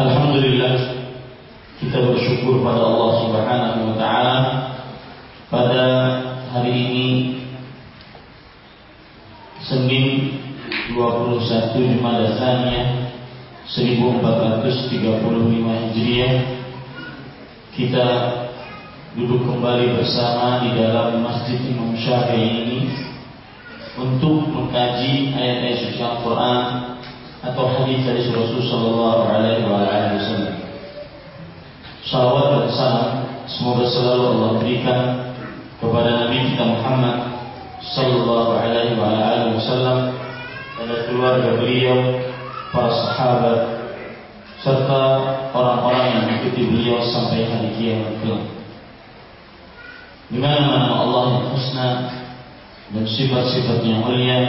Alhamdulillah kita bersyukur pada Allah Subhanahu wa taala pada hari ini Senin 21 Jumadil Tsaniyah 1435 Hijriah. Kita duduk kembali bersama di dalam Masjid Imam Syafi'i ini untuk mengkaji ayat-ayat suci Al-Qur'an atau hadis dari Rasul Sallallahu Alaihi Wasallam. Salawat dan salam semoga selalu Allah berikan kepada Nabi kita Muhammad Sallallahu Alaihi Wasallam pada keluarga beliau, para sahabat, serta orang-orang yang mengikuti beliau sampai hari kiamat kelak. Dengan nama Allah yang husna dan sifat-sifat yang mulia,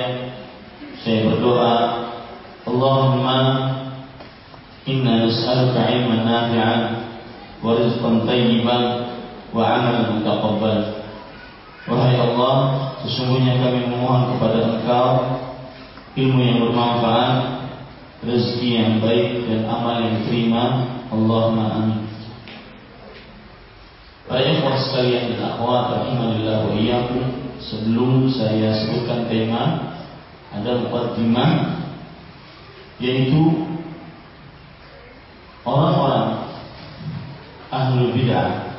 saya berdoa اللهم إنا نسألك علما نافعا ورزقا طيبا وعملا متقبلا Wahai Allah, sesungguhnya kami memohon kepada Engkau ilmu yang bermanfaat, rezeki yang baik dan amal yang terima. Allahumma amin. Para ikhwah sekalian dan akhwat rahimanillah wa iyyakum, sebelum saya sebutkan tema, ada mukaddimah yaitu orang-orang ahlul bidah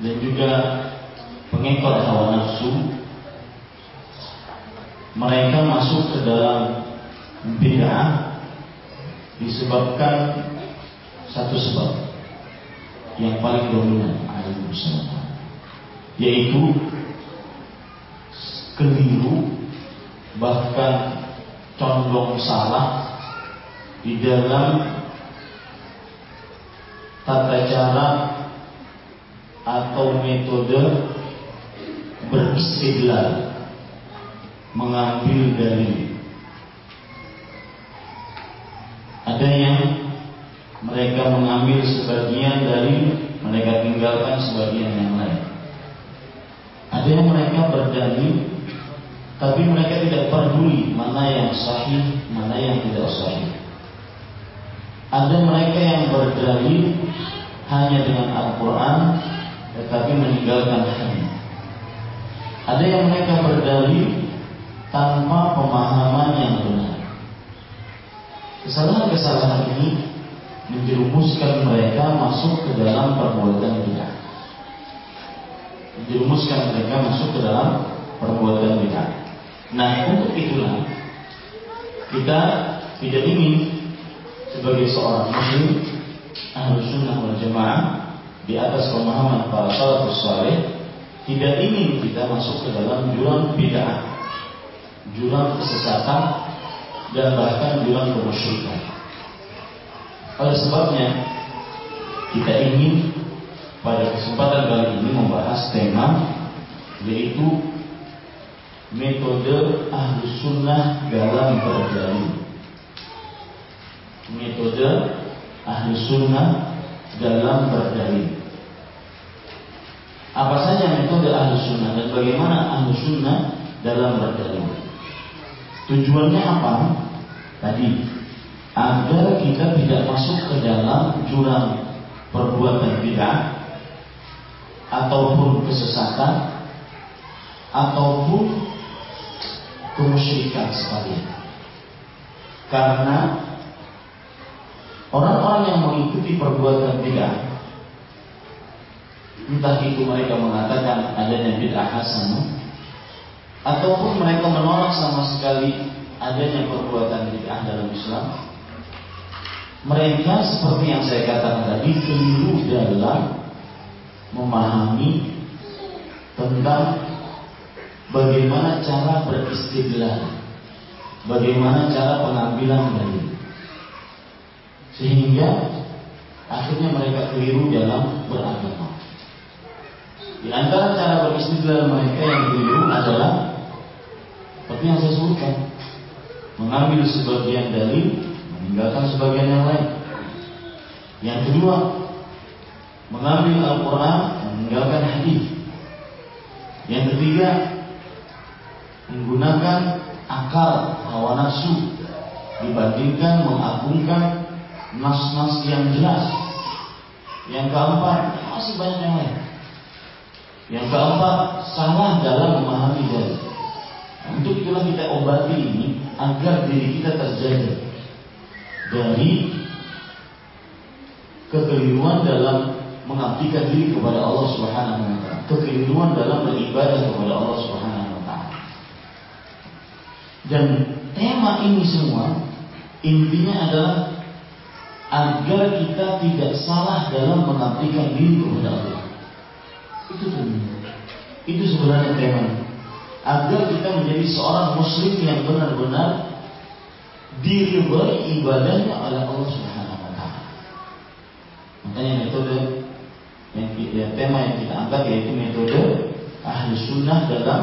dan juga pengekor hawa nafsu mereka masuk ke dalam bid'ah disebabkan satu sebab yang paling dominan yaitu keliru bahkan condong salah di dalam tata cara atau metode beristidlal mengambil dari ada yang mereka mengambil sebagian dari mereka tinggalkan sebagian yang lain. Ada yang mereka berdalil tapi mereka tidak peduli mana yang sahih, mana yang tidak sahih. Ada mereka yang berdalil hanya dengan Al-Quran, tetapi meninggalkan hadis. Ada yang mereka berdalil tanpa pemahaman yang benar. Kesalahan-kesalahan ini menjerumuskan mereka masuk ke dalam perbuatan bid'ah. Menjerumuskan mereka masuk ke dalam perbuatan bid'ah. Nah untuk itulah kita tidak ingin sebagai seorang muslim ahlu sunnah wal jamaah di atas pemahaman para salafus saleh tidak ingin kita masuk ke dalam jurang bid'ah, jurang kesesatan dan bahkan jurang kemusyrikan. Oleh sebabnya kita ingin pada kesempatan kali ini membahas tema yaitu metode ahlu sunnah dalam berdalil. Metode ahlu sunnah dalam berdalil. Apa saja metode ahlu sunnah dan bagaimana ahlu sunnah dalam berdalil? Tujuannya apa? Tadi agar kita tidak masuk ke dalam jurang perbuatan bid'ah ataupun kesesatan ataupun kemusyrikan sekalian. Karena orang-orang yang mengikuti perbuatan bid'ah Entah itu mereka mengatakan adanya bid'ah hasanah ataupun mereka menolak sama sekali adanya perbuatan bid'ah dalam Islam. Mereka seperti yang saya katakan tadi keliru dalam memahami tentang bagaimana cara beristidlal, bagaimana cara pengambilan dalil. Sehingga akhirnya mereka keliru dalam beragama. Di antara cara beristidlal mereka yang keliru adalah seperti yang saya sebutkan, mengambil sebagian dalil, meninggalkan sebagian yang lain. Yang kedua, mengambil Al-Quran, meninggalkan hadis. Yang ketiga, menggunakan akal hawa nafsu dibandingkan mengagungkan nas-nas yang jelas. Yang keempat, masih banyak yang lain. Yang keempat, salah dalam memahami dalil. Untuk itulah kita obati ini agar diri kita terjaga dari kekeliruan dalam mengabdikan diri kepada Allah Subhanahu wa taala, kekeliruan dalam beribadah kepada Allah Subhanahu. Dan tema ini semua intinya adalah agar kita tidak salah dalam mengabdikan diri kepada Allah. Itu sebenarnya. Itu sebenarnya tema. Agar kita menjadi seorang muslim yang benar-benar diridhai ibadahnya oleh Allah Subhanahu wa taala. Makanya metode yang kita, tema yang kita angkat yaitu metode ahli sunnah dalam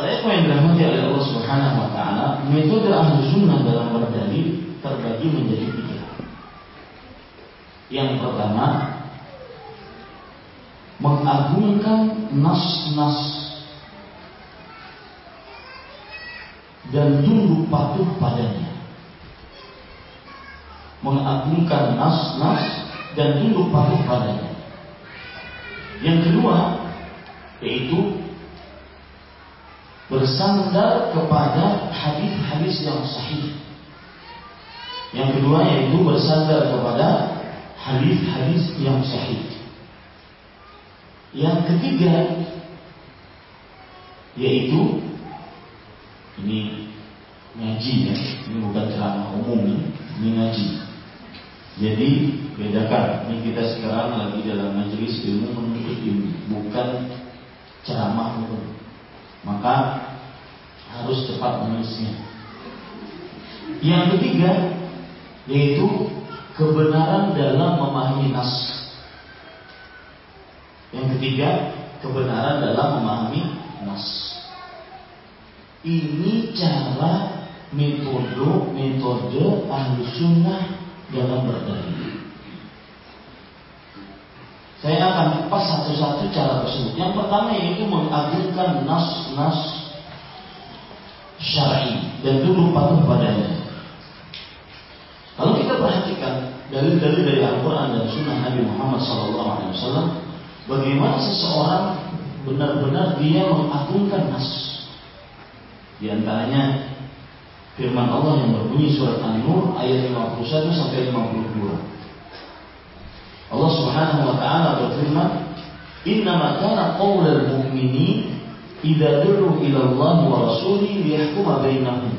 berdalil. Pada yang dirahmati oleh Allah Subhanahu wa taala, metode sunnah dalam berdalil terbagi menjadi tiga. Yang pertama, mengagungkan nas-nas dan tunduk patuh padanya. Mengagungkan nas-nas dan tunduk patuh padanya. Yang kedua, yaitu bersandar kepada hadis-hadis yang sahih. Yang kedua yaitu bersandar kepada hadis-hadis yang sahih. Yang ketiga yaitu ini ngaji ya, ini bukan ceramah umum nih, ini ngaji. Jadi bedakan, ini kita sekarang lagi dalam majelis ilmu menuntut ilmu, bukan ceramah umum. Maka harus cepat menulisnya. Yang ketiga yaitu kebenaran dalam memahami nas. Yang ketiga, kebenaran dalam memahami nas. Ini cara metode metode ahlu sunnah dalam berdalil. Saya akan kupas satu-satu cara tersebut. Yang pertama yaitu mengagungkan nas-nas syar'i dan duduk patuh padanya. Kalau kita perhatikan dalil-dalil dari Al-Quran dan Sunnah Nabi Muhammad SAW, bagaimana seseorang benar-benar dia mengagungkan nas. Di antaranya firman Allah yang berbunyi surat An-Nur ayat 51 sampai 52. سبحانه وتعالى بالفرمان إنما كان قول المؤمنين إذا دعوا إلى الله ورسوله ليحكم بينهم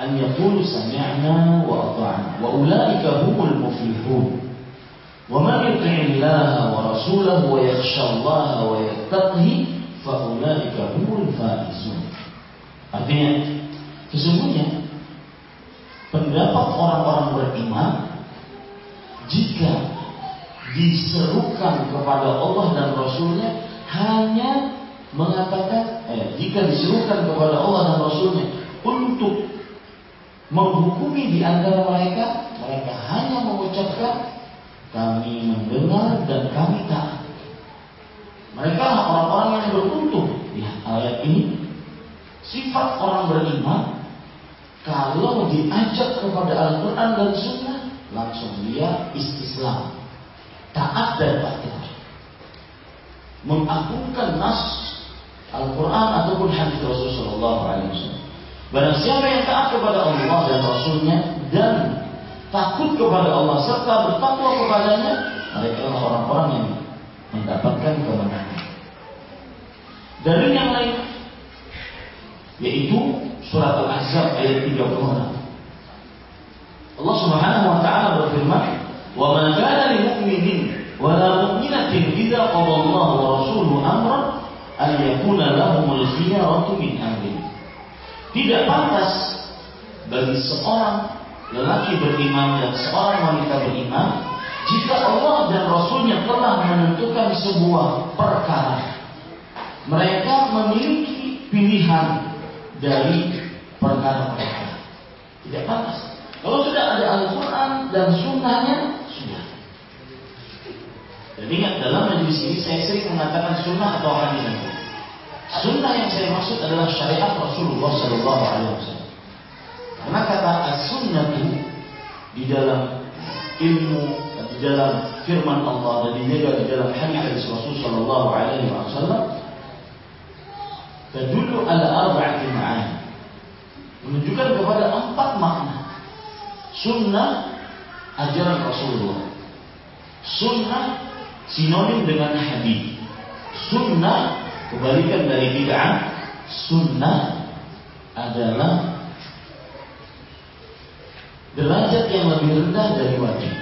أن يقولوا سمعنا وأطعنا وأولئك هم المفلحون. ومن يطع الله ورسوله ويخشى الله ويتقي فأولئك هم الفائزون. أبيت Sesungguhnya pendapat orang-orang beriman jika diserukan kepada Allah dan Rasulnya hanya mengatakan eh, jika diserukan kepada Allah dan Rasulnya untuk menghukumi di antara mereka mereka hanya mengucapkan kami mendengar dan kami taat. Mereka orang-orang yang beruntung. Ya, ayat ini sifat orang beriman kalau diajak kepada Al-Quran dan Sunnah langsung dia istislam, taat dan patuh, mengagungkan nas Al-Quran ataupun hadis Rasulullah SAW. Barang siapa yang taat kepada Allah dan Rasulnya dan takut kepada Allah serta bertakwa kepadanya, mereka adalah orang-orang yang mendapatkan kemenangan. Dari yang lain, yaitu surat Al-Ahzab ayat 36. Allah Subhanahu wa taala berfirman, "Wa ma kana lil mu'minin wa la mu'minatin idza qada Allah wa rasuluhu amran an yakuna lahumul khiyaratu min amrihim." Tidak pantas bagi seorang lelaki beriman dan seorang wanita beriman jika Allah dan Rasulnya telah menentukan sebuah perkara. Mereka memiliki pilihan dari perkara-perkara. Tidak pantas. Kalau sudah ada Al-Quran dan sunnahnya dan ingat dalam majlis ini saya sering mengatakan sunnah atau hadis sunnah yang saya maksud adalah syariat Rasulullah Sallallahu Alaihi Wasallam. Karena kata as-sunnatu di dalam ilmu di dalam firman Allah dan juga di dalam hadis Rasul sallallahu alaihi wasallam tadullu ala arba'ati ma'ani. Menunjukkan kepada empat makna. Sunnah ajaran Rasulullah. Sunnah sinonim dengan hadis sunnah kebalikan dari bid'ah sunnah adalah derajat yang lebih rendah dari wajib.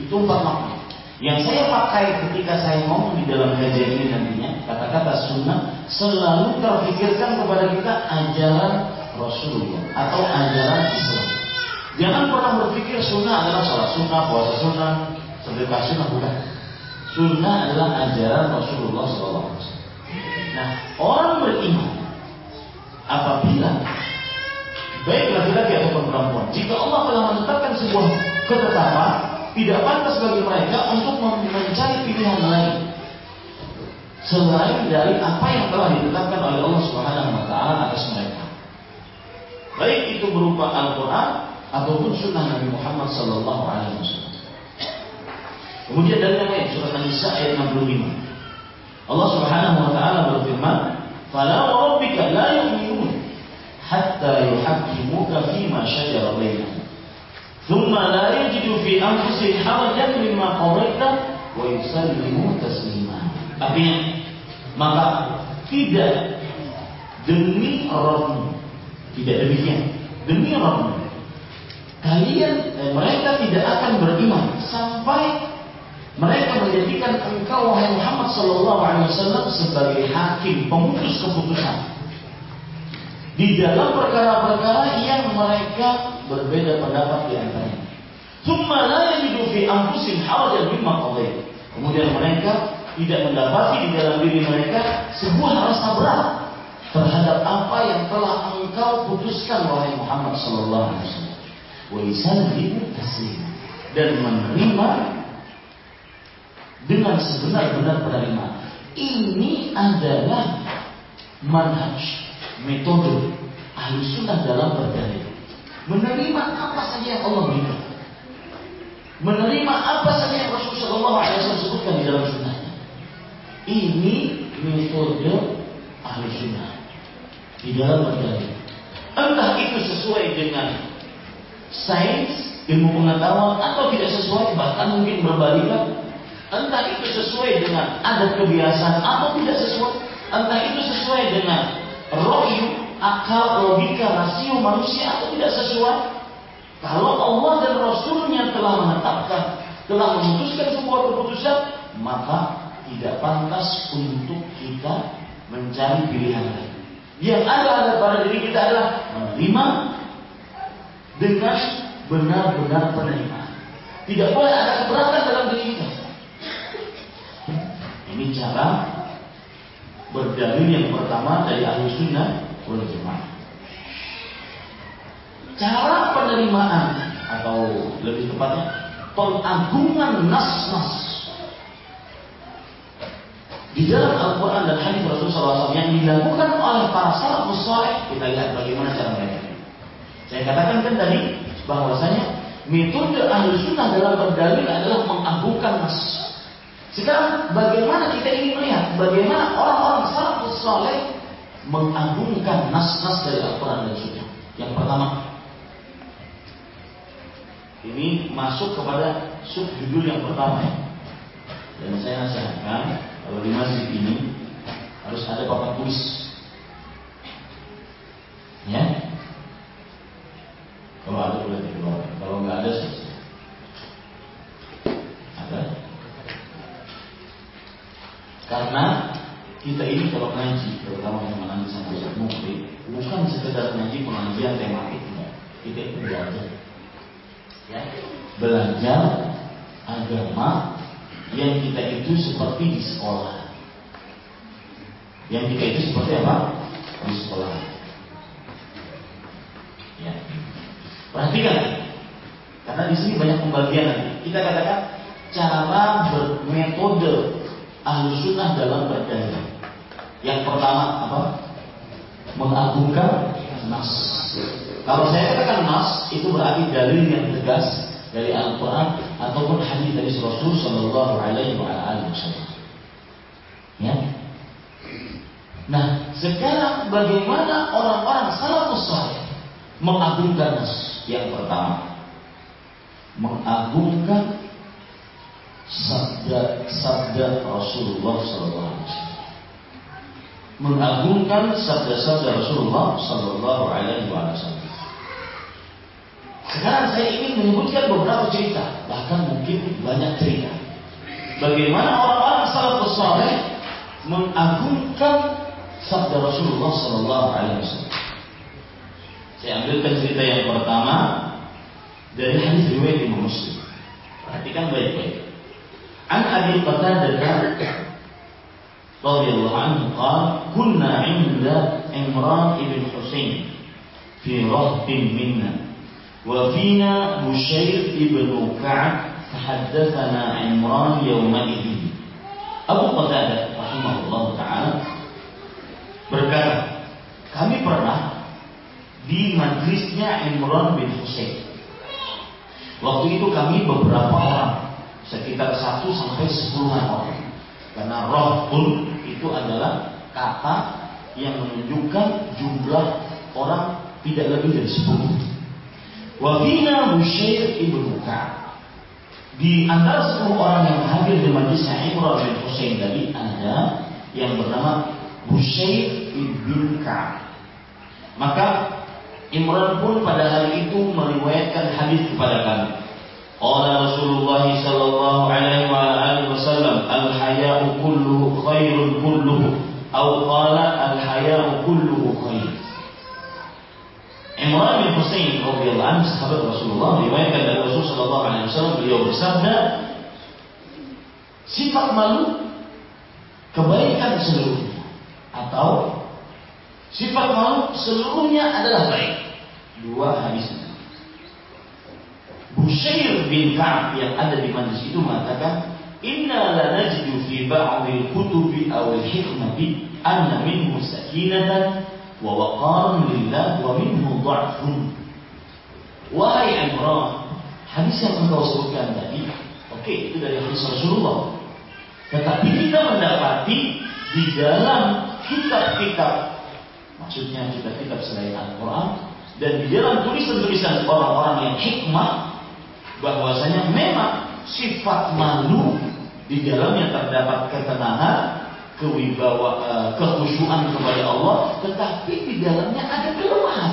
Itu empat makna. Yang saya pakai ketika saya ngomong di dalam kajian ini nantinya, kata-kata sunnah selalu terpikirkan kepada kita ajaran Rasulullah atau ajaran Islam. Jangan pernah berpikir sunnah adalah sholat sunnah, puasa sunnah, sedekah sunnah, bukan. Sunnah adalah ajaran Rasulullah SAW. Nah, orang beriman apabila baik laki-laki ataupun perempuan. Jika Allah telah menetapkan sebuah ketetapan, tidak pantas bagi mereka untuk mencari pilihan lain selain dari apa yang telah ditetapkan oleh Allah Subhanahu wa taala atas mereka. Baik itu berupa Al-Qur'an ataupun sunnah Nabi Muhammad sallallahu alaihi wasallam. Kemudian dari yang lain surat An-Nisa ayat 65. Allah Subhanahu wa taala berfirman, "Fala rabbika la yu'minun hatta yuhaqqimuka fima shajara bainahum. La yajidu fi anfusihim harajan mimma qadaita wa yusallimu taslima. Artinya maka tidak demi Rabbmu tidak demikian. Demi Rabbmu kalian eh, mereka tidak akan beriman sampai mereka menjadikan engkau wahai Muhammad sallallahu alaihi wasallam sebagai hakim pemutus keputusan di dalam perkara-perkara yang mereka berbeda pendapat di antaranya. Tsumma la yajidu fi anfusihim harajan mimma qadait. Kemudian mereka tidak mendapati di dalam diri mereka sebuah rasa berat terhadap apa yang telah engkau putuskan wahai Muhammad sallallahu alaihi wasallam. Wa yusallimu dan menerima dengan sebenar-benar penerimaan. Ini adalah manhaj metode ahli sunnah dalam berdalil. Menerima apa saja yang Allah berikan. Menerima apa saja yang Rasulullah SAW sebutkan di dalam sunnahnya. Ini metode ahli sunnah di dalam berdalil. Entah itu sesuai dengan sains, ilmu pengetahuan atau tidak sesuai bahkan mungkin berbalikan entah itu sesuai dengan adat kebiasaan atau tidak sesuai entah itu sesuai dengan rohyu akal, logika, rasio manusia atau tidak sesuai? Kalau Allah dan Rasulnya telah menetapkan, telah memutuskan sebuah keputusan, maka tidak pantas untuk kita mencari pilihan lain. Yang ada pada diri kita adalah menerima dengan benar-benar penerimaan. Tidak boleh ada keberatan dalam diri kita. Ini cara berdalil yang pertama dari ahli sunnah wal jamaah. Cara penerimaan atau lebih tepatnya pengagungan nas-nas di dalam Al-Quran dan hadis Rasulullah SAW yang dilakukan oleh para salafus saleh kita lihat bagaimana cara mereka. Saya katakan kan tadi bahwasanya metode ahli sunnah dalam berdalil adalah mengagungkan nas. Sekarang bagaimana kita ingin melihat bagaimana orang-orang salafus saleh mengagungkan nas-nas dari Al-Quran dan Sunnah. Yang pertama, ini masuk kepada subjudul yang pertama ya. Dan saya nasihatkan kalau di masjid ini harus ada papan tulis. Ya. Kalau ada boleh dikeluarkan. Kalau nggak ada selesai. Ada? Karena kita ini kalau ngaji, terutama yang mengaji sampai mukri, bukan sekedar ngaji pengajian tematik, Kita itu belajar ya, belajar agama yang kita itu seperti di sekolah. Yang kita itu seperti apa? Di sekolah. Ya. Perhatikan, karena di sini banyak pembagian. Kita katakan cara bermetode ahlu sunnah dalam berdalil. Yang pertama apa? Mengagungkan nas. Kalau saya katakan nas itu berarti dalil yang tegas dari Al-Quran ataupun hadis dari Rasul Shallallahu Alaihi Wasallam. Ya. Nah, sekarang bagaimana orang-orang salafus saleh mengagungkan nas? Yang pertama, mengagungkan sabda sabda Rasulullah Wasallam mengagungkan sabda-sabda Rasulullah Sallallahu Alaihi Wasallam. Sekarang saya ingin menyebutkan beberapa cerita, bahkan mungkin banyak cerita. Bagaimana orang-orang salafus saleh mengagungkan sabda Rasulullah Sallallahu Alaihi Wasallam. Saya ambilkan cerita yang pertama dari hadis riwayat Imam Muslim. Perhatikan baik-baik. An Abi Qatadah radhiyallahu anhu qala kunna 'inda Imran ibn Husain fi rahbin minna وفينا بشير ابن كعب فحدثنا عمران يومئذ Abu Qatadah rahimahullah taala berkata, kami pernah di majlisnya Imran bin Husain. Waktu itu kami beberapa orang, sekitar satu sampai sepuluhan orang. Karena roh pun itu adalah kata yang menunjukkan jumlah orang tidak lebih dari sepuluh. Wafina Musyair ibnu. Di antara sepuluh orang yang hadir di majlisnya Imran bin Husain tadi ada yang bernama Busyair ibn. Maka Imran pun pada hari itu meriwayatkan hadis kepada kami. Qala Rasulullah sallallahu alaihi wa alihi wasallam al-haya'u kulluhu khairun kulluhu atau qala al-haya'u kulluhu khair. Imran bin Husain radhiyallahu anhu sahabat Rasulullah riwayatkan dari Rasul sallallahu alaihi wasallam beliau bersabda sifat malu kebaikan seluruhnya atau sifat malu seluruhnya adalah baik. Dua hadis Bushair bin Ka'ab yang ada di majlis itu mengatakan Inna la najidu fi ba'dil kutubi awil hikmati anna minhu sakinatan wa waqarun lillah wa minhu dha'fun. Wahai Imran, hadis yang engkau sebutkan tadi, oke okay, itu dari hadis Rasulullah. Tetapi kita mendapati di dalam kitab-kitab, maksudnya kitab-kitab selain Al-Quran, dan di dalam tulisan-tulisan orang-orang yang hikmah, bahwasanya memang sifat malu di dalamnya terdapat ketenangan, kewibawa uh, kekhusyuan kepada Allah, tetapi di dalamnya ada kelemahan.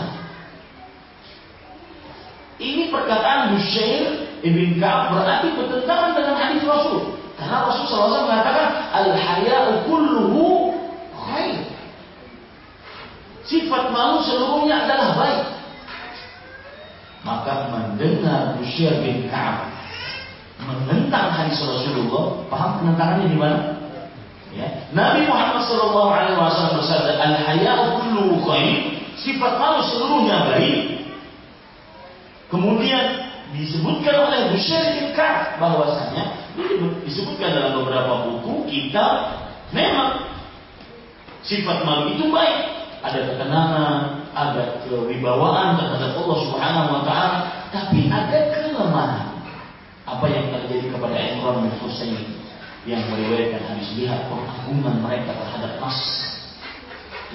Ini perkataan Bushair Ibn Ka'ab berarti bertentangan dengan hadis Rasul. Karena Rasul SAW mengatakan al-haya'u kulluhu khair. Sifat malu seluruhnya adalah baik. Maka mendengar Bushair bin Ka'ab menentang hadis Rasulullah, paham penentangannya di mana? Ya. Nabi Muhammad Shallallahu Alaihi Wasallam bersabda, al haya'u kulluhu khair. Sifat malu seluruhnya baik. Kemudian disebutkan oleh Bushair bin Ka'ab bahwasanya disebutkan dalam beberapa buku kita memang sifat malu itu baik ada ketenangan ada kewibawaan terhadap Allah Subhanahu wa taala tapi ada kelemahan apa yang terjadi kepada Imran bin Husain yang meriwayatkan hadis lihat pengagungan mereka terhadap nas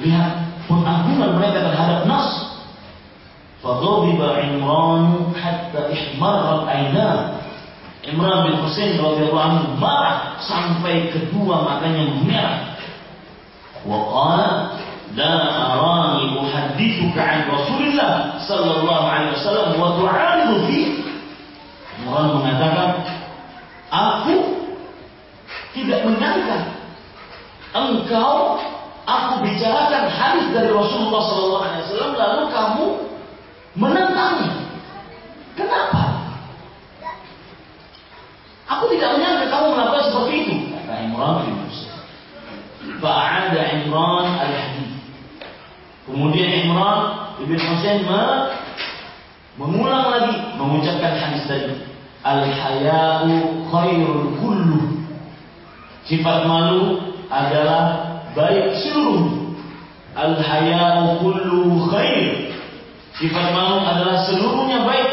lihat pengagungan mereka terhadap nas فغضب عمران حتى ihmarrat عيناه Imran bin Husain radhiyallahu anhu marah sampai kedua matanya merah. Wa qala la arani uhaddithuka an Rasulillah sallallahu alaihi wasallam wa tu'aridu fi Imran mengatakan aku tidak menyangka engkau aku bicarakan hadis dari Rasulullah sallallahu alaihi wasallam lalu kamu menentangnya. Kenapa? Aku tidak menyangka kamu melakukan seperti itu. Kata Imran bin Musa. Fa'ada Imran al-hadith. Kemudian Imran bin Husain mengulang lagi mengucapkan hadis tadi. Al-haya'u khairul kullu. Sifat malu adalah baik seluruh. Al-haya'u kullu khair. Sifat malu adalah seluruhnya baik.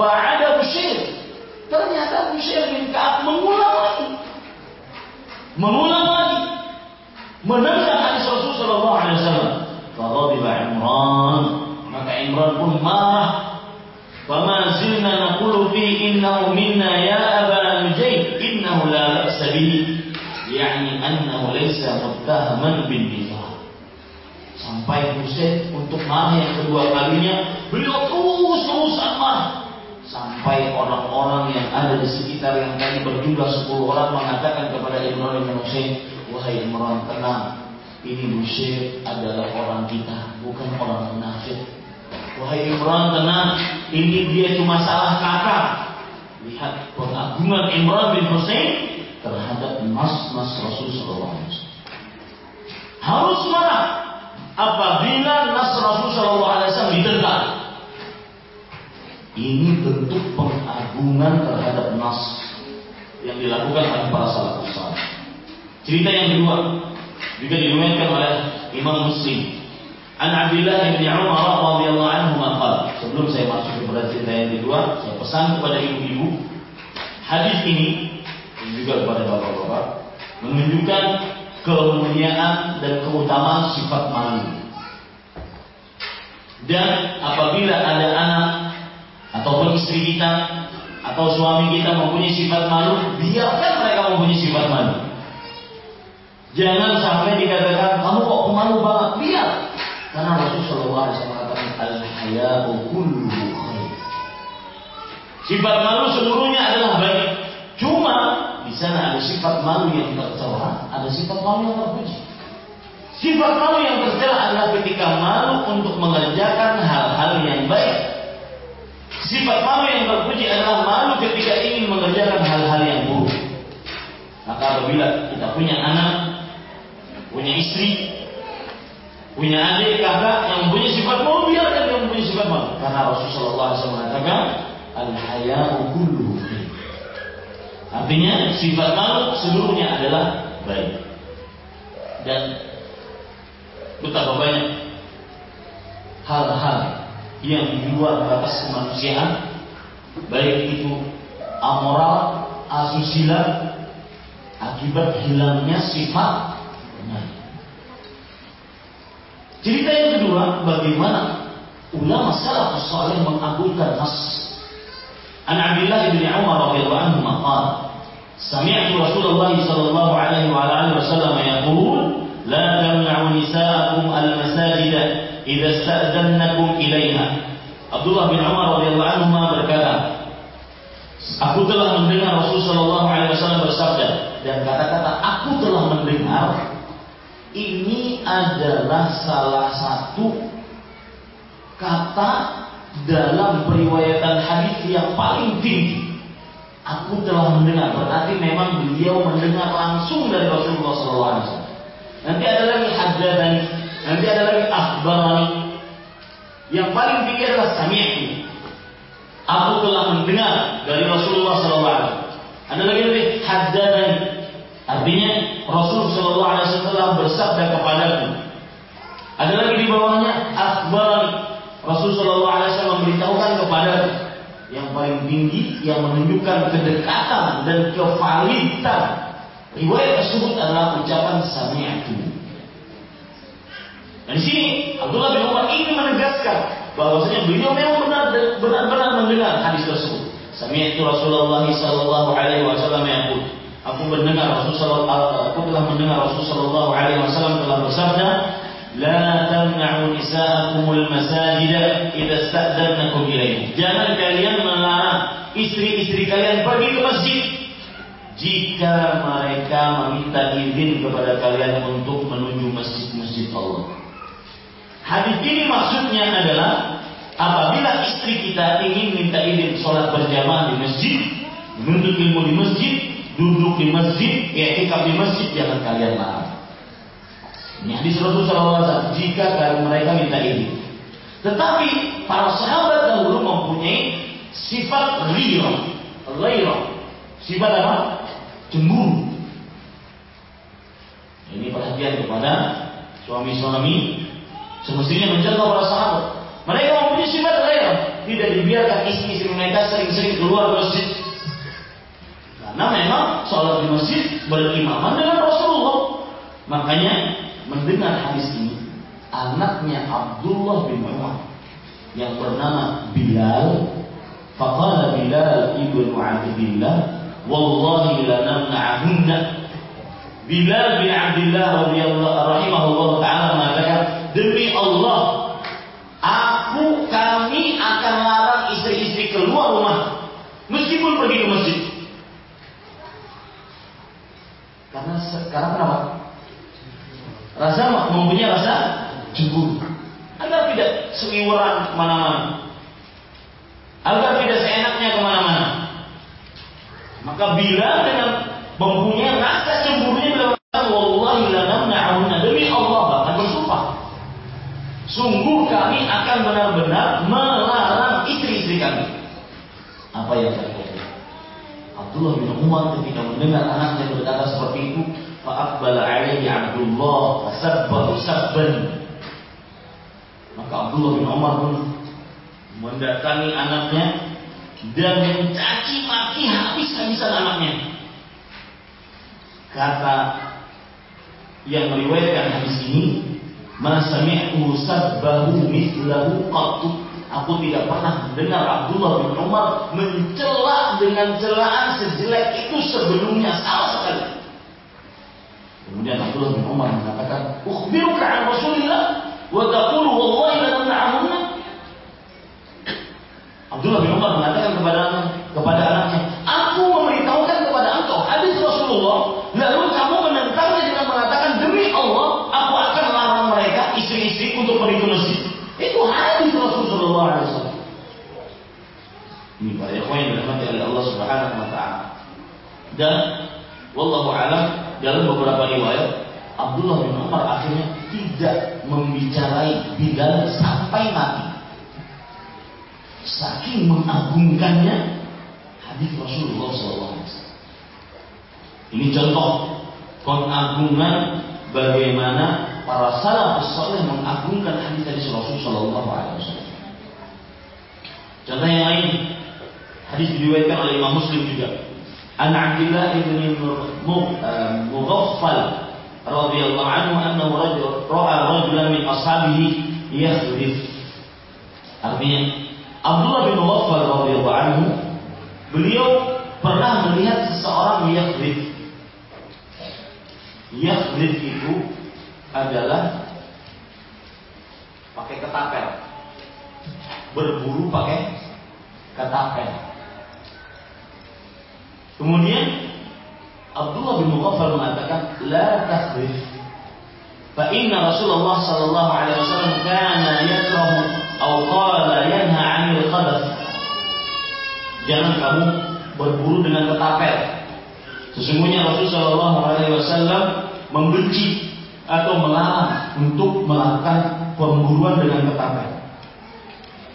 Fa'ada Bushair. Ternyata Bushair bin Ka'ab mengulang lagi. Mengulang lagi. Mendengar hadis Rasul Sallallahu Faghadiba Imran. Maka Imran pun marah. Fama zilna naqulu fi innahu minna ya Aba Nujayd. Innahu la ba'sa bihi. Yani annahu laysa muttahaman bin nifaq. Sampai Husain untuk marah yang kedua kalinya, beliau terus-terusan marah. Sampai orang-orang yang ada di sekitar yang tadi berjumlah 10 orang mengatakan kepada Imran bin Husain, Wahai Imran, tenang. Ini Bushir adalah orang kita, bukan orang munafik. Wahai Imran, tenang. Ini dia cuma salah kata. Lihat pengagungan Imran bin Husain terhadap nas-nas Rasul Sallallahu Harus marah apabila nas Rasul Shallallahu Alaihi ditentang. Ini bentuk pengagungan terhadap nas yang dilakukan oleh para salafus saleh. Cerita yang kedua juga diriwayatkan oleh Imam Muslim. An Abdullah bin Umar radhiyallahu anhu qala. Sebelum saya masuk kepada cerita yang kedua, saya pesan kepada ibu-ibu hadis ini dan juga kepada bapak-bapak menunjukkan kemuliaan dan keutamaan sifat malu. Dan apabila ada anak ataupun istri kita atau suami kita mempunyai sifat malu, biarkan mereka mempunyai sifat malu. Jangan sampai dikatakan kamu kok pemalu banget, biar. Karena Rasulullah SAW mengatakan al-haya'u kulluhu khair. Sifat malu seluruhnya adalah baik. Cuma di sana ada sifat malu yang tercela, ada sifat malu yang terpuji. Sifat malu yang tercela adalah ketika malu untuk mengerjakan hal-hal yang baik. Sifat malu yang terpuji adalah malu ketika ingin mengerjakan hal-hal yang buruk. Maka apabila kita punya anak, punya istri, punya adik, kakak yang mempunyai sifat malu, biarkan yang mempunyai sifat malu. Karena Rasulullah SAW mengatakan, Al-haya'u kulluhu Artinya sifat malu seluruhnya adalah baik. Dan betapa banyak hal-hal yang di luar batas kemanusiaan, baik itu amoral, asusila, akibat hilangnya sifat benar. Cerita yang kedua, bagaimana ulama salafus saleh mengabulkan nas. An Abdullah bin Umar radhiyallahu anhu maqal, sami'tu Rasulullah sallallahu alaihi wa alihi wasallam yaqul, la tamna'u nisa'akum al-masajid idza sta'zannakum ilayha." Abdullah bin Umar radhiyallahu anhu berkata, Aku telah mendengar Rasulullah sallallahu alaihi wasallam bersabda dan kata-kata aku telah mendengar ini adalah salah satu kata dalam periwayatan hadis yang paling tinggi. Aku telah mendengar berarti memang beliau mendengar langsung dari Rasulullah SAW. Nanti ada lagi haddatsani, nanti ada lagi akhbarani. Yang paling tinggi adalah sami'tu. Aku telah mendengar dari Rasulullah SAW. Ada lagi nanti haddatsani. Artinya Rasul Shallallahu Alaihi Wasallam bersabda kepadaku. Ada lagi di bawahnya akhbarani. Rasul Shallallahu Alaihi Wasallam memberitahukan kepadaku yang paling tinggi yang menunjukkan kedekatan dan kevalidan riwayat tersebut adalah ucapan sami'atu. Dan di sini Abdullah bin Umar ingin menegaskan bahwasanya beliau memang benar benar-benar mendengar hadis tersebut. Sami'atu Rasulullah sallallahu alaihi wasallam yaqul Aku mendengar Rasulullah aku telah mendengar Rasulullah alaihi wasallam telah bersabda La tamna'u nisa'akumul masajid idza sta'danakum ilaihi. Jangan kalian melarang istri-istri kalian pergi ke masjid jika mereka meminta izin kepada kalian untuk menuju masjid-masjid Allah. Hadis ini maksudnya adalah apabila istri kita ingin minta izin sholat berjamaah di masjid, menuntut ilmu di masjid, duduk di masjid, ya di masjid jangan kalian larang. Ini hadis Rasulullah SAW. Jika mereka minta ini. Tetapi para sahabat dahulu mempunyai sifat ghirah. Ghirah. Sifat apa? Cemburu. Ini perhatian kepada suami-suami semestinya mencontoh para sahabat. Mereka mempunyai sifat ghirah. Tidak dibiarkan istri-istri mereka sering-sering keluar masjid. Karena memang sholat di masjid berimaman dengan Rasulullah. Makanya mendengar hadis ini anaknya Abdullah bin Umar yang bernama Bilal faqala Bilal ibnu Abdillah wallahi la namna'ahunna Bilal bin Abdullah radhiyallahu rahimahullah taala mengatakan demi Allah aku kami akan larang istri-istri keluar rumah. Meskipun pergi ke masjid karena sekarang kenapa Rasa mempunyai rasa cemburu. Agar tidak seliweran ke mana-mana. Agar tidak seenaknya ke mana-mana. Maka bila dengan mempunyai rasa cemburunya bila Wallahi lanamna'ahunna demi Allah bahkan bersumpah. Sungguh kami akan benar-benar melarang istri-istri kami. Apa yang terjadi? Abdullah bin Umar ketika mendengar anaknya berkata seperti itu, Fa'akbala alaihi Abdullah Fasabbahu sabban. Maka Abdullah bin Umar pun Mendatangi anaknya Dan mencaci maki habis-habisan anaknya. Kata Yang meriwayatkan hadis ini Masami'u sabbahu mislahu qattu Aku tidak pernah mendengar Abdullah bin Umar mencela dengan celaan sejelek itu sebelumnya sama sekali. Kemudian Abdullah bin Umar mengatakan, "Ukhbiruka an Rasulillah wa taqulu wallahi la namna'ahunna." Abdullah bin Umar mengatakan kepada kepada anaknya, "Aku memberitahukan kepada engkau hadis Rasulullah, lalu kamu menentangnya dengan mengatakan demi Allah, aku akan melarang mereka istri-istri untuk pergi ke masjid." Itu hadis Rasulullah SAW. Ini para ikhwan yang dirahmati oleh Allah Subhanahu wa taala. Dan wallahu alam dalam beberapa riwayat Abdullah bin Umar akhirnya tidak membicarai Bilal sampai mati. Saking mengagungkannya hadis Rasulullah SAW. Ini contoh pengagungan bagaimana para salafus saleh mengagungkan hadis dari Rasul Shallallahu Alaihi Wasallam. Contoh yang lain, Hadis diriwayatkan oleh Imam Muslim juga. An Abdullah ibn eh, Mughaffal radhiyallahu anhu anna rajul ra'a rajulan min ashabihi yakhrif. Artinya Abdullah bin Mughaffal radhiyallahu anhu beliau pernah melihat seseorang yakhrif. Yakhrif itu adalah pakai ketapel. Berburu pakai ketapel Kemudian Abdullah bin Mughaffal mengatakan la takhrif fa inna Rasulullah sallallahu alaihi wasallam kana yakrahu atau qala yanha 'anil qadaf jangan kamu berburu dengan ketapel. Sesungguhnya Rasulullah sallallahu alaihi wasallam membenci atau melarang untuk melakukan pemburuan dengan ketapel.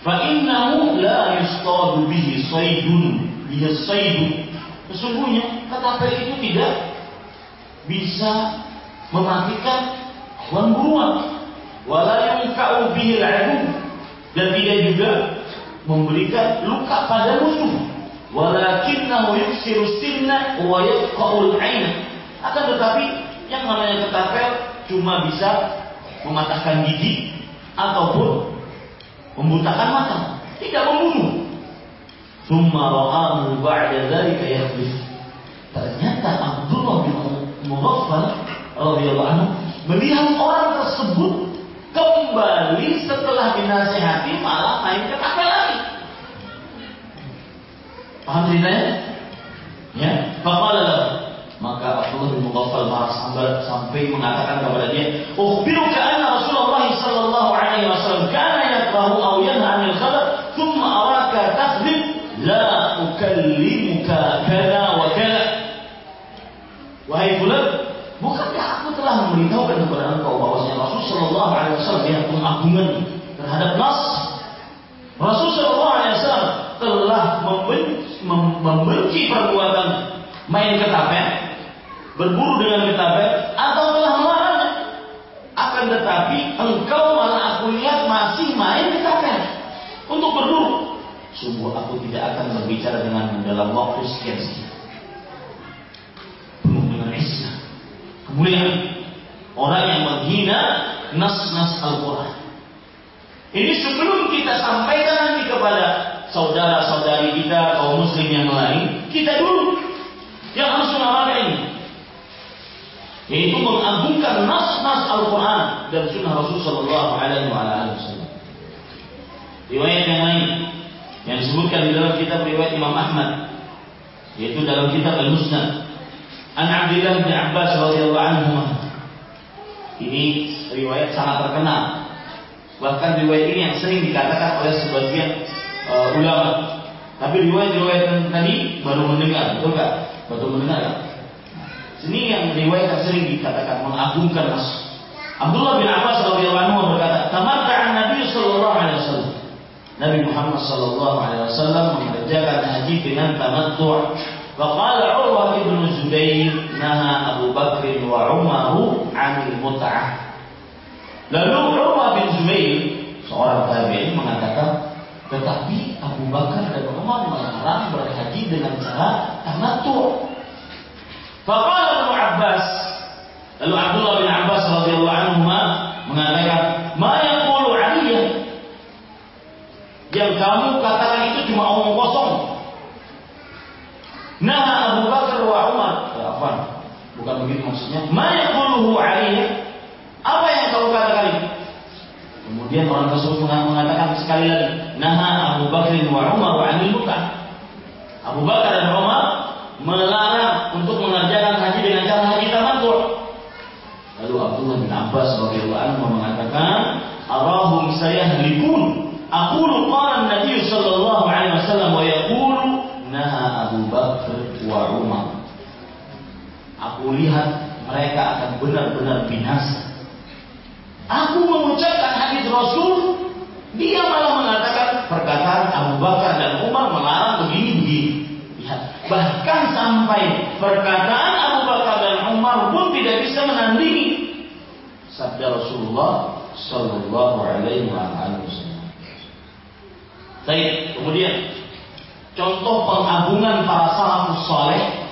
Fa innahu la yustadu bihi saydun bihi saydun Sesungguhnya ketapel itu tidak bisa mematikan hewan buruan. Wala yungka'u bihil dan tidak juga memberikan luka pada musuh. Walakinnahu yuksiru sinna wa yaqa'ul aina. Akan tetapi yang namanya ketapel cuma bisa mematahkan gigi ataupun membutakan mata, tidak membunuh. Thumma ra'ahu ba'da dzalika yakhlif. Ternyata Abdullah bin Mughaffal radhiyallahu anhu melihat orang tersebut kembali setelah dinasehati malah main ke kafe lagi. Paham ceritanya? Ya, faqala maka Abdullah bin Mughaffal marah sampai, sampai mengatakan kepada dia, "Ukhbiruka anna Rasulullah sallallahu alaihi wasallam kana yakrahu aw yanha Wahai bulan, bukankah aku telah memberitahukan kepada engkau bahwasanya Rasul Shallallahu Alaihi Wasallam yang pengagungan terhadap nas. Rasul Shallallahu Alaihi Wasallam telah membenci, membenci perbuatan main ketapel, berburu dengan ketapel, atau telah melarangnya. Akan tetapi engkau malah aku lihat masih main ketapel untuk berburu. Sungguh aku tidak akan berbicara dengan dalam waktu sekian sekian. Kemudian orang yang menghina nas-nas Al-Quran. Ini sebelum kita sampaikan nanti kepada saudara-saudari kita kaum muslim yang lain, kita dulu yang harus mengamalkan ini. Yaitu mengagungkan nas-nas Al-Quran dan sunnah Rasul Sallallahu Alaihi Wasallam. Riwayat yang lain yang disebutkan di dalam kitab riwayat Imam Ahmad yaitu dalam kitab Al-Musnad An Abdullah bin Abbas radhiyallahu anhu ini riwayat sangat terkenal bahkan riwayat ini yang sering dikatakan oleh sebagian uh, ulama tapi riwayat-riwayat tadi baru mendengar betul nggak baru mendengar? Sini yang riwayat yang sering dikatakan mengagungkan Mas Abdullah bin Abbas radhiyallahu anhu berkata, "Tamatta'an Nabi sallallahu alaihi wasallam." Nabi Muhammad sallallahu alaihi wasallam mengerjakan haji dengan tamattu'. Faqala Urwah bin Zubair naha Abu Bakr wa Umar 'anil mut'ah. Lalu Urwah bin Zubair seorang tabi'in mengatakan tetapi Abu Bakar dan Umar melarang berhaji dengan cara tamattu'. Faqala Ibnu Abbas Lalu Abdullah bin Bukan begitu maksudnya. Ma yaquluhu alaihi. Apa yang kamu katakan itu? Kemudian orang tersebut mengatakan sekali lagi, Nah Abu Bakar wa Umar wa anil mut'ah. Abu Bakar dan Umar melarang untuk mengerjakan haji dengan cara haji tamattu. Lalu Abdullah bin Abbas radhiyallahu anhu mengatakan, "Arahum sayahlikun Aqulu qala Nabi lihat mereka akan benar-benar binasa. Aku mengucapkan hadis Rasul, dia malah mengatakan perkataan Abu Bakar dan Umar melarang begini-begini. Bahkan sampai perkataan Abu Bakar dan Umar pun tidak bisa menandingi sabda Rasulullah Sallallahu Alaihi Wasallam. Baik, kemudian contoh pengagungan para salafus saleh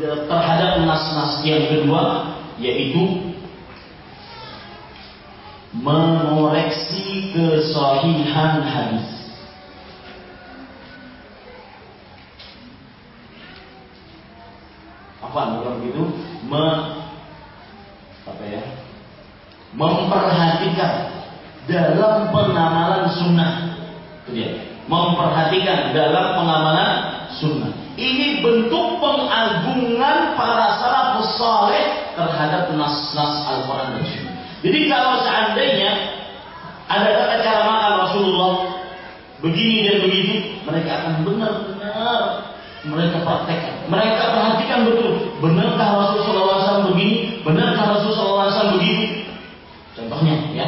terhadap nas-nas yang kedua yaitu mengoreksi kesahihan hadis. Apa bukan begitu? memperhatikan dalam pengamalan sunnah. Itu dia. Memperhatikan dalam pengamalan sunnah. Ini bentuk pengagungan para salafus saleh terhadap nas-nas Al-Quran dan Sunnah. Jadi kalau seandainya ada kata cara makan Rasulullah begini dan begitu, mereka akan benar-benar mereka praktekkan. Mereka perhatikan betul, benarkah Rasulullah SAW begini, benarkah Rasulullah SAW begitu. Contohnya, ya,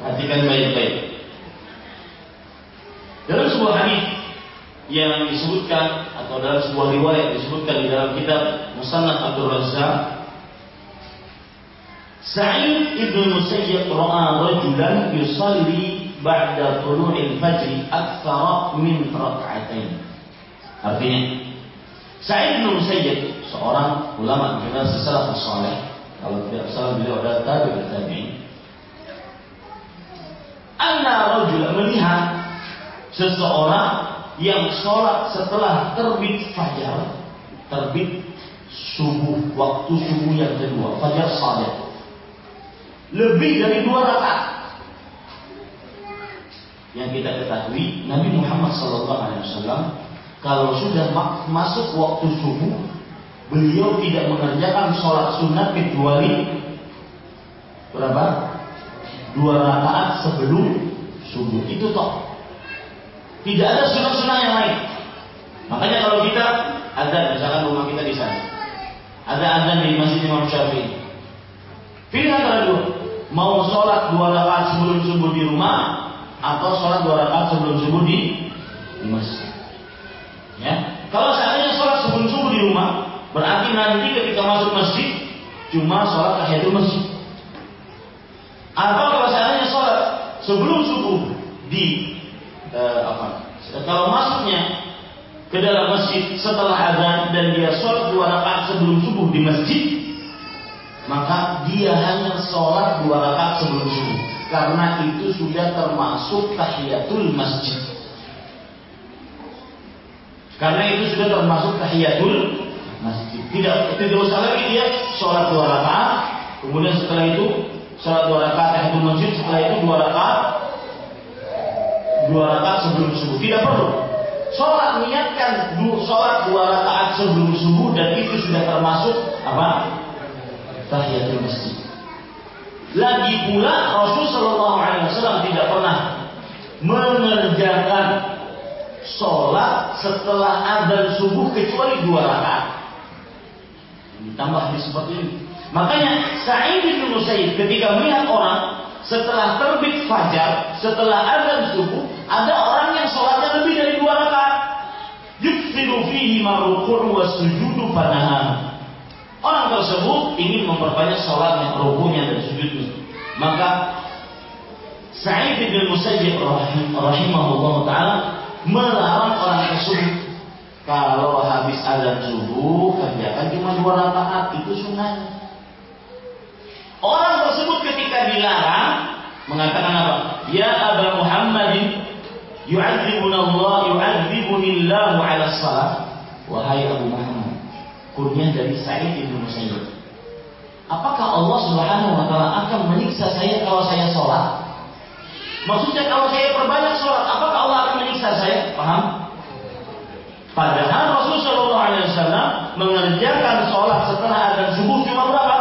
perhatikan baik-baik. Dalam sebuah hadis yang disebutkan atau dalam sebuah riwayat disebutkan di dalam kitab Musannaf Abdul Razzaq Sa'id ibn Musayyib ra'a rajulan yusalli ba'da tulu'il fajr akthara min rak'atain. Artinya, Sa'id bin Musayyib seorang ulama dikenal sesalafus saleh. Kalau tidak salah beliau adalah tabi'ut tabi'in. Anna rajul melihat seseorang yang sholat setelah terbit fajar, terbit subuh, waktu subuh yang kedua, fajar salat. Lebih dari dua rakaat. Yang kita ketahui, Nabi Muhammad SAW kalau sudah masuk waktu subuh, beliau tidak mengerjakan sholat sunat kecuali berapa? Dua rakaat sebelum subuh. Itu toh. Tidak ada sunat-sunat yang lain. Makanya kalau kita ada misalkan rumah kita di sana, ada azan di masjid Imam Syafi'i. Pilih antara dua. Mau sholat dua rakaat sebelum subuh di rumah atau sholat dua rakaat sebelum subuh di, di masjid. Ya. Kalau seandainya sholat sebelum subuh di rumah, berarti nanti ketika masuk masjid cuma sholat tahiyatul masjid. Atau kalau seandainya sholat sebelum subuh di eh, apa? Kalau masuknya ke dalam masjid setelah azan dan dia sholat dua rakaat sebelum subuh di masjid, maka dia hanya sholat dua rakaat sebelum subuh karena itu sudah termasuk tahiyatul masjid. Karena itu sudah termasuk tahiyatul masjid. Tidak tidak usah lagi dia sholat dua rakaat, kemudian setelah itu sholat dua rakaat tahiyatul masjid, setelah itu dua rakaat dua rakaat sebelum subuh. Tidak perlu. Sholat niatkan sholat dua rakaat sebelum subuh dan itu sudah termasuk apa? Tahiyatul masjid. Lagi pula Rasul Shallallahu Alaihi Wasallam tidak pernah mengerjakan sholat setelah adzan subuh kecuali dua rakaat. Ditambah di seperti ini. Makanya Sa'id bin Musayyib ketika melihat orang setelah terbit fajar, setelah adzan subuh, ada orang yang sholatnya lebih dari dua rakaat. Yukfiru fihi maruku'u wa sujudu panahan. Orang tersebut ingin memperbanyak sholatnya, rukunya dan sujudnya. Maka Sa'id bin Musayyib rahimahullah taala melarang orang tersebut kalau habis azan subuh kerjakan cuma dua rakaat itu sunnah. Orang tersebut ketika dilarang mengatakan apa? Ya Aba Muhammadin yu'adzibuna Allah yu'adzibuni Allah ala salat. Wahai Abu Muhammad, kunyah dari Sa'id bin Musayyib. Apakah Allah Subhanahu wa taala akan menyiksa saya kalau saya sholat? Maksudnya kalau saya perbanyak sholat, apakah Allah akan menyiksa saya? Paham? Padahal Rasulullah Wasallam mengerjakan sholat setelah adzan subuh cuma berapa?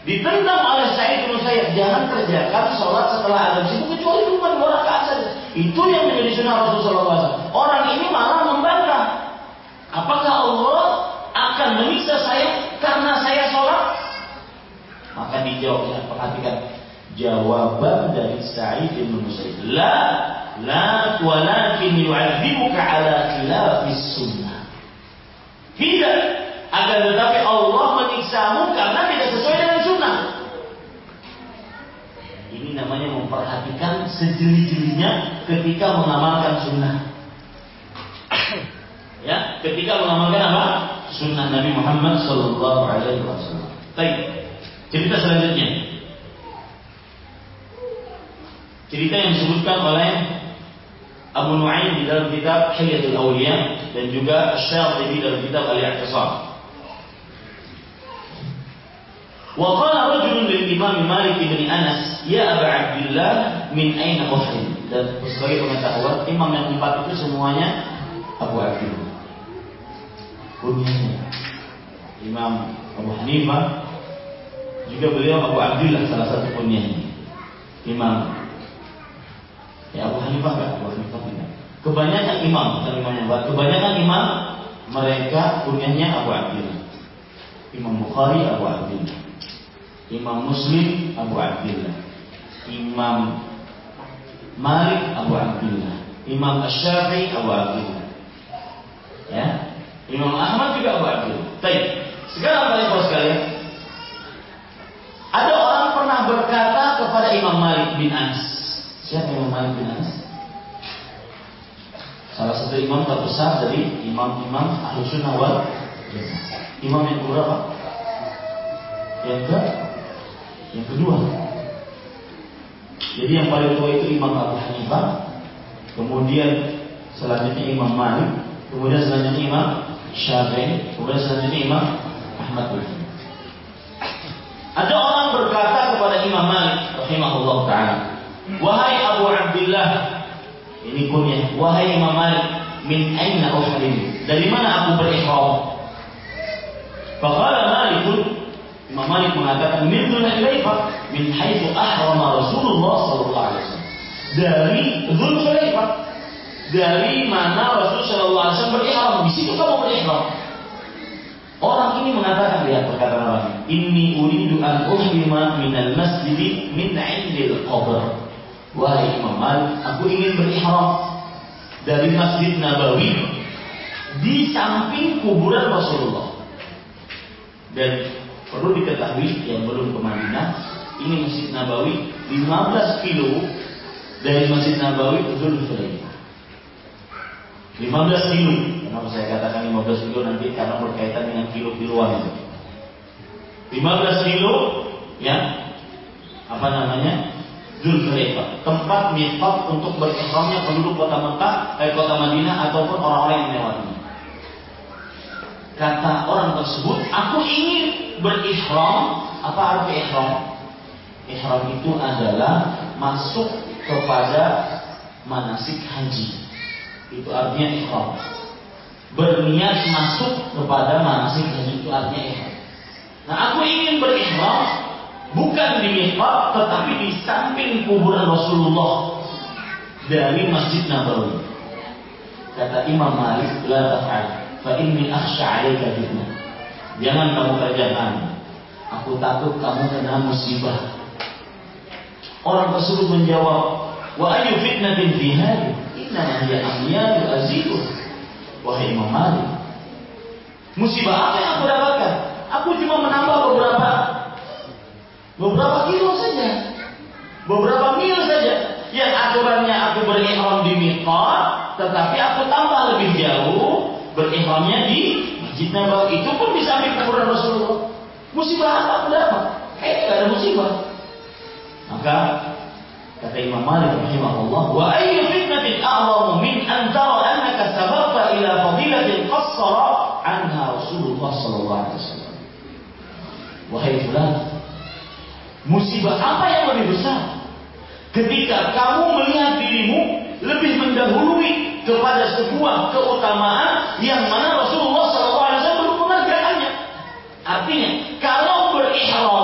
Ditentang oleh Sa'id bin Musayyib, jangan kerjakan sholat setelah adzan subuh kecuali cuma dua rakaat saja. Itu yang menjadi sunnah Rasulullah SAW. Orang ini malah membantah. Apakah Allah akan menyiksa saya karena saya sholat? Maka dijawabnya, perhatikan jawaban dari Sa'id bin Musayyib. La, la walakin yu'adzibuka ala khilafis sunnah. Tidak, akan tetapi Allah menyiksamu karena tidak sesuai dengan. Ini namanya memperhatikan sejeli-jelinya ketika mengamalkan sunnah. ya, ketika mengamalkan apa? Sunnah Nabi Muhammad Sallallahu Alaihi Wasallam. Baik, cerita selanjutnya. Cerita yang disebutkan oleh Abu Nu'aim di dalam kitab Hilyatul Awliya dan juga Syatibi dalam kitab Al-I'tisam. Wa qala rajulun lil Imam Malik bin Anas, "Ya Aba Abdullah, min aina uhrim?" Dan sebagai pengetahuan, imam yang empat itu semuanya Abu Abdullah. Kunyahnya Imam Abu Hanifah juga beliau Abu Abdullah salah satu kunyahnya. Imam Ya Abu Hanifah enggak, Abu Hanifah tidak. Kebanyakan imam, bukan imam yang buat. Kebanyakan imam mereka kunyahnya Abu Abdullah. Imam Bukhari Abu Abdullah. Imam Muslim Abu Abdullah. Imam Malik Abu Abdullah. Imam Asy-Syafi'i Abu Abdullah. Ya. Imam Ahmad juga Abu Abdullah. Baik. Sekarang Bapak Ibu sekalian, ada orang pernah berkata kepada Imam Malik bin Anas. Siapa Imam Malik bin Anas? Salah satu imam terbesar dari imam-imam Ahlu Sunnah wal Imam yang berapa? Yang ke yang kedua. Jadi yang paling tua itu Imam Abu Hanifah, kemudian selanjutnya Imam Malik, kemudian selanjutnya Imam Syafi'i, kemudian selanjutnya Imam Ahmad bin Ada orang berkata kepada Imam Malik rahimahullah taala, "Wahai Abu Abdullah, ini kunyah, wahai Imam Malik, min aina uhrim? Dari mana aku berihram?" Faqala Malikun Imam Malik mengatakan min Dzulhulaifah min haitsu ahrama Rasulullah sallallahu alaihi wasallam. Dari Dzulhulaifah dari mana Rasul sallallahu alaihi wasallam berihram, di situ kamu berihram. Orang ini mengatakan lihat perkataan orang ini, uridu an uhrima al masjid min 'indil qabr. Wahai Imam Malik, aku ingin berihram dari Masjid Nabawi di samping kuburan Rasulullah. Dan Perlu diketahui yang belum ke Madinah, ini Masjid Nabawi 15 kilo dari Masjid Nabawi ke Zulhulaifah. 15 kilo. Kenapa saya katakan 15 kilo nanti karena berkaitan dengan kilo-kiloan itu. 15 kilo ya apa namanya Zulhulaifah tempat miqat untuk berihramnya penduduk kota Mekah, eh, kota Madinah ataupun orang-orang yang melewatinya kata orang tersebut, aku ingin berihram. Apa arti ihram? Ihram itu adalah masuk kepada manasik haji. Itu artinya ihram. Berniat masuk kepada manasik haji itu artinya ihram. Nah, aku ingin berihram bukan di miqat tetapi di samping kuburan Rasulullah dari Masjid Nabawi. Kata Imam Malik, la taf'al fa inni akhsha fitnah. Jangan kamu kerjakan. Aku takut kamu kena musibah. Orang tersebut menjawab, "Wa ayu fitnatin fi? Inna hiya amyadu azidu." Wahai Imam Malik, musibah apa yang aku dapatkan? Aku cuma menambah beberapa beberapa kilo saja. Beberapa mil saja. Yang aturannya aku berihram di miqat, tetapi aku tambah lebih jauh berihramnya di Masjid Nabawi itu pun di samping kuburan Rasulullah. Musibah apa? Kenapa? Eh, tidak ada musibah. Maka kata Imam Malik rahimahullah, wa ayyu fitnatin a'zamu min an tara annaka sabaqta ila fadilatin qassara anha Rasulullah sallallahu alaihi wasallam. Wahai fulan, musibah apa yang lebih besar? Ketika kamu melihat dirimu lebih mendahului kepada sebuah keutamaan yang mana Rasulullah SAW belum mengerjakannya. Artinya, kalau berihram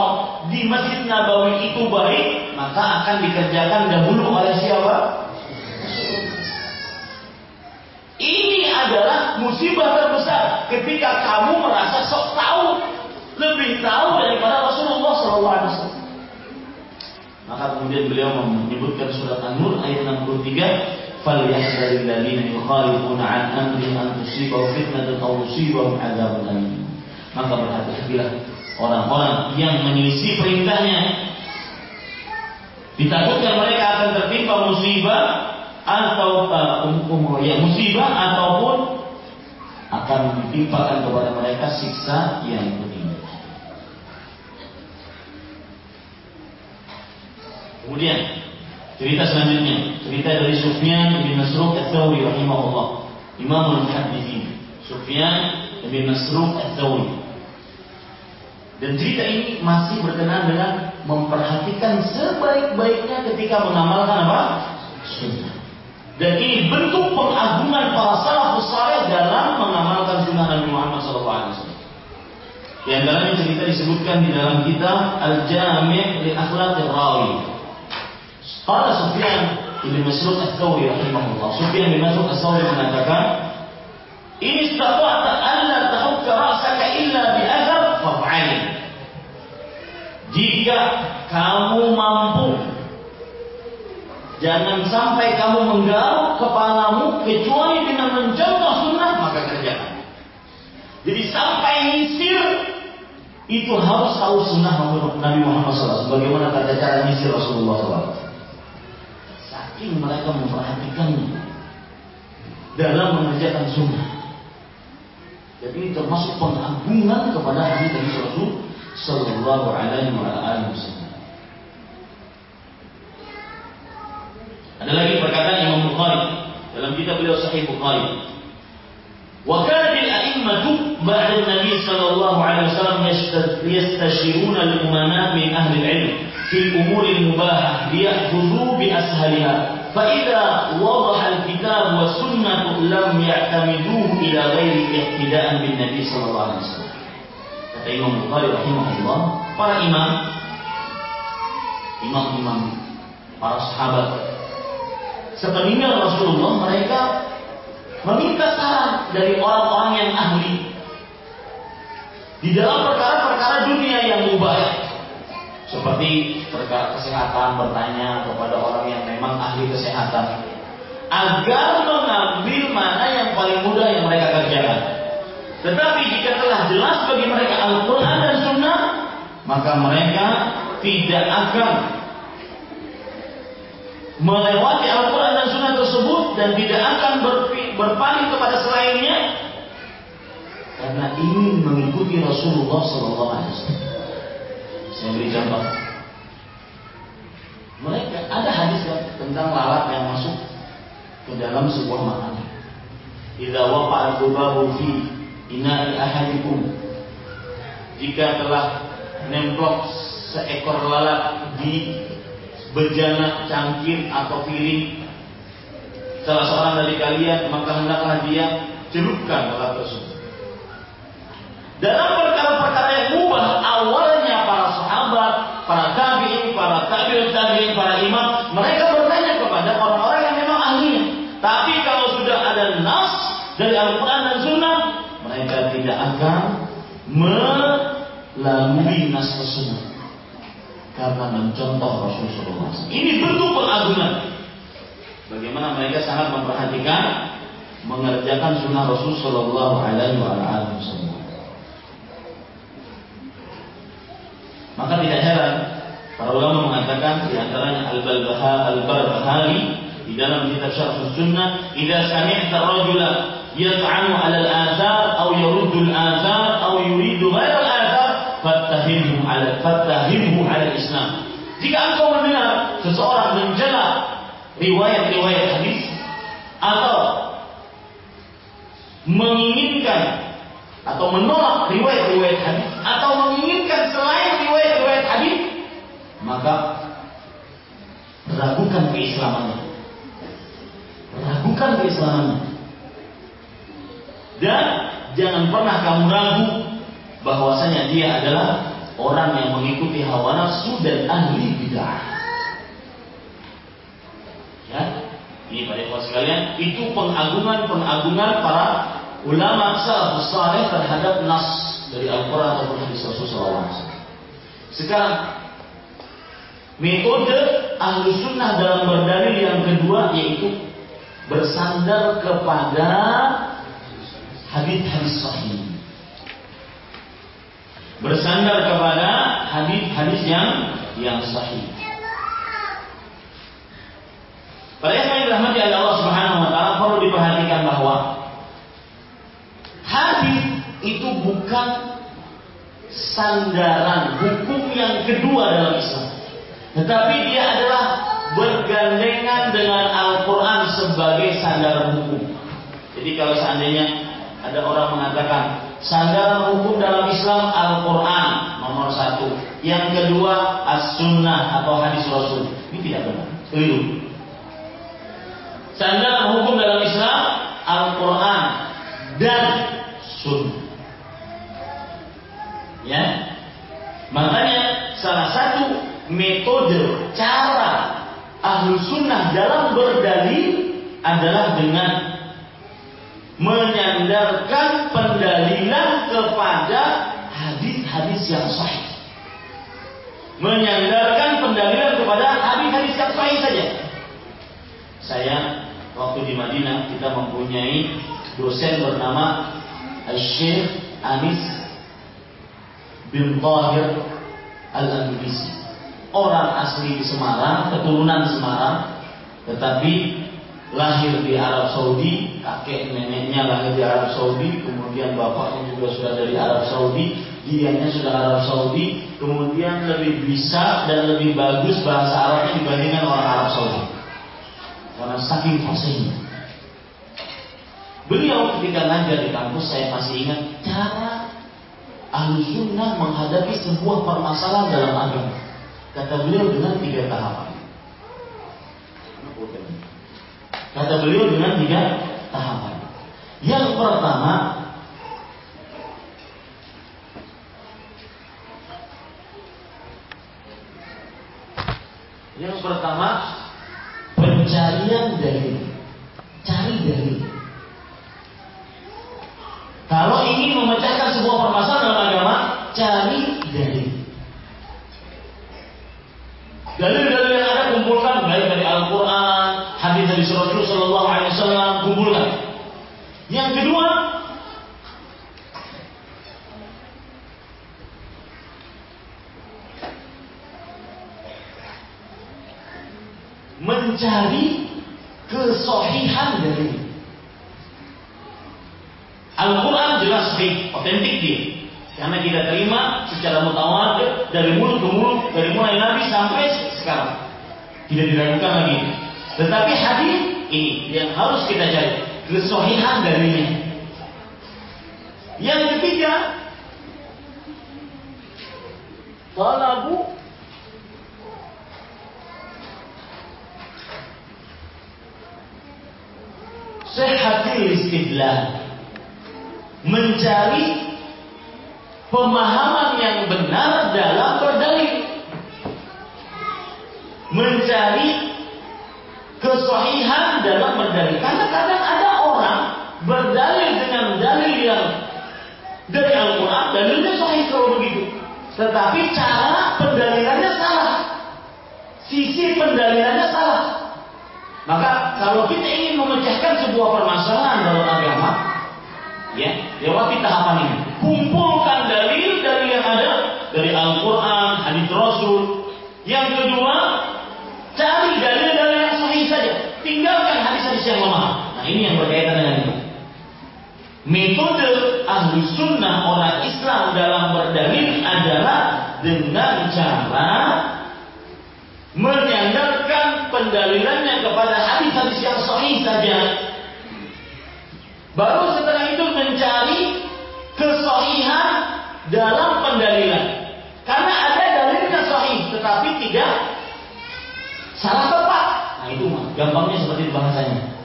di Masjid Nabawi itu baik, maka akan dikerjakan dahulu oleh siapa? Ini adalah musibah terbesar ketika kamu merasa sok tahu, lebih tahu daripada Rasulullah SAW. Maka kemudian beliau menyebutkan surat An-Nur ayat 63 فليحذر الذين يخالفون عن أمره أن تصيبهم فتنة أو يصيبهم عذاب أليم maka berhati-hatilah orang-orang yang menyelisih perintahnya ditakutkan mereka akan tertimpa musibah atau uh, um, um, ya musibah ataupun akan ditimpakan kepada mereka siksa yang pedih. Kemudian Cerita selanjutnya, cerita dari Sufyan bin Masruq Ats-Tsauri rahimahullah, Imam al-Muhadditsin. Sufyan bin Masruq Ats-Tsauri. Dan cerita ini masih berkenaan dengan memperhatikan sebaik-baiknya ketika mengamalkan apa? Sunnah. Dan ini bentuk pengagungan para salafus saleh dalam mengamalkan sunnah Nabi Muhammad SAW. Di antaranya cerita disebutkan di dalam kitab Al-Jami' li Akhlaqir Rawi. Qala Sufyan bin Mas'ud Ats-Tsauri rahimahullah. Sufyan bin Mas'ud Ats-Tsauri mengatakan, "In istata'ta an la tahukka ra'saka illa bi athar faf'al." Jika kamu mampu Jangan sampai kamu menggaruk kepalamu kecuali dengan mencontoh sunnah maka kerjakan. Jadi sampai nyisir itu harus tahu sunnah Nabi Muhammad SAW. Bagaimana kata cara nyisir Rasulullah SAW. Saking mereka memperhatikannya dalam mengerjakan sunnah. Jadi ini termasuk pengagungan kepada hadis dari Rasul Sallallahu Alaihi Wasallam. Ada lagi perkataan Imam Bukhari dalam kitab beliau Sahih Bukhari. وكانت الأئمة بعد النبي صلى الله عليه وسلم يستشيرون الأمناء من أهل العلم في الأمور المباحة ليأخذوا بأسهلها فإذا وضح الكتاب والسنة لم يعتمدوه إلى غير اقتداء بالنبي صلى الله عليه وسلم kata Imam Bukhari rahimahullah para imam imam-imam para sahabat sepeninggal Rasulullah mereka meminta saran dari orang-orang yang ahli. Di dalam perkara-perkara dunia yang mubah. Seperti perkara kesehatan bertanya kepada orang yang memang ahli kesehatan. Agar mengambil mana yang paling mudah yang mereka kerjakan. Tetapi jika telah jelas bagi mereka Al-Quran dan Sunnah maka mereka tidak akan melewati Al-Quran dan Sunnah tersebut dan tidak akan berpaling kepada selainnya karena ingin mengikuti Rasulullah Sallallahu Alaihi Wasallam. Saya beri contoh. Mereka ada hadis tentang lalat yang masuk ke dalam sebuah makanan. Idza waqa'a al fi ina'i ahadikum jika telah nemplok seekor lalat di bejana, cangkir atau piring salah seorang dari kalian maka hendaklah dia celupkan lalat tersebut. Dalam perkara-perkara yang mubah awalnya para sahabat, para tabi'in, para tabi'ut tabi'in, para imam, mereka bertanya kepada orang-orang yang memang ahlinya. Tapi kalau sudah ada nas dari Al-Quran dan Sunnah, mereka tidak akan melalui nas tersebut karena mencontoh Rasulullah SAW. Ini bentuk pengagungan. Bagaimana mereka sangat memperhatikan mengerjakan sunnah Rasul Shallallahu Alaihi Wasallam. Maka tidak heran para ulama mengatakan di antaranya Al-Balbaha Al-Barbahari di dalam kitab Syarh Sunnah, "Idza sami'ta rajula yat'anu 'ala al-athar aw yuruddu al-athar aw yuridu ghayra al-athar fattahimhu ala fattahimhu ala. Jika engkau mendengar seseorang mencela riwayat-riwayat hadis atau menginginkan atau menolak riwayat-riwayat hadis atau menginginkan selain riwayat-riwayat hadis maka ragukan keislamannya. Ragukan keislamannya. Dan jangan pernah kamu ragu bahwasanya dia adalah orang yang mengikuti hawa nafsu dan ahli bid'ah. Ya, ini pada ikhwan sekalian, itu pengagungan-pengagungan para ulama salafus saleh terhadap nas dari Al-Quran ataupun hadis Rasulullah SAW. Sekarang, metode ahli sunnah dalam berdalil yang kedua yaitu bersandar kepada hadis-hadis sahih bersandar kepada hadis-hadis yang yang sahih. Pada yang dirahmati oleh Allah Subhanahu wa taala perlu diperhatikan bahwa hadis itu bukan sandaran hukum yang kedua dalam Islam. Tetapi dia adalah bergandengan dengan Al-Quran sebagai sandaran hukum. Jadi kalau seandainya ada orang mengatakan sandaran hukum dalam Islam Al-Quran Yang kedua as-sunnah atau hadis Rasul. Ini tidak benar. Keliru. Standar hukum dalam Islam Al-Quran dan Sunnah. Ya, makanya salah satu metode cara ahlu sunnah dalam berdalil adalah dengan menyandarkan pendalilan kepada hadis-hadis yang sahih. Menyandarkan pendalilan kepada hadis-hadis yang sahih saja. Saya waktu di Madinah kita mempunyai dosen bernama Syekh Anis bin Tahir Al-Andalusi. Orang asli di Semarang, keturunan Semarang, tetapi lahir di Arab Saudi, kakek neneknya lahir di Arab Saudi, kemudian bapaknya juga sudah dari Arab Saudi, dianya sudah Arab Saudi, kemudian lebih bisa dan lebih bagus bahasa Arabnya dibandingkan orang Arab Saudi. Karena saking fasihnya. Beliau ketika ngajar di kampus saya masih ingat cara ahlu sunnah menghadapi sebuah permasalahan dalam agama. Kata beliau dengan tiga tahapan. Kata beliau dengan tiga tahapan. Yang pertama, yang pertama pencarian dalil. Cari dalil. Kalau ingin memecahkan sebuah permasalahan dalam agama, cari dalil. Dalil-dalil hadis Rasul Shallallahu Alaihi Wasallam kumpulkan. Yang kedua, mencari kesohihan dari Al-Quran jelas sahih, otentik dia. Karena kita terima secara mutawatir dari mulut ke mulut, dari mulai Nabi sampai sekarang. Tidak diragukan lagi. Tetapi hadis ini yang harus kita cari. Kesohihan darinya. Yang ketiga, talabu. Sehatil istidlal. Mencari pemahaman yang benar dalam berdalil. Mencari kesahihan dalam berdalil karena kadang ada orang berdalil dengan dalil yang dari Al-Quran dalilnya sahih kalau begitu tetapi cara pendalilannya salah sisi pendalilannya salah maka kalau kita ingin memecahkan sebuah permasalahan dalam agama, ya, lewati tahapan ini. Kumpulkan dalil dari yang ada dari Al-Quran, hadis Rasul. Yang kedua, cari dalil-dalil yang sahih saja. Tinggalkan hadis-hadis yang lemah. Nah ini yang berkaitan dengan ini. Metode ahli sunnah orang Islam dalam berdalil adalah dengan cara menyandarkan pendalilannya kepada hadis-hadis yang sahih saja. Baru setelah itu mencari kesahihan dalam pendalilan. Karena ada dalilnya sahih tetapi tidak salah tepat. Nah itu gampangnya seperti bahasanya.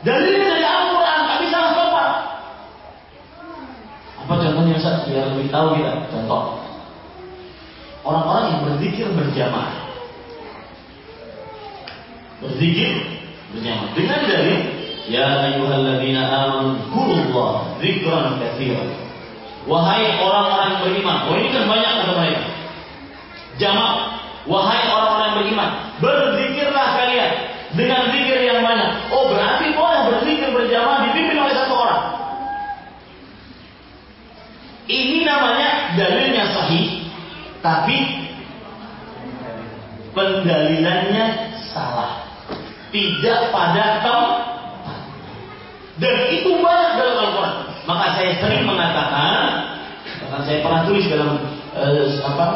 Dalilnya dari Al-Quran tapi salah tepat. Apa contohnya Ustaz? Biar lebih tahu kita. Contoh. Orang-orang yang berzikir berjamaah berzikir berjamaah dengan dalil ya ayyuhalladzina amanu dzkurullah dzikran katsiran wahai orang-orang yang beriman oh ini kan banyak kata mereka jamaah wahai orang-orang yang beriman berzikirlah kalian dengan zikir yang banyak oh berarti boleh berzikir berjamaah dipimpin oleh satu orang ini namanya dalilnya sahih tapi pendalilannya salah tidak pada tempat. Dan itu banyak dalam Al-Quran. Maka saya sering mengatakan, bahkan saya pernah tulis dalam eh, apa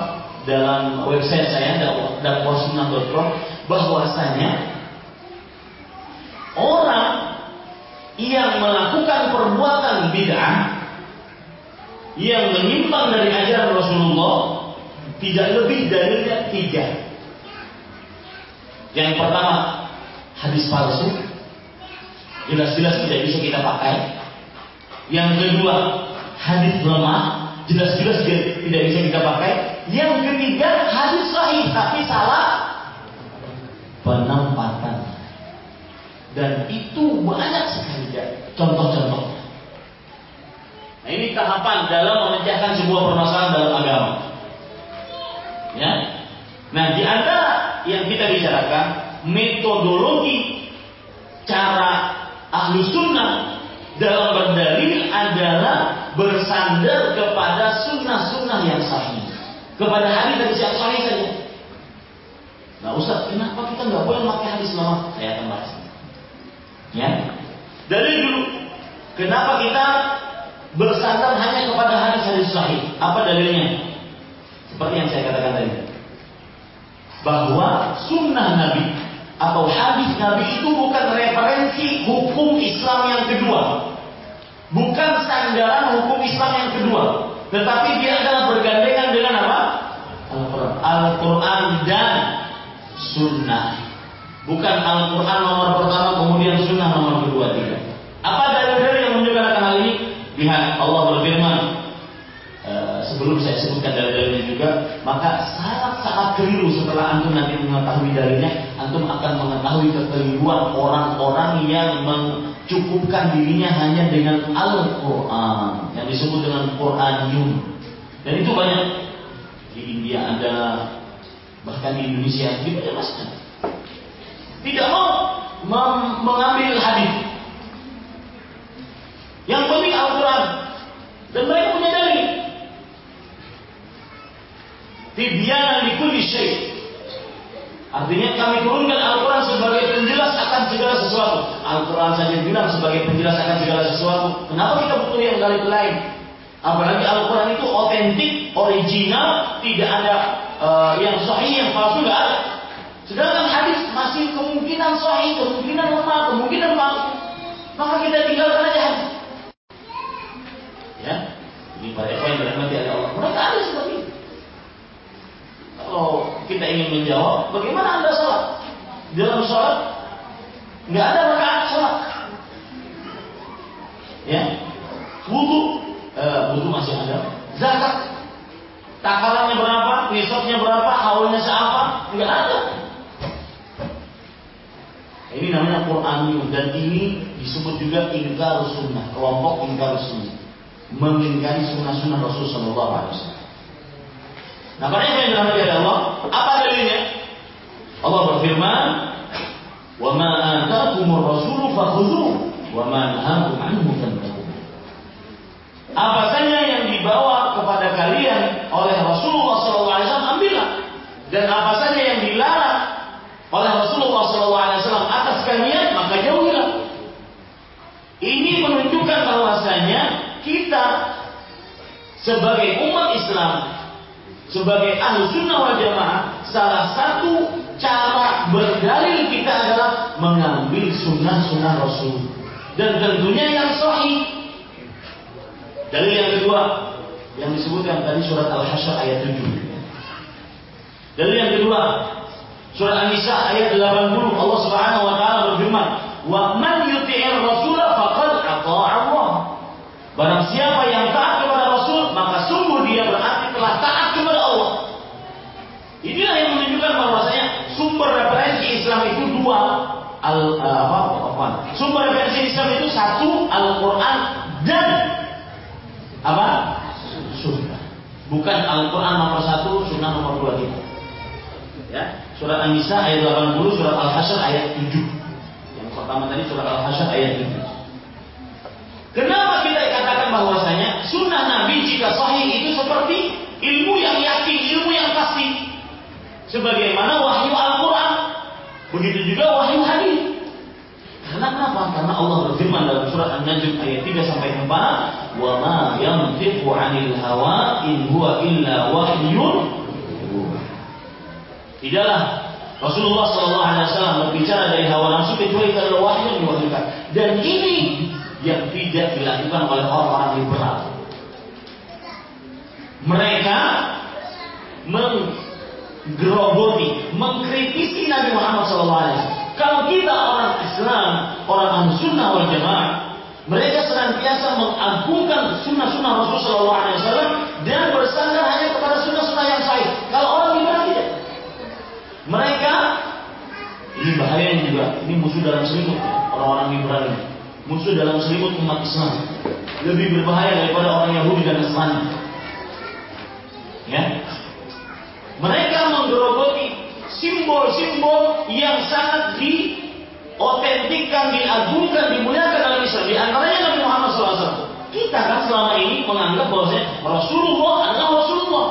dalam website saya dakwahsunnah.com bahwasanya orang yang melakukan perbuatan bid'ah yang menyimpang dari ajaran Rasulullah Tidak lebih dalilnya tiga. Yang pertama, hadis palsu. Jelas-jelas tidak bisa kita pakai. Yang kedua, hadis lemah. Jelas-jelas tidak bisa kita pakai. Yang ketiga, hadis sahih tapi salah penempatan. Dan itu banyak sekali contoh-contohnya. Nah ini tahapan dalam memecahkan sebuah permasalahan dalam agama. Ya. Nah di antara yang kita bicarakan metodologi cara ahlu sunnah dalam berdalil adalah bersandar kepada sunnah-sunnah yang sahih. Kepada hadis yang sahih saja. Nah Ustaz, kenapa kita nggak boleh pakai hadis lama? Saya akan bahas. Ya, dari dulu, kenapa kita bersandar hanya kepada hadis-hadis sahih? Apa dalilnya? Seperti yang saya katakan tadi, bahwa sunnah Nabi atau hadis Nabi itu bukan referensi hukum Islam yang kedua, bukan sandaran hukum Islam yang kedua, tetapi dia adalah bergandengan dengan apa? Al-Quran, dan sunnah. Bukan Al-Quran nomor pertama, kemudian sunnah nomor kedua, tidak. Apa dalil-dalil yang menunjukkan hal ini? Lihat, Allah berfirman, uh, sebelum saya sebutkan dalil-dalilnya juga, maka sangat-sangat keliru setelah antum nanti mengetahui dalilnya, antum akan mengetahui kekeliruan orang-orang yang mencukupkan dirinya hanya dengan Al-Quran, yang disebut dengan Quraniyun. Dan itu banyak. Di India ada, bahkan di Indonesia dibebaskan. Tidak mau mengambil hadis. Yang penting Al-Quran. Dan mereka punya dalil. Tibyanan likulli syai. Artinya kami turunkan Al-Quran sebagai penjelas akan segala sesuatu. Al-Quran saja bilang sebagai penjelas akan segala sesuatu. Kenapa kita butuh yang dalil lain? Apalagi Al-Quran itu otentik, original, tidak ada uh, yang sahih, yang palsu nggak ada. Sedangkan hadis masih kemungkinan sahih, kemungkinan lemah, kemungkinan palsu. Maka kita tinggalkan aja hadis. Ya, ini para yang dirahmati oleh Allah. Mereka ada seperti itu. Kalau kita ingin menjawab, bagaimana anda sholat? Dalam sholat nggak ada rakaat sholat. Ya, wudhu, eh, masih ada. Zakat Takarannya berapa? Besoknya berapa? Haulnya seapa? Enggak ada. Ini namanya Quran dan ini disebut juga ingkar sunnah, kelompok ingkar sunnah, mengingkari sunnah-sunnah Rasul Shallallahu Alaihi Wasallam. Nah, pada yang dirahmati oleh Allah, apa dalilnya? Allah berfirman, "Wa ma atakumur rasulu fakhudhu, wa ma nahakum anhu fantahu." Apa saja yang dibawa kepada kalian oleh Rasulullah SAW ambillah. Dan apa saja yang dilarang oleh Rasulullah SAW atas kalian maka jauhilah. Ini menunjukkan bahwasanya kita sebagai umat Islam, sebagai ahlu sunnah wal jamaah, salah satu cara berdalil kita adalah mengambil sunnah-sunnah Rasul. Dan tentunya yang sahih Dalil yang kedua yang disebutkan tadi surat Al-Hasyr ayat 7. Dalil yang kedua surat An-Nisa ayat 80 Allah Subhanahu wa taala berfirman, "Wa man yuti'ir rasul faqad ata'a Allah." Barang siapa yang taat kepada Rasul, maka sungguh dia berarti telah taat kepada Allah. Inilah yang menunjukkan bahwasanya sumber referensi Islam itu dua. Al, uh, apa, apa, Sumber referensi Islam itu satu Al-Quran dan apa? Sunnah. Bukan Al-Quran nomor satu, Sunnah nomor dua kita. Ya, surat An-Nisa ayat 80, surat Al-Hasyr ayat 7. Yang pertama tadi surat Al-Hasyr ayat 7. Kenapa kita katakan bahwasanya sunnah Nabi jika sahih itu seperti ilmu yang yakin, ilmu yang pasti. Sebagaimana wahyu Al-Quran. Begitu juga wahyu hadis. Karena kenapa? Karena Allah berfirman dalam surat An-Najm ayat 3 sampai 4, "Wa ma yantiqu 'anil hawa in huwa illa wahyun Tidaklah Rasulullah wasallam berbicara dari hawa nafsu kecuali adalah wahyu yang diwahyukan. Dan ini yang tidak dilakukan oleh orang-orang liberal. Mereka menggerogoti, mengkritisi Nabi Muhammad SAW. Kalau kita orang Islam, orang ahli sunnah wal jamaah, mereka senantiasa mengagungkan sunnah-sunnah Rasulullah SAW dan bersandar hanya kepada sunnah-sunnah yang sahih. Kalau orang liberal tidak. Mereka ini bahaya juga. Ini musuh dalam selimut orang-orang liberal ini. Musuh dalam selimut umat Islam. Lebih berbahaya daripada orang Yahudi dan Nasrani. Ya, mereka menggerogoti simbol-simbol yang sangat di otentikkan, diagungkan, dimuliakan dalam Islam. Di antaranya Nabi Muhammad SAW. Kita kan selama ini menganggap bahwa Rasulullah adalah Rasulullah.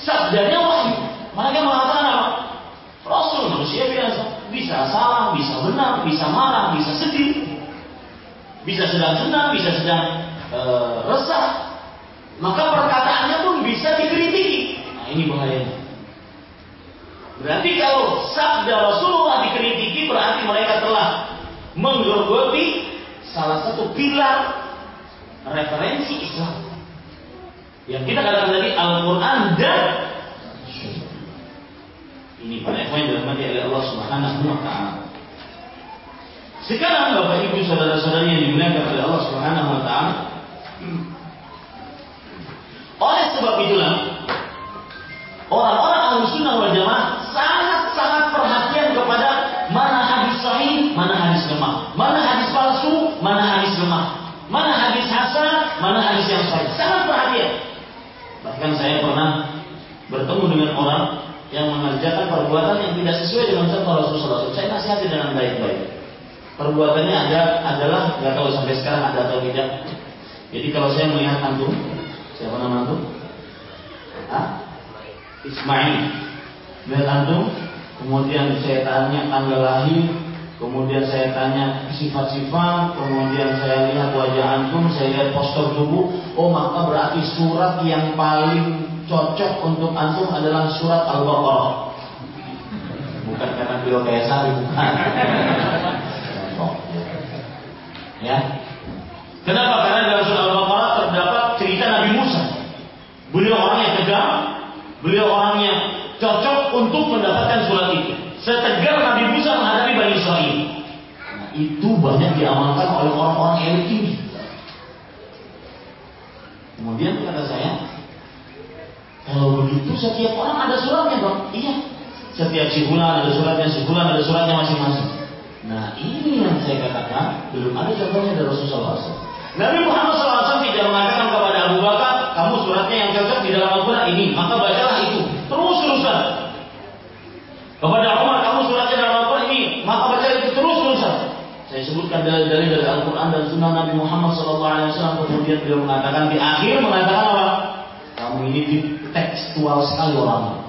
Sabdanya wahyu. Mereka mengatakan apa? Rasul manusia biasa. Bisa salah, bisa benar, bisa marah, bisa sedih. Bisa sedang senang, bisa sedang uh, resah. Maka perkataannya pun bisa dikritiki. Nah ini bahayanya. Berarti kalau sabda Rasulullah dikritiki berarti mereka telah menggerogoti salah satu pilar referensi Islam. Yang kita katakan tadi Al-Quran dan ini para ikhwan yang dirahmati oleh Allah Subhanahu wa taala. Sekarang Bapak Ibu saudara-saudari yang dimuliakan oleh Allah Subhanahu wa taala. Oleh sebab itulah orang-orang ahlu sunnah wal jamaah sangat-sangat perhatian kepada mana hadis sahih, mana hadis lemah, mana hadis palsu, mana hadis lemah, mana hadis hasan, mana hadis yang sahih. Sangat perhatian. Bahkan saya pernah bertemu dengan orang yang mengerjakan perbuatan yang tidak sesuai dengan contoh Rasulullah SAW. Saya nasihati dengan baik-baik. Perbuatannya ada adalah nggak tahu sampai sekarang ada atau tidak. Jadi kalau saya melihat antum, siapa nama antum? Hah? Ismail Lihat antum, kemudian saya tanya tanggal lahir, kemudian saya tanya sifat-sifat, kemudian saya lihat wajah antum, saya lihat postur tubuh, oh maka berarti surat yang paling cocok untuk antum adalah surat Al-Baqarah. Bukan karena beliau kayak sari, bukan. Ya. Kenapa? Karena dalam surat Al-Baqarah terdapat cerita Nabi Musa. Beliau orang yang tegar, beliau orang yang cocok untuk mendapatkan surat itu. Setegar Nabi Musa menghadapi Bani Israel. Nah, itu banyak diamalkan oleh orang-orang elit tinggi. Kemudian kata saya, kalau begitu setiap orang ada suratnya dong. Iya. Setiap si bulan ada suratnya, si bulan ada suratnya masing-masing. Nah ini yang saya katakan belum ada contohnya dari Rasulullah SAW. Nabi Muhammad SAW tidak mengatakan kepada Abu Bakar, kamu suratnya yang cocok di dalam Al-Quran ini, maka bacalah itu. Terus-terusan. Kepada Umar, kamu suratnya dalam Al-Quran ini, maka baca itu terus-terusan. Saya sebutkan dalil-dalil dari Al-Quran dan Sunnah Nabi Muhammad SAW. Kemudian beliau mengatakan di akhir mengatakan apa? Kamu ini di tekstual sekali orangnya.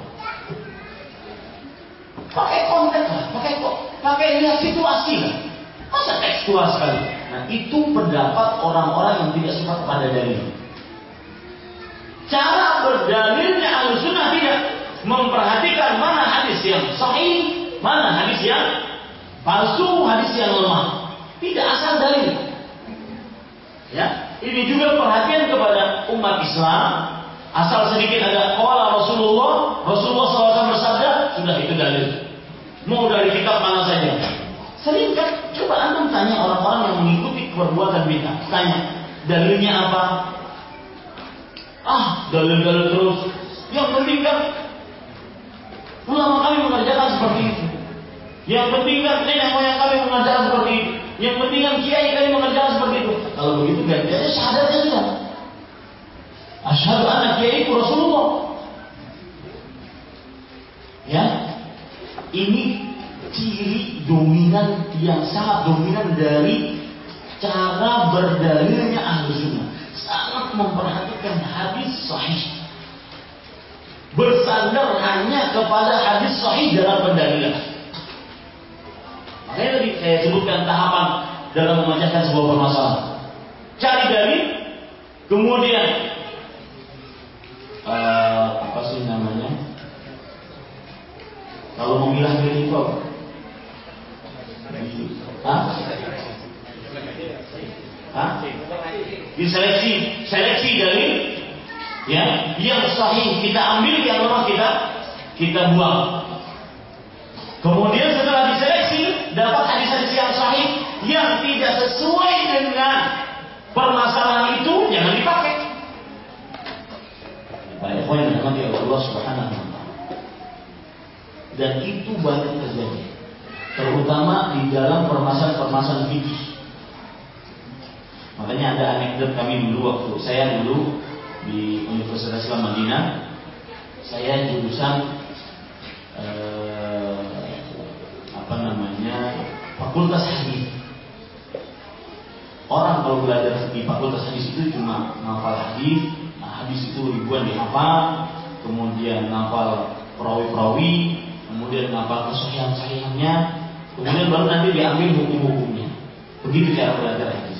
Pakai konteks lah, pakai kok, pakai lihat situasi. Masa tekstual sekali? Nah itu pendapat orang-orang yang tidak suka kepada dalil. Cara berdalilnya al-sunnah tidak memperhatikan mana hadis yang sahih, mana hadis yang palsu, hadis yang lemah. Tidak asal dalil. Ya, ini juga perhatian kepada umat Islam. Asal sedikit ada qala Rasulullah, Rasulullah SAW bersabda, sudah itu dalil. Mau dari kitab mana saja. Sering kan coba antum tanya orang-orang yang mengikuti perbuatan bid'ah, tanya dalilnya apa? Ah, dalil-dalil terus. Yang penting kan ulama kami mengerjakan seperti itu. Yang penting kan nenek moyang kami mengerjakan seperti itu. Yang penting kan kiai kami mengerjakan seperti itu. Kalau begitu ganti aja syahadatnya sudah. Asyhadu anak kiai Rasulullah. Ya. Ini ciri dominan yang sangat dominan dari cara berdalilnya ahlu sunnah. Sangat memperhatikan hadis sahih. Bersandar hanya kepada hadis sahih dalam pendalilan. Makanya tadi saya sebutkan tahapan dalam memecahkan sebuah permasalahan. Cari dalil, kemudian uh, apa sih namanya? Kalau memilah apa? Hah? Hah? Diseleksi, seleksi dari ya yang sahih kita ambil yang lemah kita kita buang. Kemudian setelah diseleksi, dapat hadis-hadis yang sahih yang tidak sesuai dengan permasalahan itu, jangan dipakai. Para ikhwan yang Allah Subhanahu wa. Dan itu banyak terjadi. Terutama di dalam permasalahan-permasalahan fikih. Makanya ada anekdot kami dulu waktu saya dulu di Universitas Islam Madinah, saya jurusan eh, apa namanya Fakultas Hadis. Orang kalau belajar di Fakultas Hadis itu cuma ngafal hadis, nah hadis itu ribuan dihafal, kemudian ngafal perawi-perawi, kemudian ngafal kesahihan-sahihannya, kemudian baru nanti diambil hukum-hukumnya. Begitu cara belajar hadis.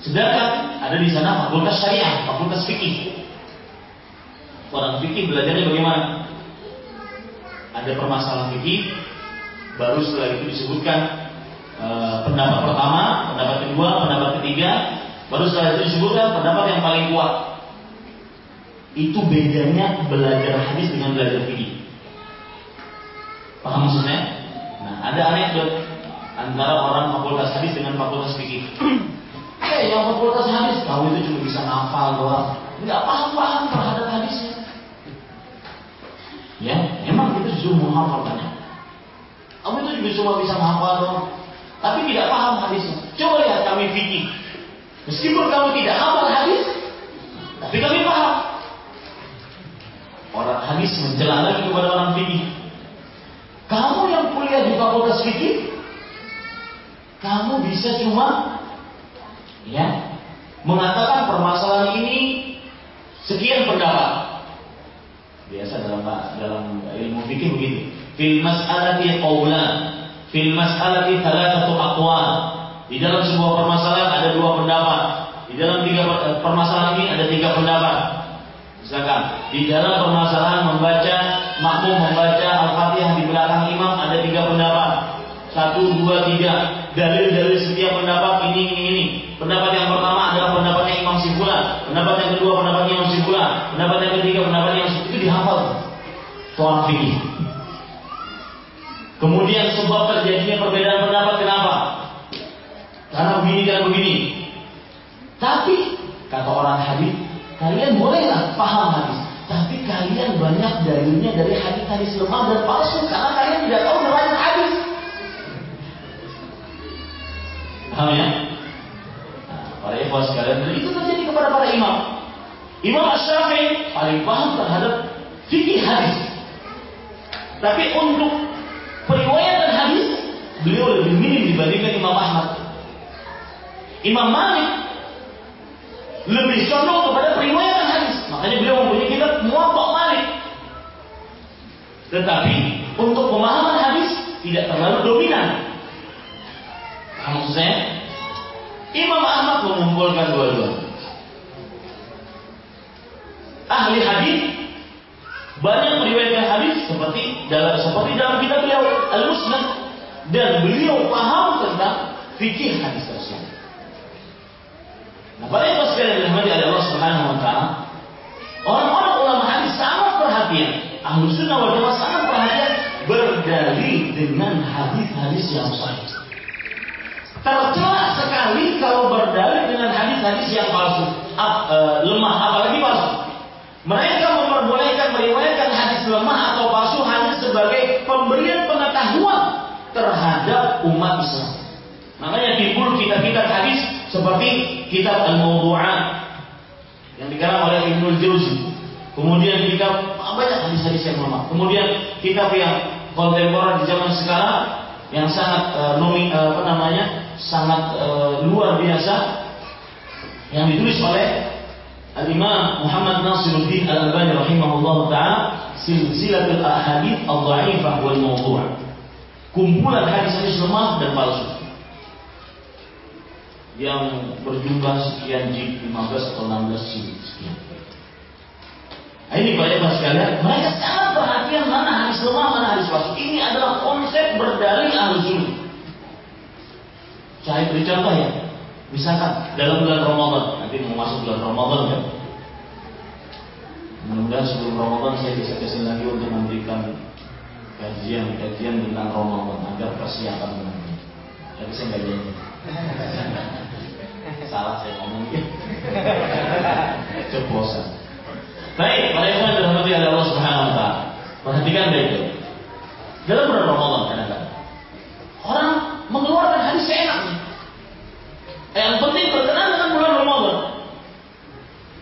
Sedangkan ada di sana fakultas syariah, fakultas fikih. Orang fikih belajarnya bagaimana? Ada permasalahan fikih, baru setelah itu disebutkan e, pendapat pertama, pendapat kedua, pendapat ketiga, baru setelah itu disebutkan pendapat yang paling kuat. Itu bedanya belajar hadis dengan belajar fikih. Paham maksudnya? Nah, ada anekdot antara orang fakultas hadis dengan fakultas fikih. Eh, yang fakultas hadis, kamu itu cuma bisa ngafal doang. Nggak paham-paham terhadap hadisnya. Ya, emang kita justru menghafalkannya. Kamu itu juga cuma bisa ngafal doang. Tapi tidak paham hadisnya. Coba lihat kami fikih. Meskipun kamu tidak hafal hadis, tapi kami paham. Orang hadis mencela lagi kepada orang fikih. Kamu yang kuliah di fakultas fikih, kamu bisa cuma ya mengatakan permasalahan ini sekian pendapat. Biasa dalam dalam ilmu fikih begitu. Fil mas'alati qawlan, fil mas'alati thalathatu aqwal. Di dalam sebuah permasalahan ada dua pendapat. Di dalam tiga permasalahan ini ada tiga pendapat. Misalkan di dalam permasalahan membaca makmum membaca al-fatihah di belakang imam ada tiga pendapat. Satu, dua, tiga. Dalil-dalil setiap pendapat ini, ini, ini. Pendapat yang pertama adalah pendapatnya Imam Simpulan. Pendapat yang kedua pendapatnya Imam Simpulan. Pendapat yang ketiga pendapatnya Imam Itu dihafal. Seorang fikih. Kemudian sebab terjadinya perbedaan pendapat kenapa? Karena begini dan begini. Tapi kata orang hadis, kalian bolehlah paham hadis. Tapi kalian banyak dalilnya dari hadis-hadis lemah dan palsu karena kalian tidak tahu riwayat hadis. Paham ya? Nah, para ikhwan sekalian, dan itu terjadi kepada para imam. Imam Asy-Syafi'i paling paham terhadap fikih hadis. Tapi untuk periwayatan hadis, beliau lebih minim dibandingkan Imam Ahmad. Imam Malik lebih condong kepada periwayatan hadis. Makanya beliau mempunyai kitab Muwatta Malik. Tetapi untuk pemahaman hadis tidak terlalu dominan. Saya, Imam Ahmad mengumpulkan dua-dua. Ahli hadis banyak meriwayatkan hadis seperti dalam seperti dalam kitab beliau Al-Musnad dan beliau paham tentang fikih hadis tersebut. Nah, pada itu sekalian dirahmati oleh Allah Subhanahu wa taala, orang-orang ulama hadis sangat perhatian, ahlu sunnah wal jamaah sangat perhatian berdalil dengan hadis-hadis yang sahih. Tercela sekali kalau berdalil dengan hadis-hadis yang palsu, ap, e, lemah, apalagi palsu. Mereka memperbolehkan meriwayatkan hadis lemah atau palsu hanya sebagai pemberian pengetahuan terhadap umat Islam. Makanya timbul kitab-kitab hadis seperti kitab Al-Mawdu'at yang dikarang oleh Ibnu Jauzi. Kemudian kitab banyak hadis-hadis yang lemah. Kemudian kitab yang kontemporer di zaman sekarang yang sangat uh, nomi, uh, apa namanya sangat uh, luar biasa yang ditulis oleh Al-Imam Muhammad Nasiruddin Al-Albani rahimahullah taala Silsilatul Ahadits Al-Dha'ifah wal Mawdu'. Kumpulan hadis-hadis lemah dan palsu. Yang berjumlah sekian jilid 15 atau 16 jilid sekian. Nah, ini banyak mas sekalian, mereka sangat perhatian mana hadis lemah, mana hadis palsu. Ini adalah konsep berdalil ahli. Saya beri contoh ya. Misalkan dalam bulan Ramadan, nanti mau masuk bulan Ramadan kan. Mudah-mudahan sebelum Ramadan saya bisa ke sini lagi untuk memberikan kajian-kajian tentang Ramadan agar persiapan nanti. Tapi saya nggak janji. Salah saya ngomong ya. Ceplosan. Baik, para yang dirahmati oleh Allah Subhanahu wa taala. Perhatikan baik-baik. Dalam bulan Ramadan kadang-kadang orang mengeluarkan hadis seenaknya. Yang penting berkenan dengan bulan Ramadan.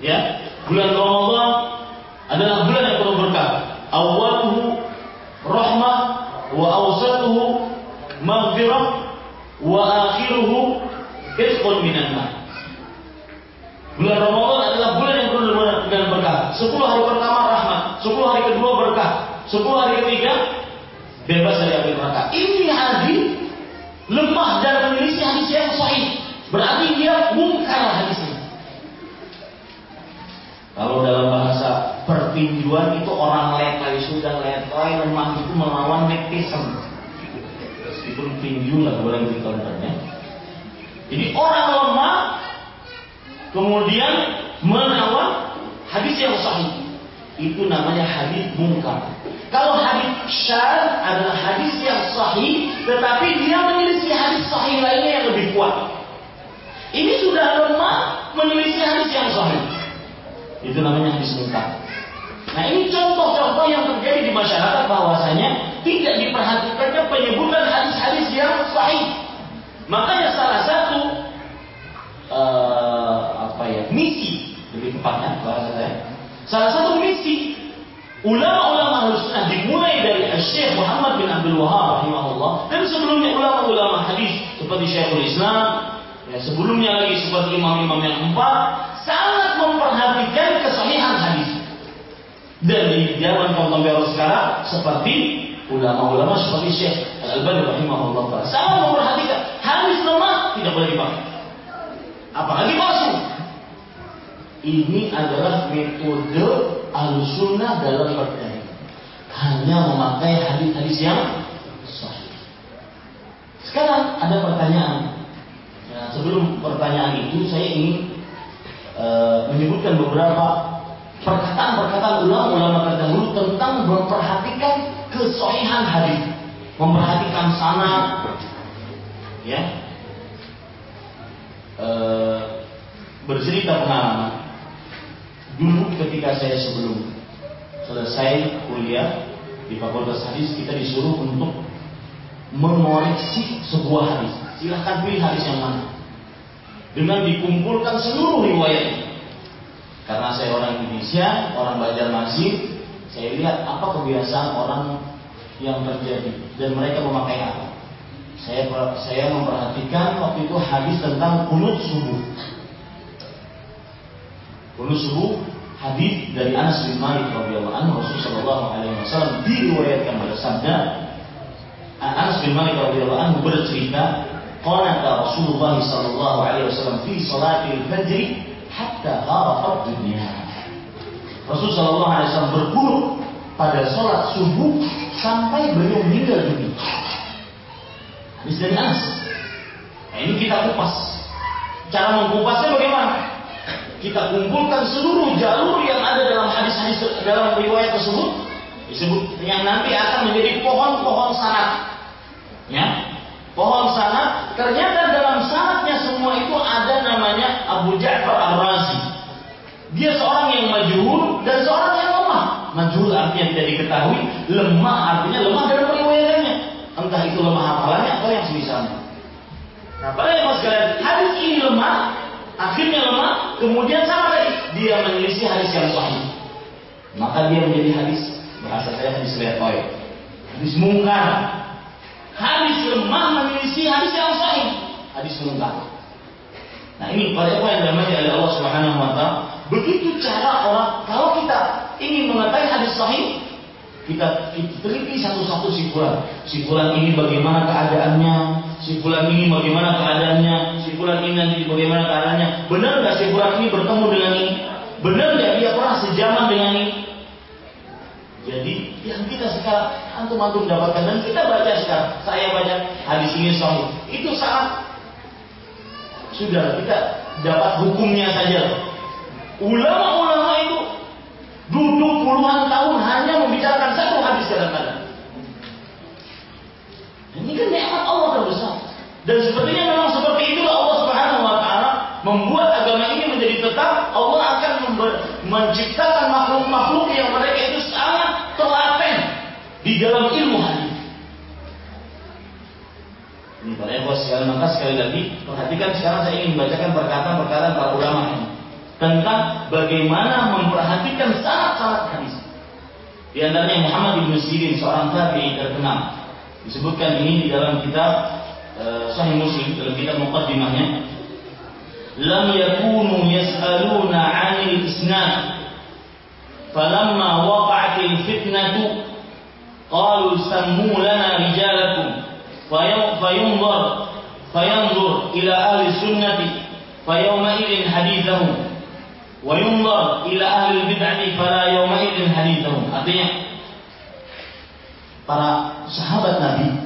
Ya, bulan Ramadan adalah bulan yang penuh berkah. Awaluhu rahmah wa awsatuhu maghfirah wa akhiruhu izqun minan Bulan Ramadan adalah bulan yang penuh dengan berkah. Sepuluh hari pertama rahmat, sepuluh hari kedua berkah, sepuluh hari ketiga bebas dari api neraka. Ini hadis lemah dan memiliki hadis yang sahih. Berarti dia mungkar hadisnya. Kalau dalam bahasa pertinjuan itu orang letoy sudah letoy lemah itu melawan netizen. Meskipun tinju lah boleh dikonternya. Jadi orang lemah kemudian menawan hadis yang sahih. Itu namanya hadis mungkar. Kalau hadis syar adalah hadis yang sahih, tetapi dia menyelisih hadis sahih lainnya yang lebih kuat. Ini sudah lemah menyelisih hadis yang sahih. Itu namanya hadis munkar. Nah ini contoh-contoh yang terjadi di masyarakat bahwasanya tidak diperhatikannya penyebutan hadis-hadis yang sahih. Makanya salah satu uh, apa ya misi lebih tepatnya bahasa saya. Salah satu misi ulama-ulama sunnah dimulai dari Syekh Muhammad bin Abdul Wahab rahimahullah dan sebelumnya ulama-ulama hadis seperti Syekhul Islam ya sebelumnya lagi seperti imam-imam yang empat sangat memperhatikan kesahihan hadis. Dan di zaman kontemporer sekarang seperti ulama-ulama seperti Syekh Al-Albani rahimahullah taala sangat memperhatikan hadis lemah tidak boleh dipakai. Apalagi palsu. Ini adalah metode al-sunnah dalam berdalil. Hanya memakai hadis-hadis yang sahih. Sekarang ada pertanyaan. Nah, sebelum pertanyaan itu saya ingin e, menyebutkan beberapa perkataan-perkataan ulama-ulama terdahulu tentang memperhatikan kesohihan hadis, memperhatikan sana, ya, e, bercerita pengalaman. Dulu ketika saya sebelum selesai kuliah di Fakultas Hadis kita disuruh untuk mengoreksi sebuah hadis. Silahkan pilih hadis yang mana dengan dikumpulkan seluruh riwayat. Karena saya orang Indonesia, orang Banjarmasin, saya lihat apa kebiasaan orang yang terjadi dan mereka memakai apa. Saya saya memperhatikan waktu itu hadis tentang kunut subuh. Kunut subuh hadis dari Anas bin Malik radhiyallahu anhu Rasulullah alaihi wasallam diriwayatkan bersabda Anas bin Malik radhiyallahu anhu bercerita qanata Rasulullah sallallahu alaihi wasallam fi salatil fajr hatta gharafat dunia Rasul Wasallam berkunut pada sholat subuh sampai beliau meninggal dunia. Hadis dari. Nah, ini kita kupas. Cara mengkupasnya bagaimana? Kita kumpulkan seluruh jalur yang ada dalam hadis-hadis dalam riwayat tersebut disebut yang nanti akan menjadi pohon-pohon sanad. Ya, pohon sanad, ternyata dalam sanadnya semua itu ada namanya Abu Ja'far Ar-Razi. Dia seorang yang majhul dan seorang yang lemah. Majhul artinya tidak diketahui, lemah artinya lemah dalam periwayatannya. Entah itu lemah hafalannya atau yang semisalnya. Nah, pada yang sekalian, hadis ini lemah, akhirnya lemah, kemudian sama tadi dia menyelisih hadis yang sahih. Maka dia menjadi hadis bahasa saya hadis letoy, hadis mungkar, hadis lemah menyelisih hadis yang sahih, hadis munkar. Nah ini pada apa yang dirahmati oleh Allah Subhanahu Wa Taala. Begitu cara orang kita ingin mengetahui hadis sahih, kita, teliti satu-satu sifulan. Sifulan ini bagaimana keadaannya, sifulan ini bagaimana keadaannya, sifulan ini nanti bagaimana keadaannya. Benar nggak sifulan ini bertemu dengan ini? Benar nggak dia pernah sejaman dengan ini? Jadi yang kita sekarang antum-antum dapatkan dan kita baca sekarang, saya baca hadis ini sahih. Itu sangat sudah kita dapat hukumnya saja. Ulama-ulama Duduk puluhan tahun hanya membicarakan satu hadis kadang-kadang. Ini kan nikmat Allah yang besar. Dan sepertinya memang seperti itulah Allah Subhanahu wa taala membuat agama ini menjadi tetap Allah akan menciptakan makhluk-makhluk yang mereka itu sangat telaten di dalam ilmu hadis. Ini para ekor sekali maka sekali lagi perhatikan sekarang saya ingin membacakan perkataan-perkataan para ulama ini tentang bagaimana memperhatikan syarat-syarat hadis. Di antaranya Muhammad bin Sirin seorang tabi'i terkenal. Disebutkan ini di dalam kitab e, Sahih Muslim dalam kitab muqaddimahnya. Lam yakunu yas'aluna 'anil isnad. Falamma waqa'atil fitnatu qalu sammu lana rijalakum fayunzar fayanzur ila ahli sunnati fayauma hadithahum wa yunzar ila ahli bid'ati fala yawma hadithu artinya para sahabat Nabi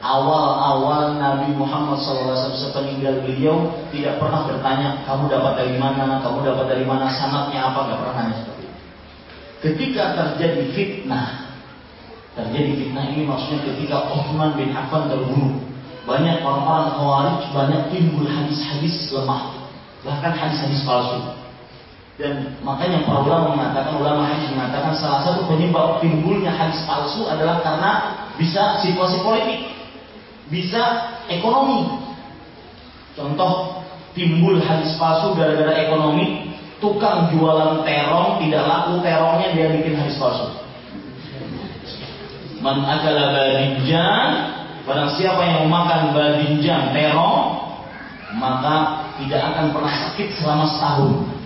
awal-awal Nabi Muhammad SAW sepeninggal beliau tidak pernah bertanya kamu dapat dari mana, kamu dapat dari mana, sanatnya apa, nggak pernah nanya seperti itu. Ketika terjadi fitnah, terjadi fitnah ini maksudnya ketika Uthman bin Affan terbunuh, banyak orang-orang khawarij banyak timbul hadis-hadis lemah, bahkan hadis-hadis palsu. Dan makanya para ulama mengatakan, ulama hadis mengatakan salah satu penyebab timbulnya hadis palsu adalah karena bisa situasi politik. Bisa ekonomi. Contoh timbul hadis palsu gara-gara ekonomi, tukang jualan terong tidak laku terongnya dia bikin hadis palsu Man akala badinjan Barang siapa yang memakan badinjan terong Maka tidak akan pernah sakit selama setahun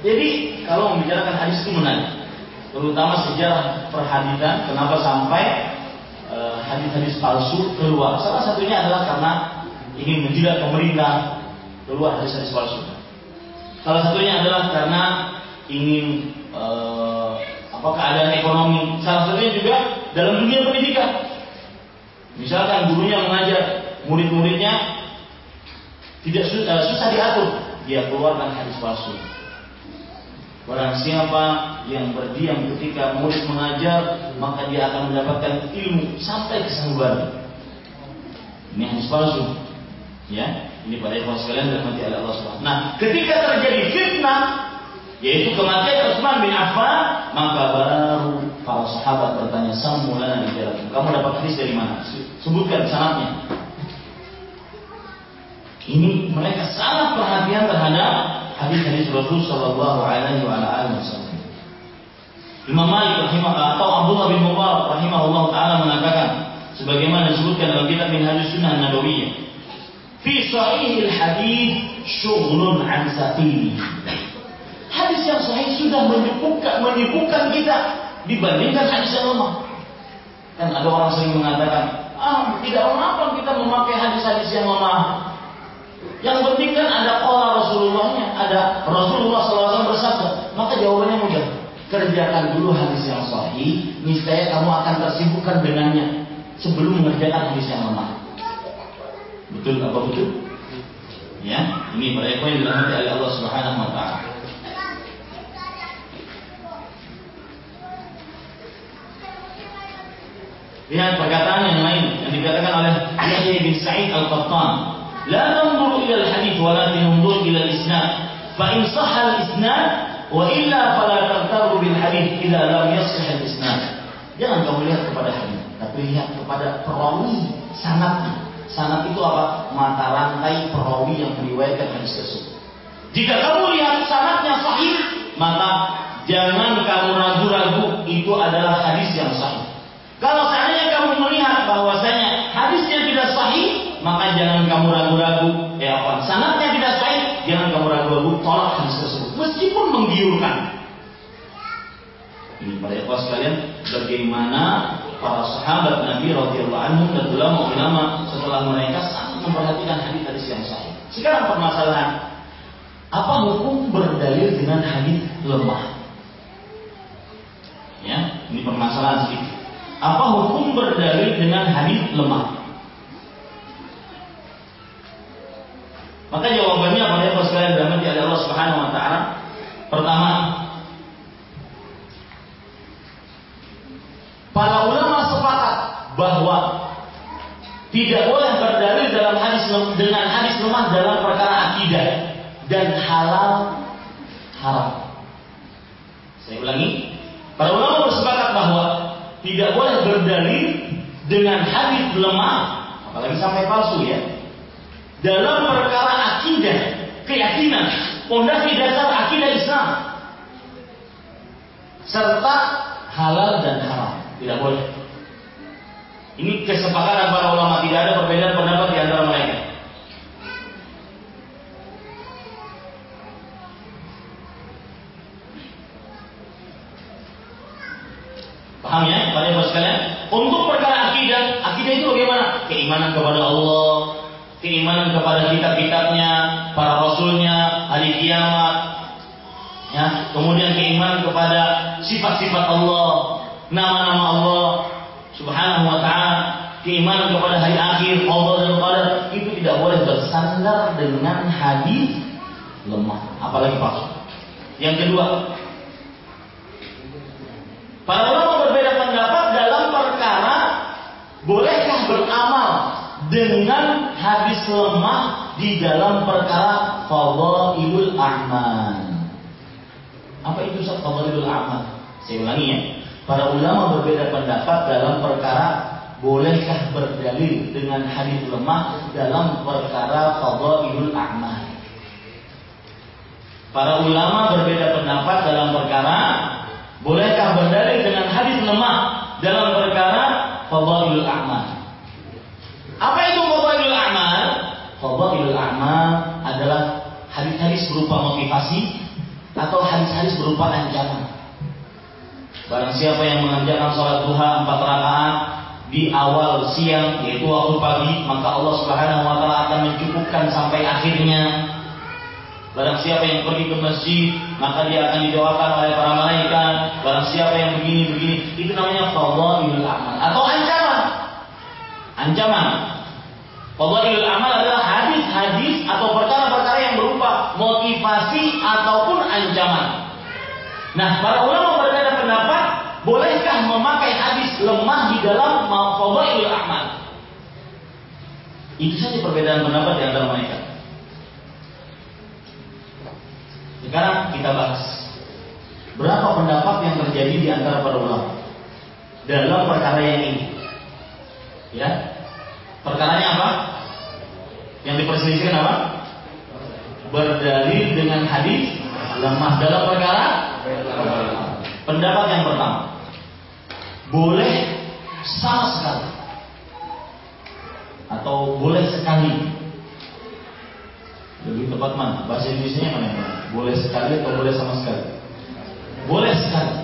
Jadi kalau membicarakan hadis itu menarik Terutama sejarah perhadisan Kenapa sampai uh, hadis-hadis palsu keluar Salah satunya adalah karena ingin menjilat pemerintah Keluar hadis-hadis palsu Salah satunya adalah karena ingin uh, apa keadaan ekonomi. Salah satunya juga dalam dunia pendidikan. Misalkan gurunya mengajar murid-muridnya tidak susah, eh, susah diatur, dia keluarkan hadis palsu. Barang siapa yang berdiam ketika murid mengajar, maka dia akan mendapatkan ilmu sampai kesanggupan. Ini hadis palsu. Ya, ini pada ikhwan sekalian dirahmati oleh Allah Subhanahu. Nah, ketika terjadi fitnah yaitu kematian Utsman bin Affan, maka baru para sahabat bertanya, "Sammulana di jalan. Kamu dapat hadis dari mana?" Sebutkan sanatnya. Ini mereka sangat perhatian terhadap hadis-hadis Rasul Shallallahu Alaihi Wasallam. Imam Malik rahimah atau Abdullah bin Mubarak rahimahullah taala mengatakan sebagaimana disebutkan dalam kitab Minhajus Sunnah Nabawiyah fi sahihil hadis syughlun an saqili Hadis yang sahih sudah menyibukkan, menyibukkan kita dibandingkan hadis yang lemah. Dan ada orang sering mengatakan, ah tidak mengapa kita memakai hadis-hadis yang lemah. Yang penting kan ada pola Rasulullahnya, ada Rasulullah SAW bersabda. Maka jawabannya mudah. Kerjakan dulu hadis yang sahih, niscaya kamu akan tersibukkan dengannya sebelum mengerjakan hadis yang lemah. Betul apa betul? Ya, ini mereka yang dirahmati oleh Allah Subhanahu wa taala. Lihat perkataan yang lain yang dikatakan oleh Yahya bin Sa'id Al-Qattan. Al-hadith walakin nanzur ila al-isnad. Fa in sahha al-isnad wa illa fala tagtaru bil hadith idza lam yasih al-isnad. Jangan kamu lihat kepada hadis, tapi lihat kepada perawi sanadnya. Sanad itu apa? Mata rantai perawi yang meriwayatkan hadis tersebut. Jika kamu lihat sanadnya sahih, maka jangan kamu ragu-ragu itu adalah hadis yang sahih. Kalau seandainya kamu melihat bahwasanya hadisnya tidak sahih, maka jangan kamu ragu-ragu. Ya apa? Sanatnya tidak sahih, jangan kamu ragu-ragu tolak hadis tersebut. Meskipun menggiurkan. Ini para ikhwas sekalian, bagaimana para sahabat Nabi radhiyallahu anhu dan ulama-ulama setelah mereka sangat memperhatikan hadis-hadis yang sahih. Sekarang permasalahan, apa hukum berdalil dengan hadis lemah? Ya, ini permasalahan sedikit. Apa hukum berdalil dengan hadis lemah? Maka jawabannya pada apa sekalian dalam oleh Allah Subhanahu wa taala. Pertama, para ulama sepakat bahwa tidak boleh berdalil dalam hadis dengan hadis lemah dalam perkara akidah dan halal haram. Saya ulangi, para ulama bersepakat bahwa tidak boleh berdalil dengan hadis lemah, apalagi sampai palsu ya, dalam perkara akidah, keyakinan, pondasi dasar akidah Islam, serta halal dan haram. Tidak boleh. Ini kesepakatan para ulama, tidak ada perbedaan pendapat di antara mereka. Paham ya, ibu sekalian? Untuk perkara akidah, akidah itu bagaimana? Keimanan kepada Allah, keimanan kepada kitab-kitabnya, para rasulnya, hari kiamat, ya, kemudian keimanan kepada sifat-sifat Allah, nama-nama Allah Subhanahu wa taala, keimanan kepada hari akhir, Allah dan qadar, itu tidak boleh bersandar dengan hadis lemah, apalagi palsu. Yang kedua, para ulama berbeda pendapat dalam perkara bolehkah beramal dengan hadis lemah di dalam perkara fadhailul a'mal. Apa itu fadhailul a'mal? Saya ulangi ya. Para ulama berbeda pendapat dalam perkara bolehkah berdalil dengan hadis lemah dalam perkara fadhailul a'mal. Para ulama berbeda pendapat dalam perkara bolehkah berdalil dengan hadis lemah dalam perkara fadhailul a'mal. Apa itu fadhailul a'mal? Fadhailul a'mal adalah hadis-hadis berupa motivasi atau hadis-hadis berupa ancaman. Barang siapa yang mengerjakan sholat duha empat rakaat di awal siang yaitu waktu pagi maka Allah Subhanahu wa taala akan mencukupkan sampai akhirnya Barang siapa yang pergi ke masjid, maka dia akan didoakan oleh para malaikat. Barang siapa yang begini begini, itu namanya fadhailul amal atau ancaman. Ancaman. Fadhailul amal adalah hadis-hadis atau perkara-perkara yang berupa motivasi ataupun ancaman. Nah, para ulama berbeda pendapat, bolehkah memakai hadis lemah di dalam fadhailul amal? Itu saja perbedaan pendapat di antara mereka. Sekarang kita bahas berapa pendapat yang terjadi di antara para ulama dalam perkara yang ini. Ya, perkaranya apa? Yang diperselisihkan apa? Berdalil dengan hadis lemah dalam perkara. Pendapat yang pertama, boleh sama sekali atau boleh sekali lebih tepat mana? Bahasa Indonesia mana mana? Boleh sekali atau boleh sama sekali? Boleh sekali.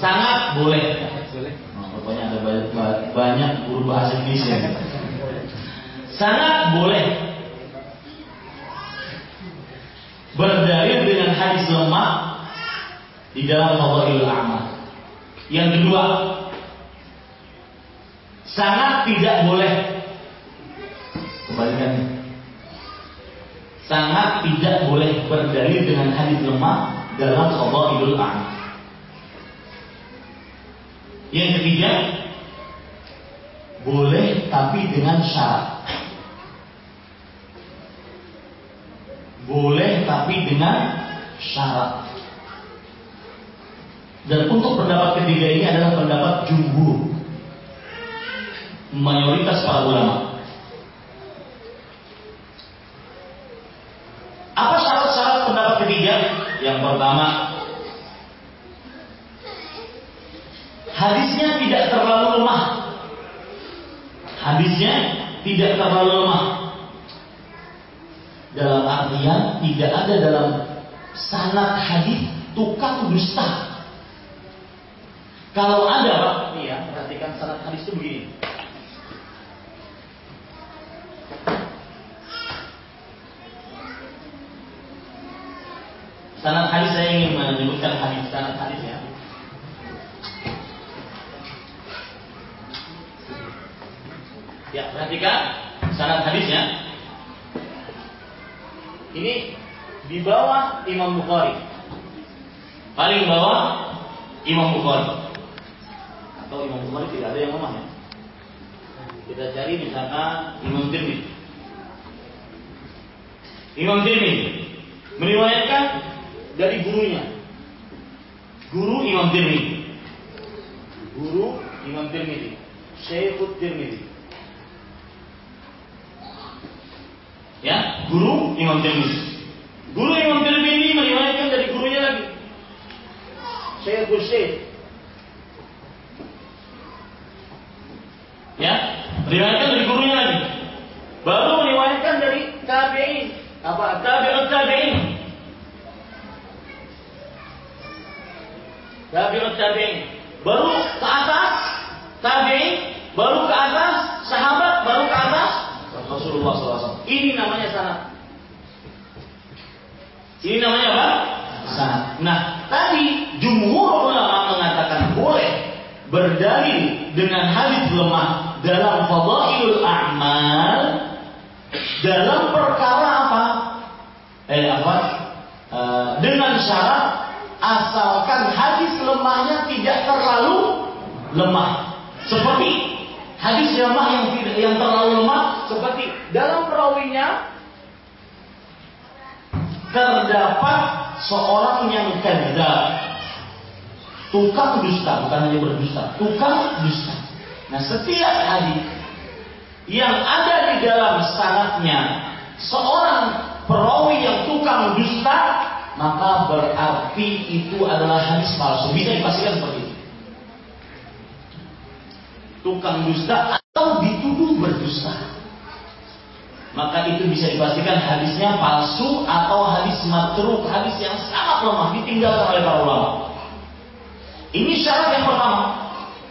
Sangat boleh. Pokoknya ada banyak, banyak guru bahasa Indonesia. Sangat boleh. Berdalil dengan hadis lemah di dalam fadhailul amal. Yang kedua, sangat tidak boleh kebalikannya sangat tidak boleh berdalil dengan hadis lemah dalam idul amal. Yang ketiga, boleh tapi dengan syarat. Boleh tapi dengan syarat. Dan untuk pendapat ketiga ini adalah pendapat jumhur. Mayoritas para ulama. Apa syarat-syarat pendapat ketiga? Yang pertama, hadisnya tidak terlalu lemah. Hadisnya tidak terlalu lemah. Dalam artian tidak ada dalam sanad hadis tukang dusta. Kalau ada, Pak, ya, perhatikan sanad hadis itu begini. Sanad hadis saya ingin menyebutkan hadis sanad hadis ya. Perhatikan sanad hadisnya. Ini di bawah Imam Bukhari. Paling bawah Imam Bukhari. Atau Imam Bukhari tidak ada yang lemah ya. Kita cari misalkan Imam Tirmidzi. Imam Tirmidzi meriwayatkan dari gurunya. Guru Imam Tirmidzi. Guru Imam Tirmidzi. Syekhut Tirmidzi. Ya, guru Imam Tirmidzi. Guru Imam Tirmidzi meriwayatkan dari gurunya lagi. Syekhul Syekh. Ya, meriwayatkan dari gurunya lagi. Baru meriwayatkan dari tabi'in. Apa? Tabi'ut tabi'in. tabi'ut tabi'in. Baru ke atas tabi'in, baru ke atas sahabat, baru ke atas Rasulullah SAW. Ini namanya sanad. Ini namanya apa? Sanad. Nah, tadi jumhur ulama mengatakan boleh berdalil dengan hadis lemah dalam fadailul a'mal dalam perkara apa? Eh apa? E, dengan syarat asalkan hadis lemahnya tidak terlalu lemah. Seperti hadis lemah yang yang terlalu lemah seperti dalam perawinya terdapat seorang yang kadzab. Tukang dusta, bukan hanya berdusta, tukang dusta. Nah, setiap hadis yang ada di dalam sanatnya seorang perawi yang tukang dusta maka berarti itu adalah hadis palsu. Bisa dipastikan seperti itu. Tukang dusta atau dituduh berdusta. Maka itu bisa dipastikan hadisnya palsu atau hadis matruk, hadis yang sangat lemah ditinggalkan oleh para ulama. Ini syarat yang pertama.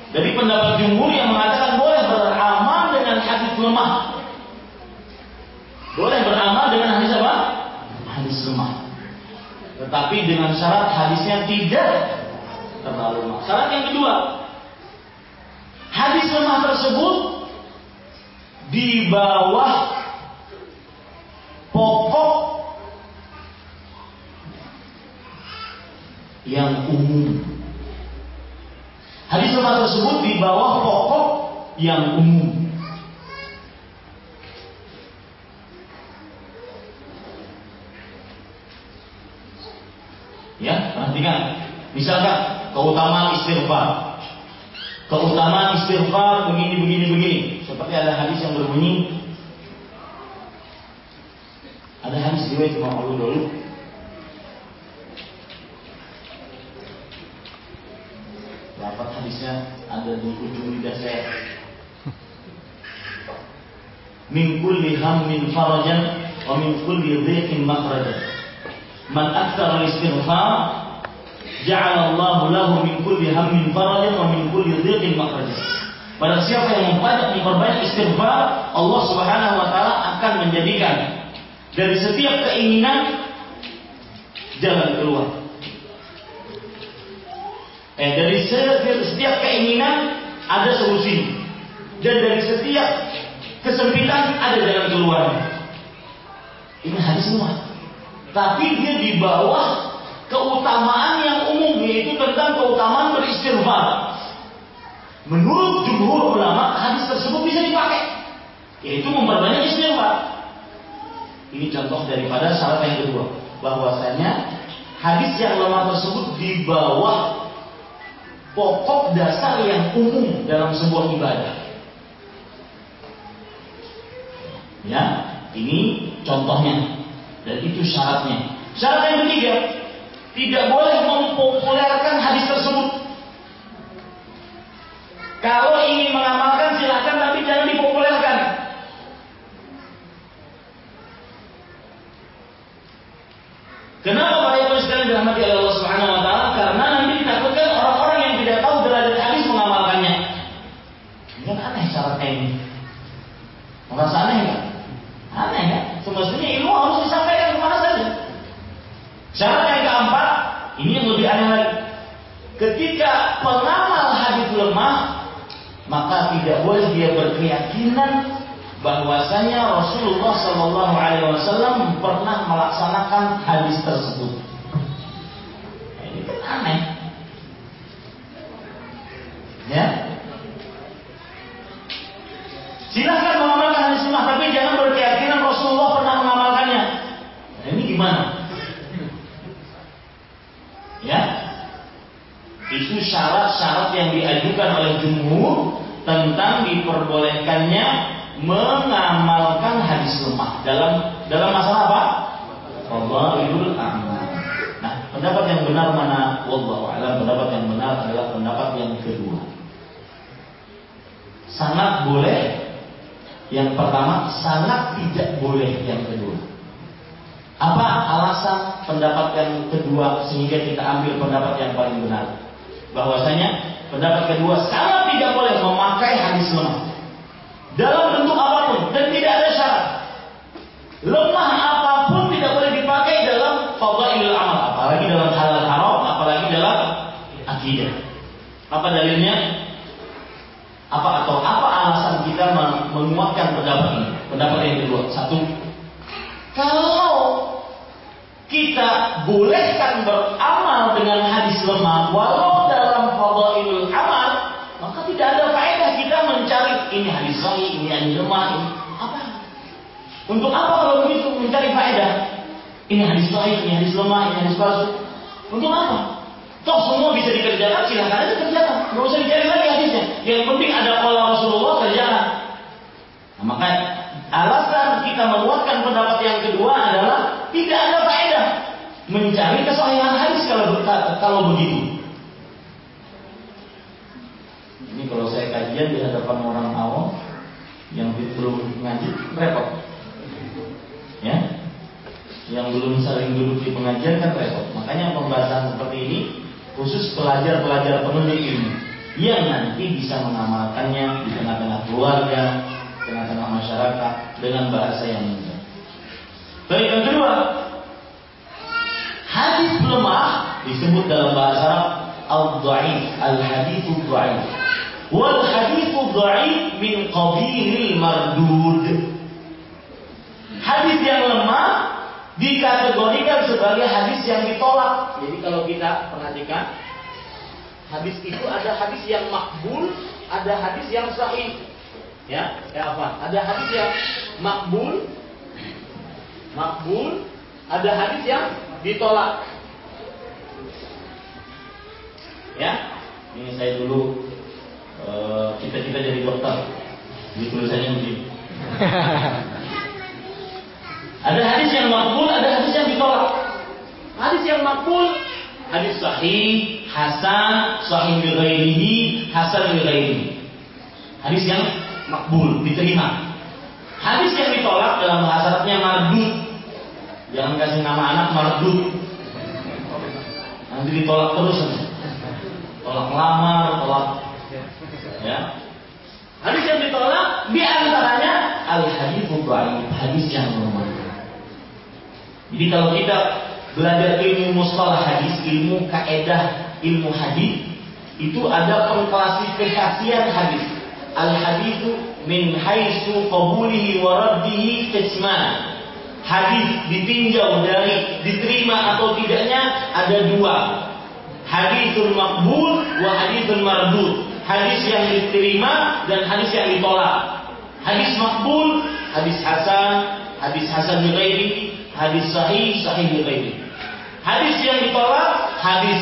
Dari pendapat jumhur yang mengatakan boleh beramal dengan hadis lemah. Boleh beramal dengan hadis apa? Hadis lemah. Tetapi dengan syarat hadisnya tidak terlalu lemah. Syarat yang kedua, hadis lemah tersebut di bawah pokok yang umum. Hadis lemah tersebut di bawah pokok yang umum. Ya, perhatikan. Misalkan keutamaan istighfar. Keutamaan istighfar begini begini begini. Seperti ada hadis yang berbunyi ada hadis riwayat Imam Abu Dawud Dapat hadisnya ada di ujung lidah saya. Min kulli hammin farajan wa min kulli dhiqin makhrajan man aktsara istighfar ja'ala Allah lahu min kulli hammin farajan wa min kulli dhiqin. Pada siapa yang memperbanyak memperbanyak istighfar, Allah Subhanahu wa taala akan menjadikan dari setiap keinginan jalan keluar. Eh, dari setiap keinginan ada solusi. Dan dari setiap kesempitan ada jalan keluar. Ini hadis semua tapi dia di bawah keutamaan yang umum yaitu tentang keutamaan beristighfar. Menurut jumhur ulama, hadis tersebut bisa dipakai, yaitu memperbanyak istighfar. Ini contoh daripada syarat yang kedua, bahwasanya hadis yang lemah tersebut di bawah pokok dasar yang umum dalam sebuah ibadah. Ya, ini contohnya. Dan itu syaratnya. Syarat yang ketiga, tidak boleh mempopulerkan hadis tersebut. Kalau ingin mengamalkan silakan tapi jangan dipopulerkan. Kenapa para ibu sekalian dirahmati oleh Allah Subhanahu wa taala? Karena nanti ditakutkan orang-orang yang tidak tahu derajat hadis mengamalkannya. Ini kan aneh syaratnya ini. Merasa aneh enggak? Aneh kan? Semestinya ilmu harus disampaikan ke mana saja. Syarat yang keempat, ini yang lebih aneh lagi. Ketika pengamal hadis lemah, maka tidak boleh dia berkeyakinan bahwasanya Rasulullah Shallallahu Alaihi Wasallam pernah melaksanakan hadis tersebut. Nah, ini kan aneh, ya. Diperbolehkannya mengamalkan hadis lemah dalam dalam masalah apa? Fadhailul a'mal. Nah, pendapat yang benar mana? Wallahu a'lam. Pendapat yang benar adalah pendapat yang kedua. Sangat boleh yang pertama, sangat tidak boleh yang kedua. Apa alasan pendapat yang kedua sehingga kita ambil pendapat yang paling benar? Bahwasanya pendapat kedua sangat tidak boleh memakai hadis lemah dalam bentuk apa pun dan tidak ada syarat. Lemah apa pun tidak boleh dipakai dalam fadailul amal, apalagi dalam halal haram, apalagi dalam akidah. Apa dalilnya? Apa atau apa alasan kita menguatkan pendapat ini? Pendapat yang kedua, satu, kalau kita bolehkan beramal dengan hadis lemah, walau dalam fadailul amal, maka tidak ada faedah kita mencari ini hadis sahih, ini hadis lemah, ini apa? Untuk apa kalau begitu mencari faedah? Ini hadis sahih, ini hadis lemah, ini hadis palsu. Untuk apa? Toh semua bisa dikerjakan, silahkan aja kerjakan. Gak usah dicari lagi hadisnya. Yang penting ada pola Rasulullah kerjakan. Nah, maka alasan kita menguatkan pendapat yang kedua adalah tidak ada faedah mencari kesahihan hadis kalau kalau begitu. Ini kalau saya kajian di hadapan orang awam yang belum ngaji repot. Ya, yang belum saling duduk di pengajian kan repot. Makanya pembahasan seperti ini khusus pelajar-pelajar penuntut ilmu yang nanti bisa mengamalkannya di tengah-tengah keluarga, tengah-tengah masyarakat dengan bahasa yang mudah. Baik yang kedua, hadis lemah disebut dalam bahasa Arab al-dhaif, al-hadithu dhaif. Wal hadithu dhaif min qabilil mardud. Hadis yang lemah dikategorikan sebagai hadis yang ditolak. Jadi kalau kita perhatikan hadis itu ada hadis yang makbul, ada hadis yang sahih. Ya, ya apa? Ada hadis yang makbul, makbul, ada hadis yang ditolak. Ya, ini saya dulu eh, kita-kita jadi dokter. Di tulisannya begini. Ada hadis yang makbul, ada hadis yang ditolak. Hadis yang makbul, hadis sahih, hasan, sahih bi ghairihi, hasan bi ghairihi. Hadis yang makbul, diterima. Hadis yang ditolak dalam bahasa Arabnya mardud. Jangan kasih nama anak mardud. Nanti ditolak terus. Tolak lamar, tolak ya. Hadis yang ditolak di antaranya al hadis hadis yang lemah. Jadi kalau kita belajar ilmu mustalah hadis, ilmu kaedah ilmu hadis, itu ada pengklasifikasian hadis. Al hadithu min haitsu qabulihi wa raddihi. Hadis ditinjau dari diterima atau tidaknya ada dua. Hadisul makbul wa hadisul mardud. Hadis yang diterima dan hadis yang ditolak. Hadis makbul, hadis hasan, hadis hasan bi hadis sahih, sahih ghairi. Hadis yang ditolak, hadis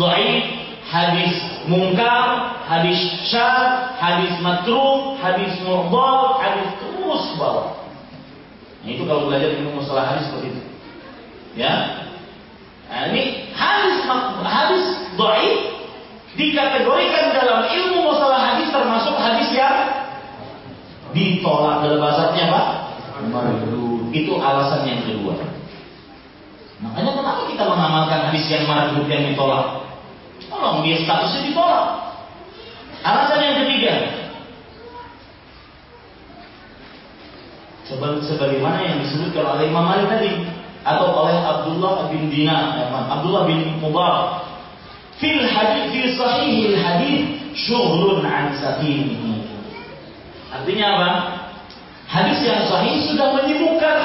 dhaif, hadis mungkar, hadis syad, hadis matruh, hadis mu'dal, hadis terus bawah. Nah, itu kalau belajar ilmu masalah hadis seperti itu. Ya. Nah, ini hadis hadis dhaif dikategorikan dalam ilmu masalah hadis termasuk hadis yang ditolak dalam bahasanya apa? Mardu. Itu alasan yang kedua. Makanya kenapa kita mengamalkan hadis yang mardud yang ditolak? Tolong dia statusnya ditolak. Alasan yang ketiga. Sebagaimana yang disebutkan oleh Imam Malik tadi atau oleh Abdullah bin Dinar, ya, Abdullah bin Mubarak. Fil hadis fi sahihil hadis syughlun an saqimihi. Artinya apa? Hadis yang sahih sudah menyibukkan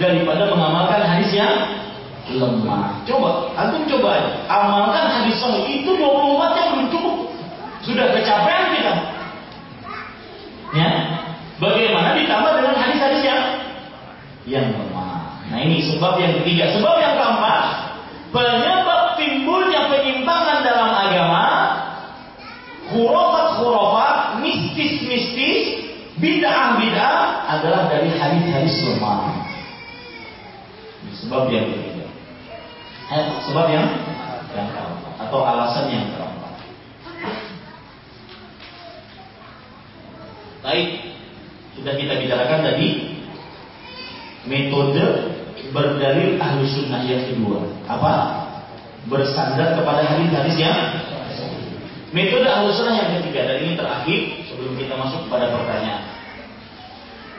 daripada mengamalkan hadis yang lemah. Coba, antum coba. Amalkan hadis sahih itu 24 jam belum cukup. Sudah kecapean kita. Ya. Bagaimana ditambah dengan hadis-hadis yang yang lemah. Nah ini sebab yang ketiga. Sebab yang keempat, penyebab timbulnya penyimpangan dalam hadis lemah. Sebab yang ketiga. Eh, sebab yang yang keempat atau alasan yang keempat. Baik, sudah kita bicarakan tadi metode berdalil ahlu sunnah yang kedua. Apa? Bersandar kepada hadis-hadis yang metode ahlu sunnah yang ketiga dan ini terakhir sebelum kita masuk kepada pertanyaan.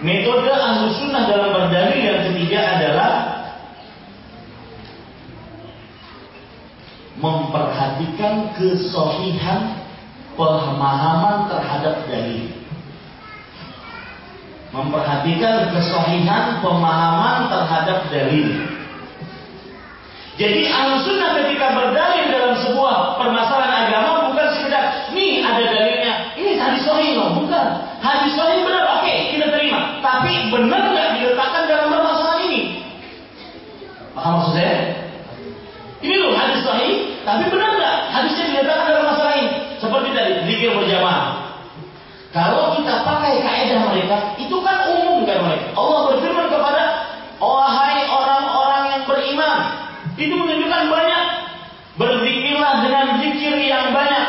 Metode ahlu sunnah dalam berdalil yang ketiga adalah memperhatikan kesohihan pemahaman terhadap dalil memperhatikan kesahihan pemahaman terhadap dalil. Jadi sunnah ketika berdalil dalam sebuah permasalahan agama bukan sekedar nih ada dalilnya, ini hadis sahih loh, bukan. Hadis sahih benar nggak diletakkan dalam permasalahan ini? Paham maksud saya? Ini loh hadis sahih, tapi benar nggak hadisnya diletakkan dalam masalah ini? Seperti tadi zikir berjamaah. Kalau kita pakai kaidah mereka, itu kan umum kan mereka. Allah berfirman kepada wahai orang-orang yang beriman. Itu menunjukkan banyak. Berzikirlah dengan zikir yang banyak.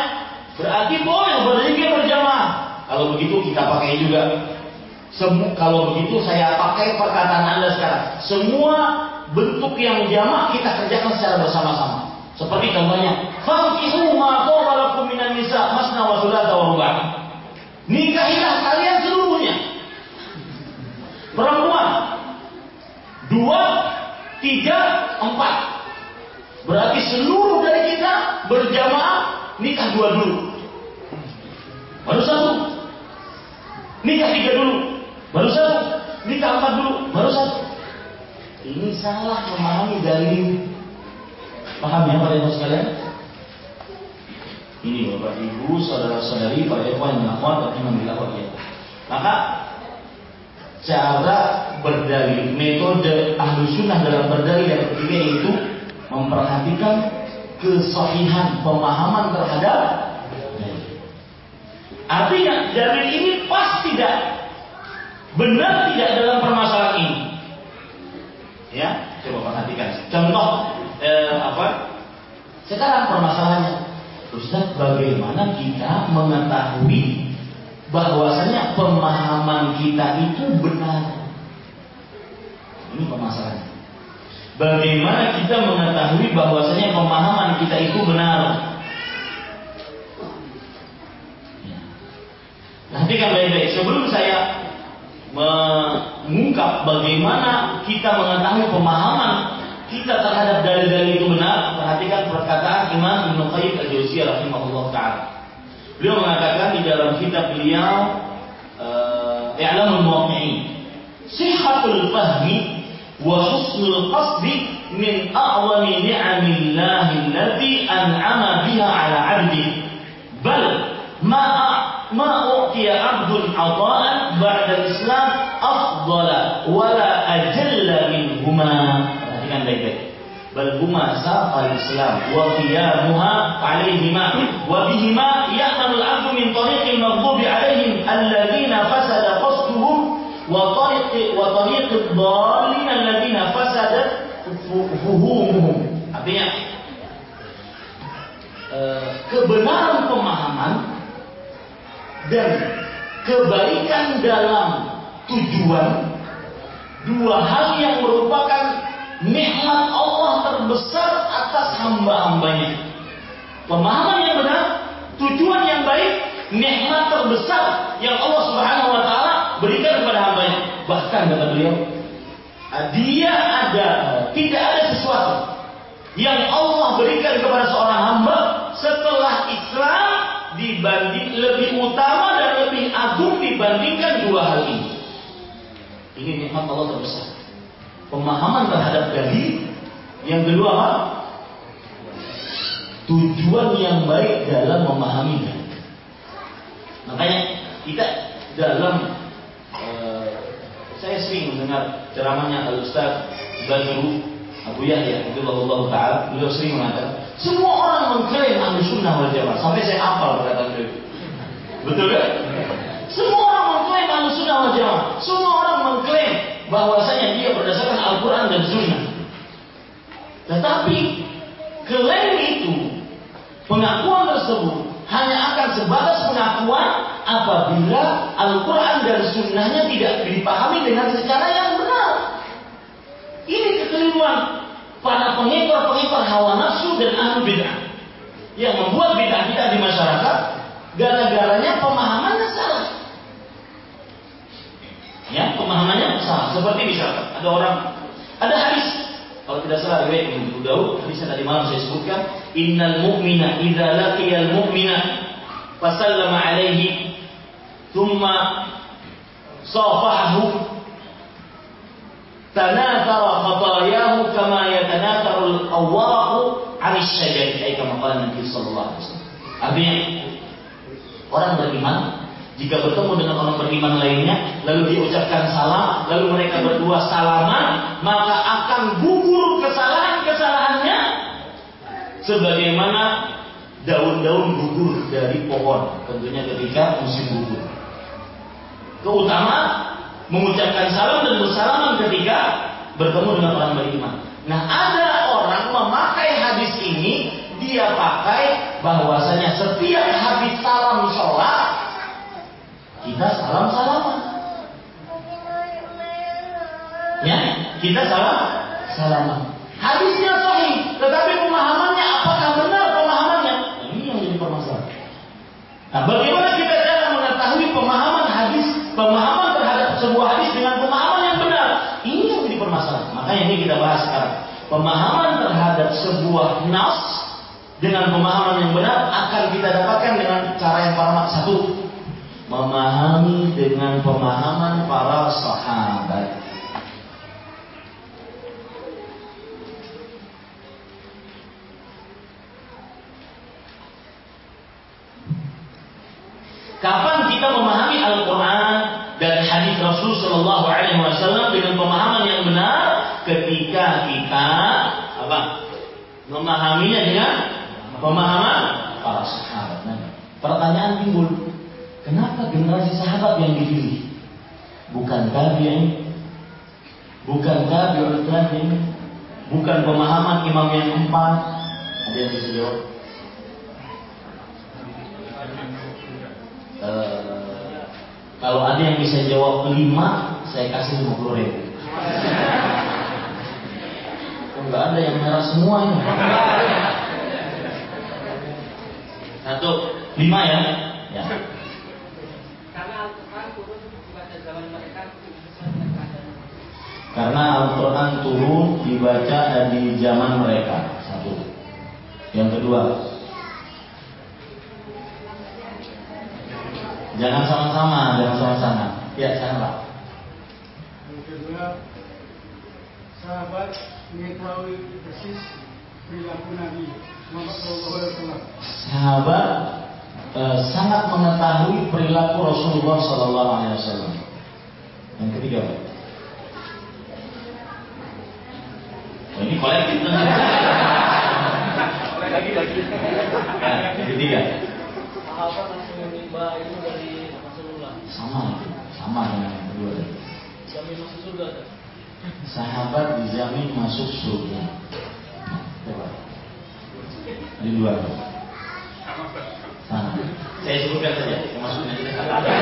Berarti boleh berzikir berjamaah. Kalau begitu kita pakai juga. Semu, kalau begitu saya pakai perkataan Anda sekarang. Semua bentuk yang jamak kita kerjakan secara bersama-sama. Seperti contohnya, "Fankihu ma qawalakum minan nisa masna wa thulatha wa ruba'." Nikahilah kalian seluruhnya. Perempuan. Dua, tiga, empat. Berarti seluruh dari kita berjamaah nikah dua dulu. Baru satu. Nikah tiga dulu. Baru satu. Nikah empat dulu. Baru satu. Ini salah memahami dari Paham ya Pak Ibu sekalian? Ini Bapak Ibu, saudara-saudari, para ikhwan yang akhwat rahimahillah wa Maka cara berdalil, metode ahlu sunnah dalam berdalil yang ketiga itu memperhatikan kesahihan pemahaman terhadap Artinya dalil ini pas tidak benar tidak dalam permasalahan ini. Ya, coba perhatikan. Contoh eh, apa? Sekarang permasalahannya Ustaz, bagaimana kita mengetahui bahwasanya pemahaman kita itu benar? Ini permasalahannya. Bagaimana kita mengetahui bahwasanya pemahaman kita itu benar? Nanti kan baik-baik. Sebelum saya mengungkap bagaimana kita mengetahui pemahaman kita terhadap dalil-dalil itu benar, perhatikan perkataan Imam Ibnu Qayyim Al-Jauziyah rahimahullah taala. Beliau mengatakan di dalam kitab beliau uh, I'lamul Muwaqqi'in, "Sihhatul fahmi wa husnul qasdi min a'wami ni'amillahi allati an'ama biha 'ala 'abdi." Bal ma ma u'tiya 'abdun 'ata'an ba'da al-Islam afdala wala ajalla minhuma perhatikan baik-baik. Bal huma saqal Islam wa qiyamuha alaihima wa bihima ya'malu al-'abdu min tariqil maghdubi alaihim alladziina fasada qasduhum wa tariq wa tariq ad-dallin alladziina fasadat fuhumuhum. Artinya eh, kebenaran pemahaman dan kebaikan dalam tujuan dua hal yang merupakan nikmat Allah terbesar atas hamba-hambanya. Pemahaman yang benar, tujuan yang baik, nikmat terbesar yang Allah Subhanahu wa taala berikan kepada hambanya. Bahkan kata beliau, dia ada tidak ada sesuatu yang Allah berikan kepada seorang hamba dibanding lebih utama dan lebih agung dibandingkan dua hal ini. Ini nikmat Allah terbesar pemahaman terhadap dalil. Yang kedua apa? Tujuan yang baik dalam memahami dalil. Makanya kita dalam uh, saya sering mendengar ceramahnya Al Ustaz Badru Abu Yahya Allah taala beliau sering mengatakan semua orang mengklaim ahli sunnah wal jamaah. Sampai saya hafal perkataan beliau. Betul kan? Semua orang mengklaim ahli sunnah wal jamaah. Semua orang mengklaim bahwasanya dia berdasarkan Al-Quran dan Sunnah. Tetapi klaim itu, pengakuan tersebut hanya akan sebatas pengakuan apabila Al-Quran dan Sunnahnya tidak dipahami dengan secara yang benar. Ini kekeliruan para pengekor-pengekor hawa nafsu dan ahli bid'ah yang membuat bid'ah kita di masyarakat gara-garanya pemahamannya salah. Ya, pemahamannya salah. Seperti misalkan ada orang ada hadis kalau tidak salah riwayat Ibnu Daud, hadisnya tadi malam saya sebutkan, innal mu'mina idza laqiyal mu'mina fasallama alaihi thumma safahahu tanazara khatayahu kama yatanatharu al-awwaqu 'ala asy-syajari ay kama qala Nabi sallallahu alaihi wasallam. Artinya orang beriman jika bertemu dengan orang beriman lainnya lalu diucapkan salam lalu mereka berdua salaman maka akan gugur kesalahan-kesalahannya sebagaimana daun-daun gugur dari pohon tentunya ketika musim gugur. Keutamaan mengucapkan salam dan bersalaman ketika bertemu dengan orang beriman. Nah, ada orang memakai hadis ini, dia pakai bahwasanya setiap habis salam sholat, kita salam salaman. Ya, kita salam salaman. Hadisnya sahih, tetapi pemahamannya apakah benar pemahamannya? Ini yang jadi permasalahan. Nah, bagaimana kita cara mengetahui pemahaman hadis, pemahaman Makanya ini kita bahas sekarang. Pemahaman terhadap sebuah nas dengan pemahaman yang benar akan kita dapatkan dengan cara yang pertama satu memahami dengan pemahaman para sahabat. Kapan kita memahami Al-Quran dan hadis Rasul Shallallahu Alaihi Wasallam dengan pemahaman yang benar ketika kita apa memahaminya dengan pemahaman para sahabat. Nah, pertanyaan timbul, kenapa generasi sahabat yang dipilih? Bukan tabi'in, bukan tabi'ut tabi'in, bukan pemahaman imam yang empat. Ada yang bisa jawab? Uh, kalau ada yang bisa jawab lima, saya kasih lima puluh ribu. Enggak ada yang merah semuanya. Satu, lima ya. Ya. Karena Al-Quran turun dibaca di zaman mereka. Satu. Yang kedua, Jangan sama-sama, jangan sama-sama. Ya, sana Pak. Yang kedua, sahabat mengetahui persis perilaku Nabi Muhammad SAW. Sahabat eh, sangat mengetahui perilaku Rasulullah Sallallahu Alaihi Wasallam. Yang ketiga, Pak. Oh, ini kolektif lagi lagi. Ya, yang ketiga. Sahabat langsung menimba ilmu dari Rasulullah. Sama itu, sama dengan yang kedua. Jamin masuk surga? Sahabat dijamin masuk surga. Coba. Di luar. Sama. Saya sebutkan saja, termasuknya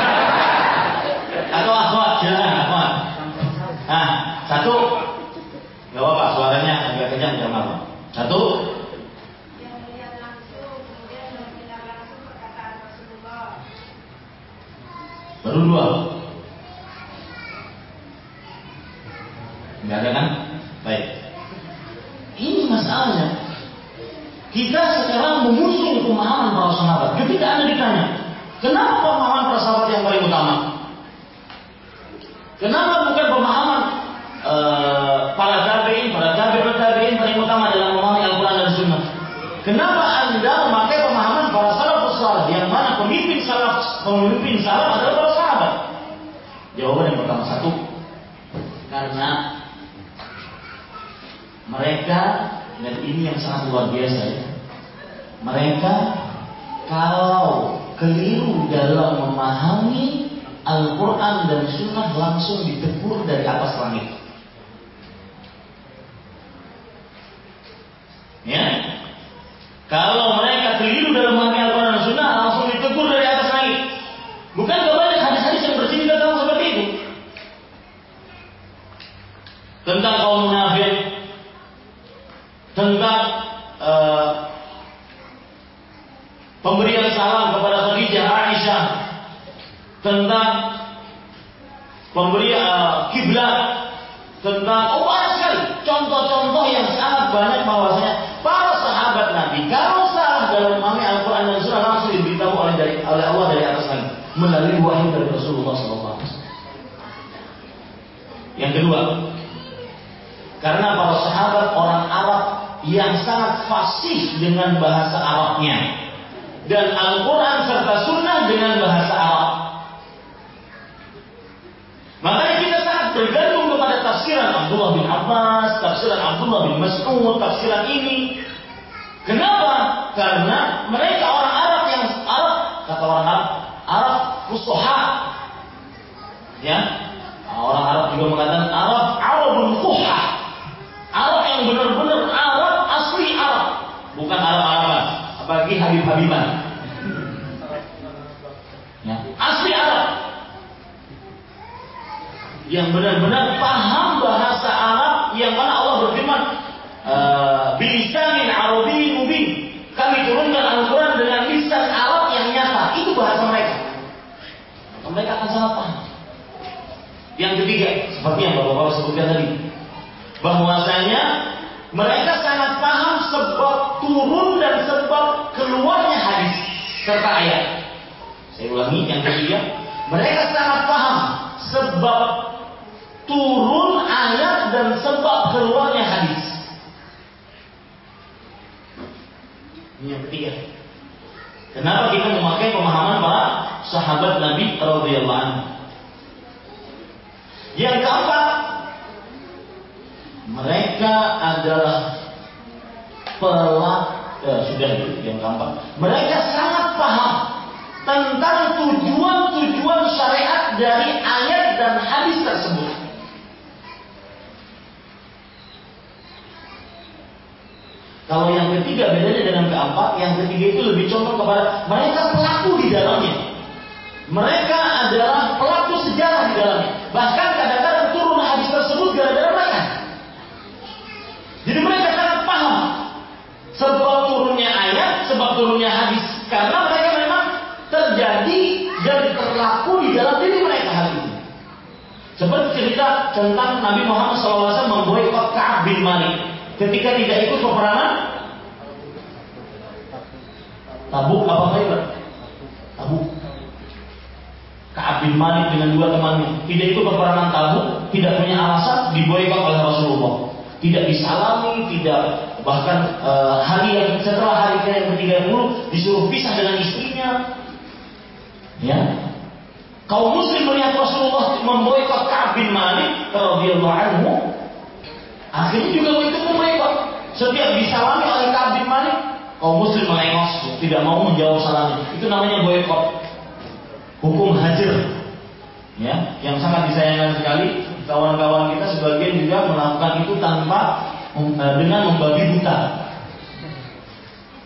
Nah, dengan membabi buta.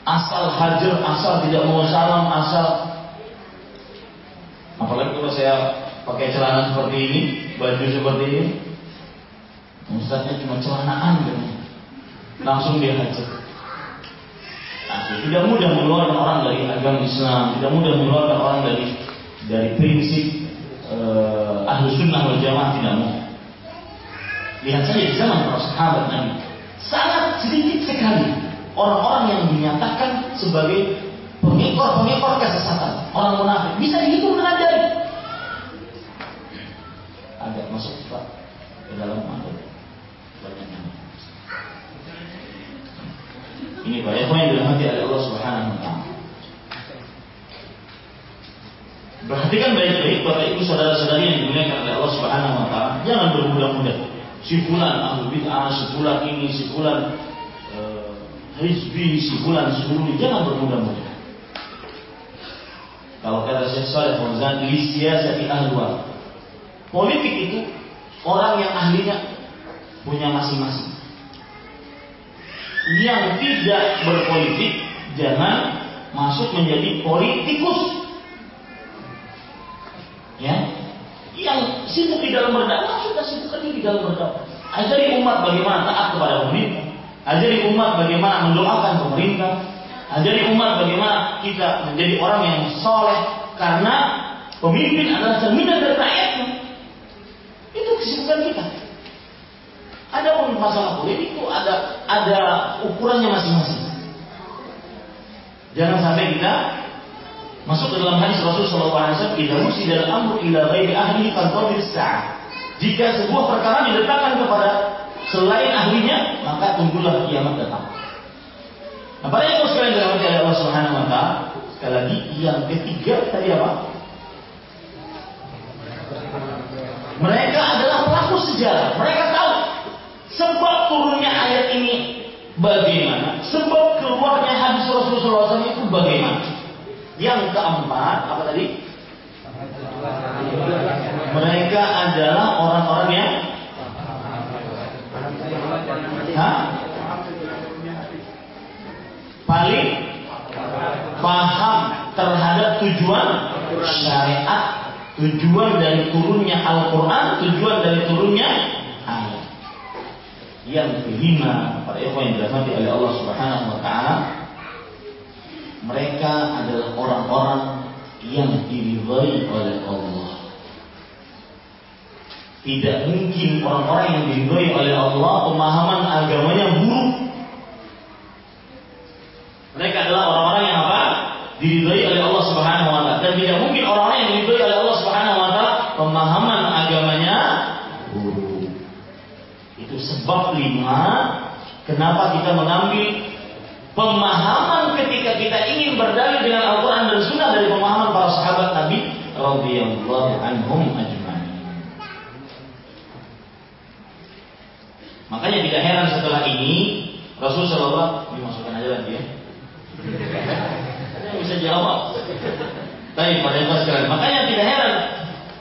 Asal hajar, asal tidak mau salam, asal apalagi kalau saya pakai celana seperti ini, baju seperti ini, Ustaznya cuma celanaan gitu. Langsung dia hajar. Nah, tidak mudah mengeluarkan orang dari agama Islam, tidak mudah mengeluarkan orang dari dari prinsip eh, ahlu sunnah wal jamaah tidak mudah. Lihat saja di zaman para sahabat Nabi. Sangat sedikit sekali orang-orang yang dinyatakan sebagai pengikut-pengikut kesesatan. Orang munafik bisa dihitung dengan jari. Agak masuk Pak ke dalam mandor Banyak yang ini Pak, yang yang dirahmati oleh Allah Subhanahu wa taala. Perhatikan baik-baik Bapak Ibu saudara-saudari yang dimuliakan oleh Allah Subhanahu wa taala, jangan bermudah-mudah si fulan ahlu bid'ah, si fulan ini, si fulan uh, hizbi, si fulan jangan bermudah-mudah. Kalau kata saya Syekh Saleh Fauzan, lisiyasati ahluan. Politik itu orang yang ahlinya punya masing-masing. Yang tidak berpolitik jangan masuk menjadi politikus. Ya, yang sibuk di dalam berdakwah sudah sibukkan diri di dalam berdakwah. Ajari umat bagaimana taat kepada pemerintah. Ajari umat bagaimana mendoakan pemerintah. Ajari umat bagaimana kita menjadi orang yang soleh karena pemimpin adalah cerminan dari rakyatnya. Itu kesibukan kita. Ada pun masalah politik itu ada ada ukurannya masing-masing. Jangan sampai kita masuk ke dalam hadis Rasul Shallallahu Alaihi Wasallam, "Idza musida al-amru ila ghairi ahli fantadhir sa'ah." Jika sebuah perkara diletakkan kepada selain ahlinya, maka tunggulah kiamat datang. Nah, pada yang sekalian dirahmati oleh Allah Subhanahu wa taala, sekali lagi yang ketiga tadi apa? Mereka adalah pelaku sejarah. Mereka tahu sebab turunnya ayat ini bagaimana, sebab keluarnya hadis Rasulullah SAW itu bagaimana. Yang keempat, apa tadi? Mereka adalah orang-orang yang Hah? paling paham terhadap tujuan syariat, tujuan dari turunnya Al-Quran, tujuan dari turunnya ayat. Yang kelima, para ikhwan yang dirahmati oleh Allah Subhanahu wa taala, mereka adalah orang-orang yang diridhai oleh Allah. Tidak mungkin orang-orang yang diridhai oleh Allah pemahaman agamanya buruk. Mereka adalah orang-orang yang apa? Diridhai oleh Allah Subhanahu wa taala. Dan tidak mungkin orang-orang yang diridhai oleh Allah Subhanahu wa taala pemahaman agamanya buruk. Itu sebab lima kenapa kita mengambil pemahaman ketika kita ingin berdalil dengan Al-Quran dan Sunnah dari pemahaman para sahabat Nabi radhiyallahu anhum ajma'in. Makanya tidak heran setelah ini Rasul Shallallahu dimasukkan aja lagi ya. Bisa jawab. Baik, pada yang sekalian. Makanya tidak heran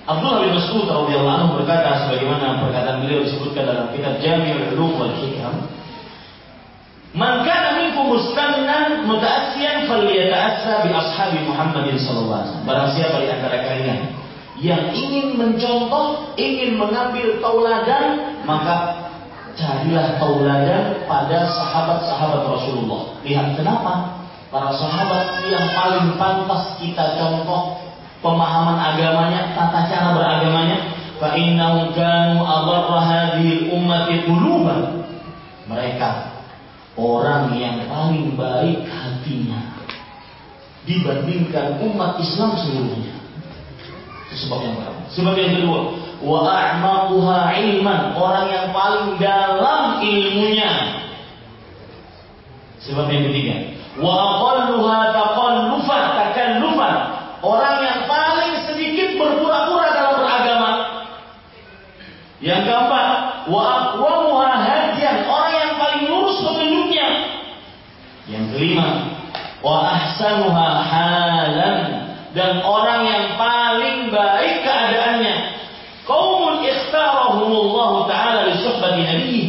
Abdullah bin Mas'ud radhiyallahu anhu berkata sebagaimana perkataan beliau disebutkan dalam kitab Jami'ul Ulum wal Hikam Man kana minkum mustannan muta'assiyan falyata'assa bi ashabi Muhammadin sallallahu alaihi wasallam. Barang siapa di antara kalian yang ingin mencontoh, ingin mengambil tauladan, maka carilah tauladan pada sahabat-sahabat Rasulullah. Lihat kenapa? Para sahabat yang paling pantas kita contoh pemahaman agamanya, tata cara beragamanya, fa innahum kanu adarra hadhihi ummati. Mereka orang yang paling baik hatinya dibandingkan umat Islam seluruhnya. Sebab yang pertama. Sebab yang kedua, wa a'maquha ilman, orang yang paling dalam ilmunya. Sebab yang ketiga, wa aqalluha taqallufan, takallufan, orang yang paling sedikit berpura-pura dalam beragama. Yang keempat, wa aqwamuha hadiyan, orang yang paling lurus petunjuknya. Yang kelima, wa ahsanuha halan dan orang yang paling baik keadaannya. Qaumun ikhtarahumullah taala li suhbati nabiyyi.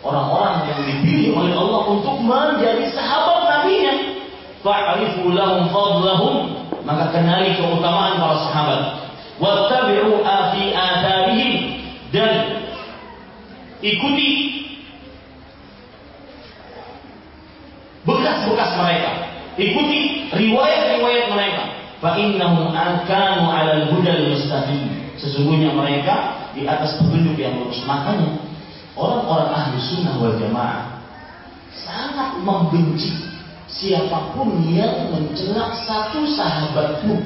Orang-orang yang dipilih oleh Allah untuk menjadi sahabat nabinya. Fa'rifu lahum fadlahum, maka kenali keutamaan para sahabat. Wattabi'u fi atharihim dan ikuti bekas-bekas mereka. Ikuti riwayat-riwayat mereka. Fa innahum kanu 'alal hudal mustaqim. Sesungguhnya mereka di atas petunjuk yang lurus. Makanya orang-orang ahli sunnah wal jamaah sangat membenci siapa pun yang mencela satu sahabat pun.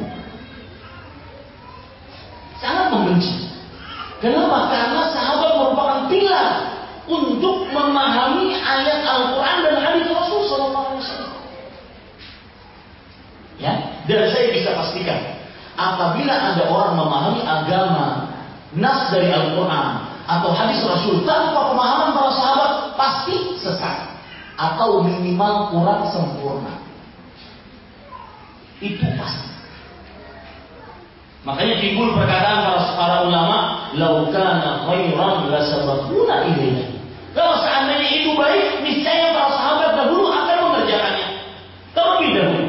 Sangat membenci. Kenapa? Karena sahabat merupakan pilar untuk memahami ayat Al-Quran dan hadis Rasul Sallallahu Alaihi Wasallam. Ya, dan saya bisa pastikan, apabila ada orang memahami agama nas dari Al-Quran atau hadis Rasul tanpa pemahaman para sahabat, pasti sesat atau minimal kurang sempurna. Itu pasti. Makanya timbul perkataan para, para ulama, "Laukana khairan lasabaquna ilaihi." Kalau seandainya itu baik, niscaya para sahabat dahulu akan mengerjakannya terlebih dahulu.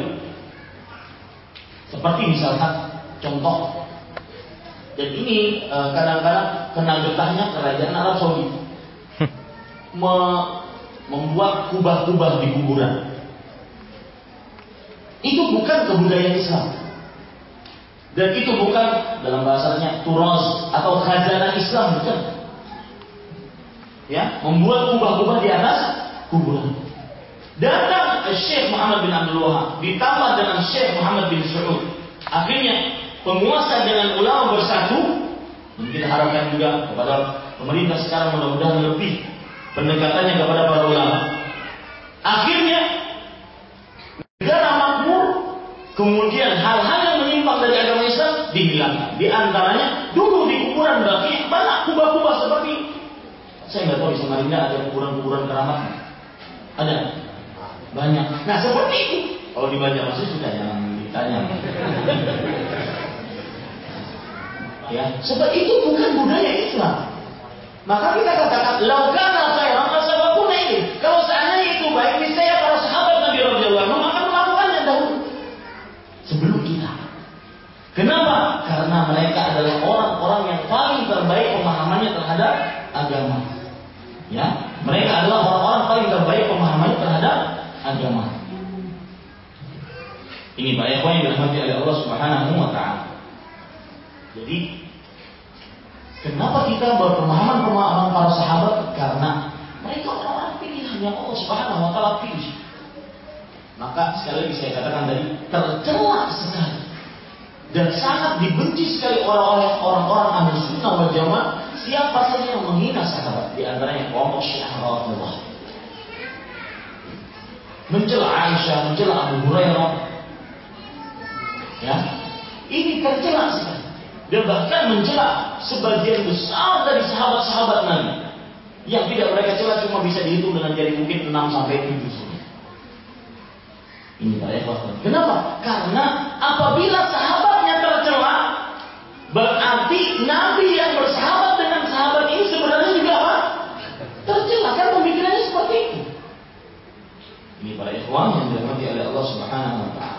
Seperti misalkan contoh, dan ini eh, kadang-kadang kena getahnya kerajaan Arab Saudi Me- membuat kubah-kubah di kuburan. Itu bukan kebudayaan Islam. Dan itu bukan dalam bahasanya turos atau khazanah Islam bukan. Ya, membuat kubah-kubah di atas kuburan. Datang Syekh Muhammad bin Abdul Wahab ditambah dengan Syekh Muhammad bin Saud. Akhirnya penguasa dengan ulama bersatu. Dan kita harapkan juga kepada pemerintah sekarang mudah-mudahan lebih pendekatannya kepada para ulama. Akhirnya negara makmur, kemudian hal-hal yang menyimpang dari agama Islam dihilangkan. Di antaranya dulu di kuburan baki banyak kubah-kubah seperti saya nggak tahu di Samarinda ada kuburan-kuburan keramat. Ada banyak. Nah seperti itu. Kalau di Banjarmasin sudah jangan ditanya. ya, sebab itu bukan budaya Islam. Maka kita katakan laukana khairan lasabaquna ini. Kalau seandainya itu baik, niscaya para sahabat Nabi anhu akan melakukannya dahulu sebelum kita. Kenapa? Karena mereka adalah orang-orang yang paling terbaik pemahamannya terhadap agama. Ya, mereka adalah orang-orang paling terbaik pemahamannya terhadap agama. Ini para ikhwan yang dirahmati oleh Allah Subhanahu wa taala. Jadi Kenapa kita berpemahaman pemahaman para sahabat? Karena mereka orang-orang pilihan yang Allah Subhanahu wa taala pilih. Maka sekali lagi saya katakan tadi tercela sekali dan sangat dibenci sekali oleh orang-orang ahli sunnah wal jamaah siapa saja yang menghina sahabat di antaranya kelompok Syiah. Mencela Aisyah, mencela Abu Hurairah. Ya. Ini tercela sekali. Dan bahkan mencela sebagian besar dari sahabat-sahabat Nabi. Yang tidak mereka cela cuma bisa dihitung dengan jari mungkin 6 sampai 7 saja. Ini para ikhwan. Kenapa? Karena apabila sahabatnya tercela, berarti Nabi yang bersahabat dengan sahabat ini sebenarnya juga apa? Tercela kan pemikirannya seperti itu. Ini para ikhwan yang dirahmati oleh Allah Subhanahu wa taala.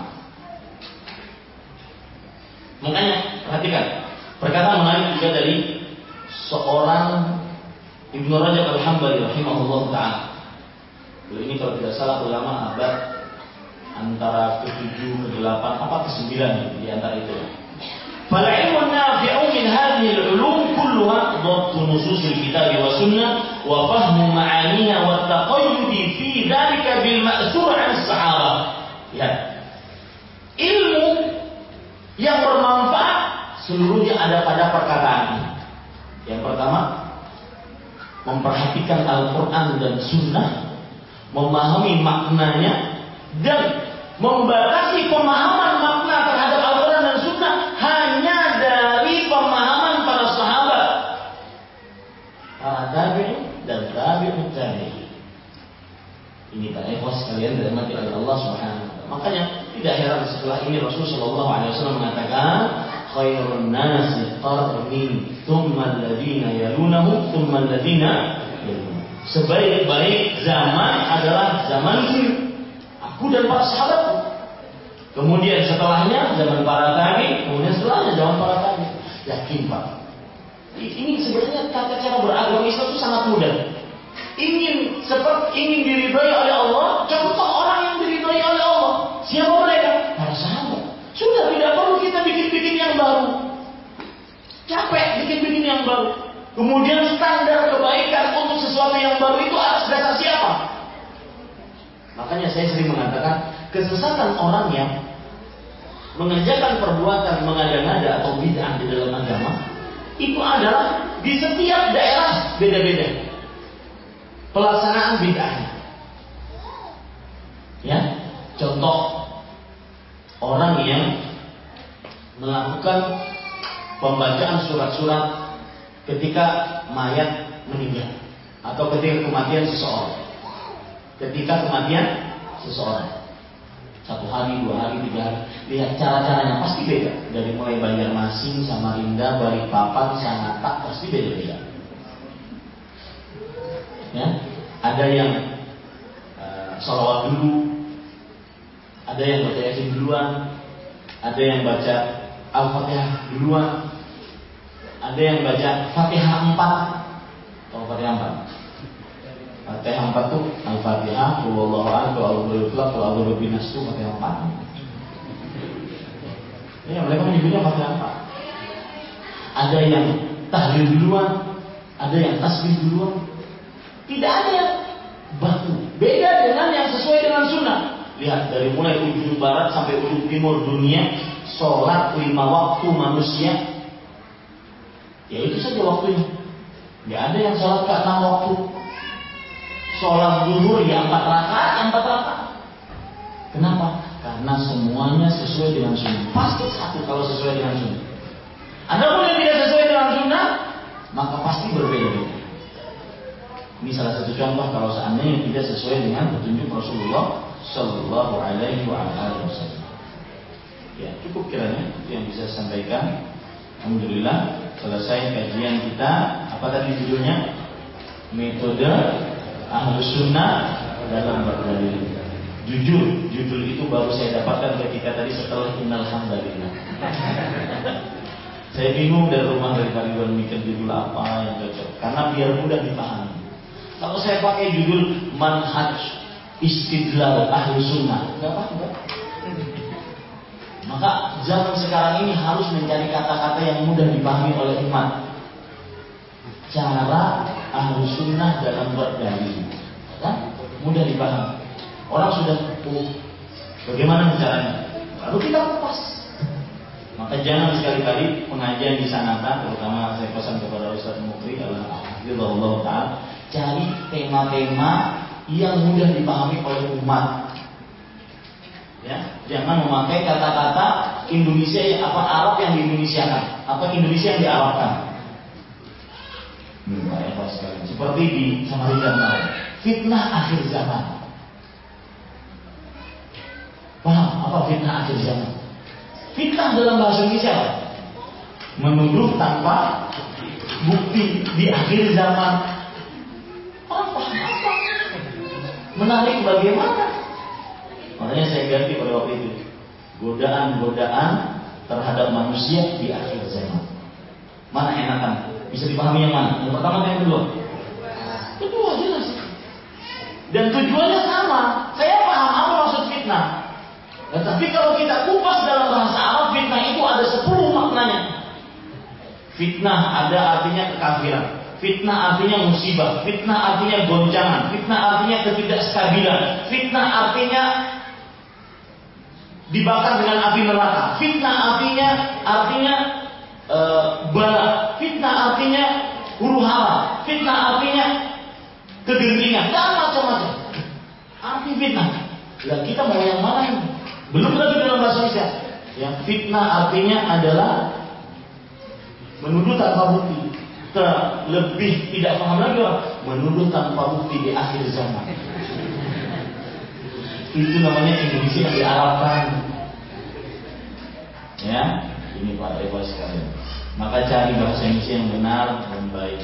Makanya perhatikan perkataan menarik juga dari seorang Ibnu Rajab Al-Hambali rahimahullah taala. Beliau ini kalau tidak salah ulama abad antara ke-7 ke-8 apa ke-9 di antara itu ya. Fal ilmu nafi'u min hadhihi al-ulum kulluha dhabt nusus al-kitab wa sunnah wa fahmu ma'aniha wa taqayyud fi dhalika bil ma'thur 'an as-sahaba. Ya. Ilmu yang bermanfaat seluruhnya ada pada perkataan ini. Yang pertama, memperhatikan Al-Quran dan Sunnah, memahami maknanya, dan membatasi pemahaman makna terhadap Al-Quran dan Sunnah hanya dari pemahaman para sahabat, para tabi'in dan tabi'ut tabi'in. Ini para ikhwas sekalian dari mati Allah Subhanahu. Makanya tidak heran setelah ini Rasul Shallallahu alaihi wasallam mengatakan khairun nasi qarni thumma alladziina yalunahum thumma alladziina Sebaik-baik zaman adalah zaman aku dan para sahabatku. Kemudian setelahnya zaman para tabi, kemudian setelahnya zaman para tabi. Yakin Pak. Ini sebenarnya tata cara beragama Islam itu sangat mudah. Ingin seperti ingin diridhoi oleh Allah, contoh orang yang diridhoi oleh Allah. Siapa mereka? Para sahabat. Sudah tidak perlu kita bikin-bikin yang baru. Capek bikin-bikin yang baru. Kemudian standar kebaikan untuk sesuatu yang baru itu atas dasar siapa? Makanya saya sering mengatakan kesesatan orang yang mengerjakan perbuatan mengada-ngada atau bid'ah di dalam agama itu adalah di setiap daerah beda-beda pelaksanaan bid'ahnya. Ya, contoh orang yang melakukan pembacaan surat-surat ketika mayat meninggal atau ketika kematian seseorang. Ketika kematian seseorang. Satu hari, dua hari, tiga hari. Lihat cara-caranya pasti beda. Dari mulai Banjarmasin, Samarinda, Balikpapan, Sanata pasti beda-beda. Ya, ada yang uh, salawat dulu, ada yang baca yasin duluan, ada yang baca al-fatihah duluan, ada yang baca fatihah empat, atau fatihah empat. Fatihah 4 tuh Al-Fatihah, Wallahu a'lam, Falaq, Al-A'udzu Binas itu Fatihah 4. Ya, mereka menyebutnya Fatihah 4. Ada yang tahlil duluan, ada yang tasbih duluan. Tidak ada yang. Beda dengan yang sesuai dengan sunnah. Lihat dari mulai ujung barat sampai ujung timur dunia, sholat lima waktu manusia, ya itu saja waktunya. Tidak ada yang sholat ke enam waktu, sholat zuhur ya empat rakaat, ya empat rakaat. Kenapa? Karena semuanya sesuai dengan sunnah. Pasti satu kalau sesuai dengan sunnah. Anda pun yang tidak sesuai dengan sunnah, maka pasti berbeda-beda. Ini salah satu contoh kalau seandainya tidak sesuai dengan petunjuk Rasulullah Shallallahu Alaihi Wasallam. Ya cukup kiranya itu yang bisa saya sampaikan. Alhamdulillah selesai kajian kita. Apa tadi judulnya? Metode ahlu sunnah dalam berdalil. Jujur, judul itu baru saya dapatkan ketika tadi setelah innal hamdalillah. saya bingung dari rumah dari Kaliwan mikir judul apa yang cocok karena biar mudah dipahami. Kalau saya pakai judul manhaj istidlal ahlu sunnah, nggak apa-apa. Maka zaman sekarang ini harus mencari kata-kata yang mudah dipahami oleh umat. Cara ahlu sunnah dalam berdalil kan? Mudah dipahami. Orang sudah oh, bagaimana caranya? Lalu kita kupas. Maka jangan sekali-kali pengajian di Sanata terutama saya pesan kepada Ustaz Mukri adalah Allah Ta'ala. Cari tema-tema yang mudah dipahami oleh umat ya jangan memakai kata-kata Indonesia yang apa Arab yang di Indonesia kan apa Indonesia yang diarabkan Hmm, Seperti di Samarinda kemarin. Fitnah akhir zaman. Paham apa fitnah akhir zaman? Fitnah dalam bahasa Indonesia apa? Menuduh tanpa bukti di akhir zaman. Apa? Apa? Menarik bagaimana? Makanya saya ganti pada waktu itu. Godaan-godaan terhadap manusia di akhir zaman. Mana enakan? Bisa dipahami yang mana? Yang pertama atau yang kedua? Kedua jelas. Dan tujuannya sama. Saya paham apa maksud fitnah. Dan tapi kalau kita kupas dalam bahasa Arab, fitnah itu ada 10 maknanya. Fitnah ada artinya kekafiran. Fitnah artinya musibah. Fitnah artinya goncangan. Fitnah artinya ketidakstabilan. Fitnah artinya dibakar dengan api neraka. Fitnah artinya artinya e, bala. Fitnah artinya huru hara. Fitnah artinya kegentingan dan macam-macam. Arti fitnah. Nah, kita mau yang mana ini? Belum lagi dalam bahasa Indonesia. Yang fitnah artinya adalah menuduh tanpa bukti. Lebih tidak paham lagi orang menuduh tanpa bukti di akhir zaman. Itu namanya Indonesia yang diarabkan. Ya, ini Pak Eva sekalian. Maka cari bahasa Indonesia yang benar dan baik.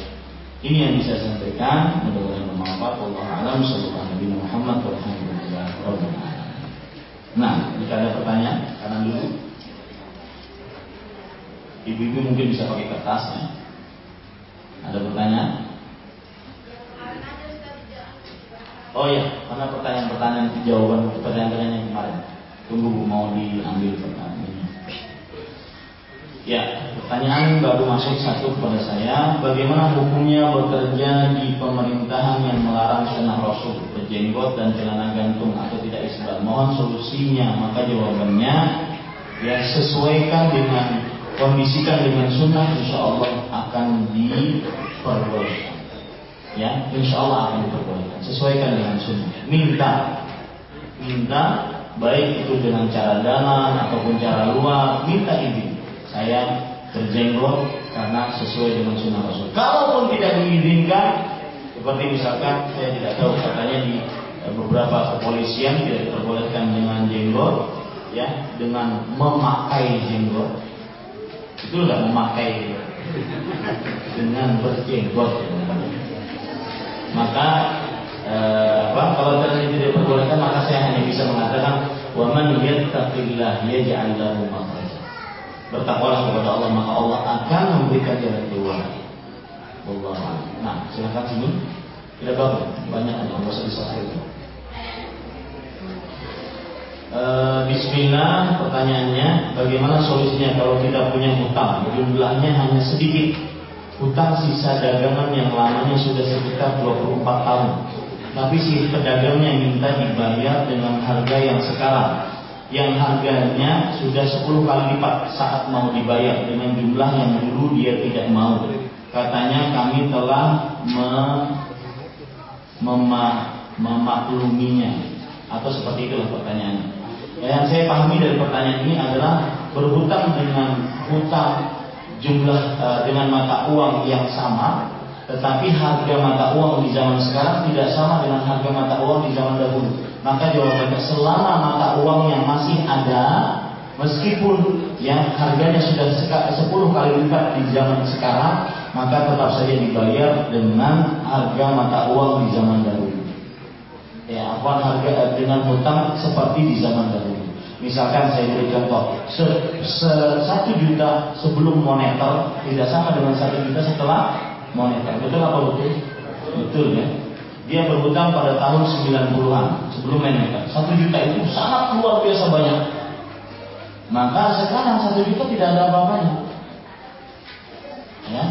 Ini yang bisa saya sampaikan. Mudah-mudahan bermanfaat. Allah alam. Sallallahu Nabi Muhammad. Alhamdulillah. Nah, jika ada pertanyaan, kanan dulu. Ibu-ibu mungkin bisa pakai kertas ya. Ada pertanyaan? Oh ya, karena pertanyaan-pertanyaan jawaban pertanyaan-pertanyaan yang kemarin. Tunggu Bu mau diambil pertanyaannya. Ya, pertanyaan baru masuk satu kepada saya. Bagaimana hukumnya bekerja di pemerintahan yang melarang sunnah Rasul, berjenggot dan celana gantung atau tidak isbal? Mohon solusinya. Maka jawabannya ya sesuaikan dengan kondisikan dengan sunnah, insya Allah akan diperbolehkan. Ya, insya Allah akan diperbolehkan. Sesuaikan dengan sunnah. Minta, minta baik itu dengan cara dalam ataupun cara luar, minta izin saya berjenggot karena sesuai dengan sunnah Rasul. Kalaupun tidak diizinkan, seperti misalkan saya tidak tahu katanya di beberapa kepolisian tidak diperbolehkan dengan jenggot, ya, dengan memakai jenggot. Itu nggak memakai dengan berjenggot. Maka eh, apa, kalau terjadi tidak diperbolehkan maka saya hanya bisa mengatakan wa man yattaqillah yaj'al lahu makhraja. Bertakwalah kepada Allah maka Allah akan memberikan jalan keluar. Wallahu Nah, silakan sini. Tidak apa banyak aja, nggak usah diselesaikan. E, Bismillah pertanyaannya bagaimana solusinya kalau kita punya hutang? Jumlahnya hanya sedikit. Hutang sisa dagangan yang lamanya sudah sekitar 24 tahun. Tapi si pedagangnya minta dibayar dengan harga yang sekarang. Yang harganya sudah 10 kali lipat saat mau dibayar dengan jumlah yang dulu dia tidak mau. Katanya kami telah me mema memakluminya. Atau seperti itulah pertanyaannya. Yang saya pahami dari pertanyaan ini adalah berhutang dengan hutang jumlah e, dengan mata uang yang sama, tetapi harga mata uang di zaman sekarang tidak sama dengan harga mata uang di zaman dahulu. Maka jawabannya selama mata uang yang masih ada, meskipun yang harganya sudah 10 kali lipat di zaman sekarang, maka tetap saja dibayar dengan harga mata uang di zaman dahulu. Ya, apa harga eh, dengan hutang seperti di zaman dahulu. Misalkan saya beri contoh, satu juta sebelum moneter tidak sama dengan satu juta setelah moneter. Betul apa betul? Betul ya. Dia berhutang pada tahun 90-an sebelum moneter. Satu juta itu sangat luar biasa banyak. Maka sekarang satu juta tidak ada apa-apanya. Ya,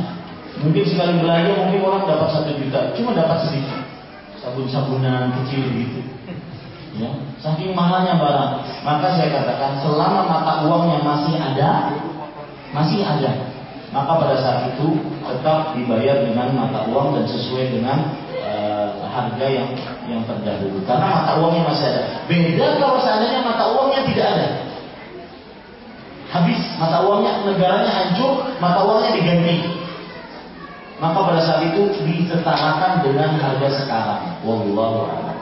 Mungkin sekali belanja mungkin orang dapat satu juta, cuma dapat sedikit sabun-sabunan kecil gitu. Ya, saking mahalnya barang. Maka saya katakan selama mata uangnya masih ada, masih ada, maka pada saat itu tetap dibayar dengan mata uang dan sesuai dengan uh, harga yang yang terdahulu. Karena mata uangnya masih ada. Beda kalau seandainya mata uangnya tidak ada. Habis mata uangnya negaranya hancur, mata uangnya diganti maka pada saat itu disetarakan dengan harga sekarang. Wallahu a'lam.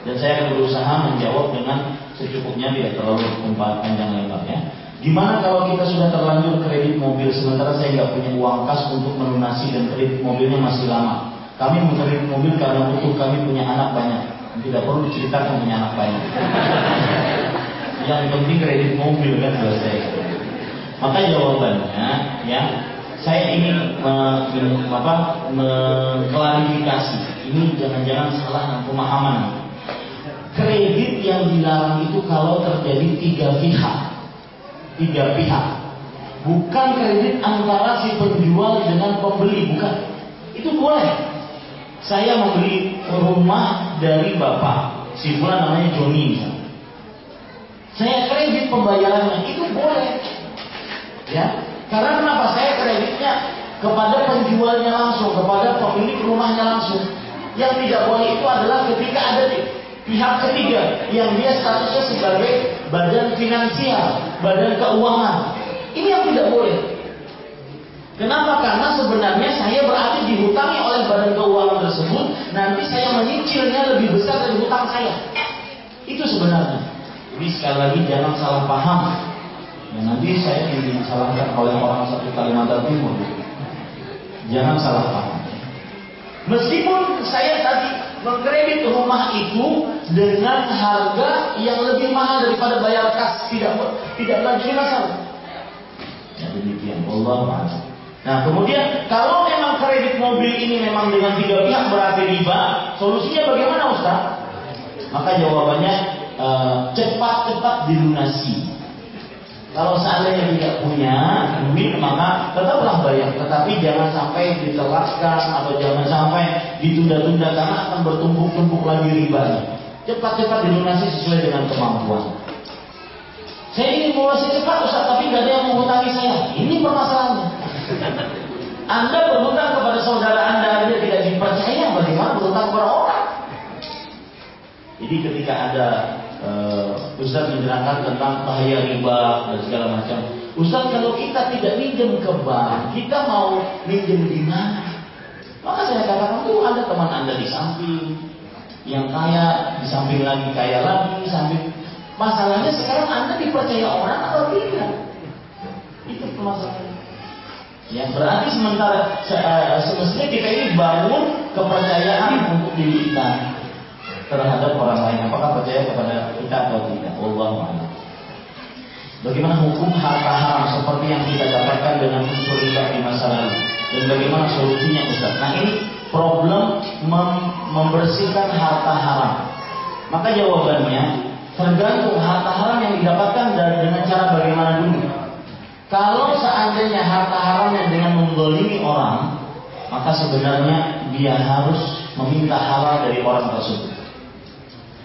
Dan saya akan berusaha menjawab dengan secukupnya tidak terlalu panjang lebar ya. Gimana kalau kita sudah terlanjur kredit mobil sementara saya nggak punya uang kas untuk melunasi dan kredit mobilnya masih lama. Kami mengkredit mobil karena butuh kami punya anak banyak. Tidak perlu diceritakan punya anak banyak. Yang penting kredit mobil kan selesai. Maka jawabannya ya saya ingin me, apa, mengklarifikasi. Ini jangan-jangan salah pemahaman. Kredit yang dilarang itu kalau terjadi tiga pihak, tiga pihak, bukan kredit antara si penjual dengan pembeli, bukan. Itu boleh. Saya membeli rumah dari bapak, si bulan namanya Joni Saya kredit pembayarannya, itu boleh. Ya, karena kenapa? Saya kreditnya kepada penjualnya langsung, kepada pemilik rumahnya langsung. Yang tidak boleh itu adalah ketika ada pihak ketiga yang dia statusnya sebagai badan finansial, badan keuangan. Ini yang tidak boleh. Kenapa? Karena sebenarnya saya berarti dihutangi oleh badan keuangan tersebut, nanti saya menyicilnya lebih besar dari hutang saya. Itu sebenarnya. Jadi sekali lagi jangan salah paham Ya, nanti saya disalahkan oleh orang satu Kalimantan Timur. Jangan salah paham. Meskipun saya tadi mengkredit rumah itu dengan harga yang lebih mahal daripada bayar kas, tidak tidak lagi masalah. Ya demikian. Allah Nah kemudian kalau memang kredit mobil ini memang dengan tiga pihak berarti riba, solusinya bagaimana Ustaz? Maka jawabannya eh, cepat-cepat dilunasi. Kalau seandainya tidak punya duit maka tetaplah bayar, tetapi jangan sampai ditelaskan atau jangan sampai ditunda-tunda karena akan bertumpuk-tumpuk lagi ribanya. Cepat-cepat dilunasi sesuai dengan kemampuan. Saya ingin melunasi cepat Ustaz, tapi nggak ada yang menghutangi saya. Ini permasalahannya. Anda berhutang kepada saudara Anda Anda tidak dipercaya, bagaimana berhutang kepada orang? Jadi ketika ada uh, Ustaz menerangkan tentang bahaya riba dan segala macam. Ustaz kalau kita tidak minjem ke bank, kita mau minjem di mana? Maka saya katakan tuh ada teman anda di samping, yang kaya di samping lagi kaya lagi, di samping masalahnya sekarang anda dipercaya orang atau tidak? Itu permasalahannya. Ya berarti sementara eh, semestinya kita ini bangun kepercayaan untuk diri kita terhadap orang lain. Apakah percaya kepada kita atau tidak? Allah Bagaimana hukum harta haram seperti yang kita dapatkan dengan unsur riba di masa lalu dan bagaimana solusinya Ustaz? Nah ini problem mem membersihkan harta haram. Maka jawabannya tergantung harta haram yang didapatkan dari dengan cara bagaimana dulu. Kalau seandainya harta haramnya dengan mendolimi orang, maka sebenarnya dia harus meminta halal dari orang tersebut.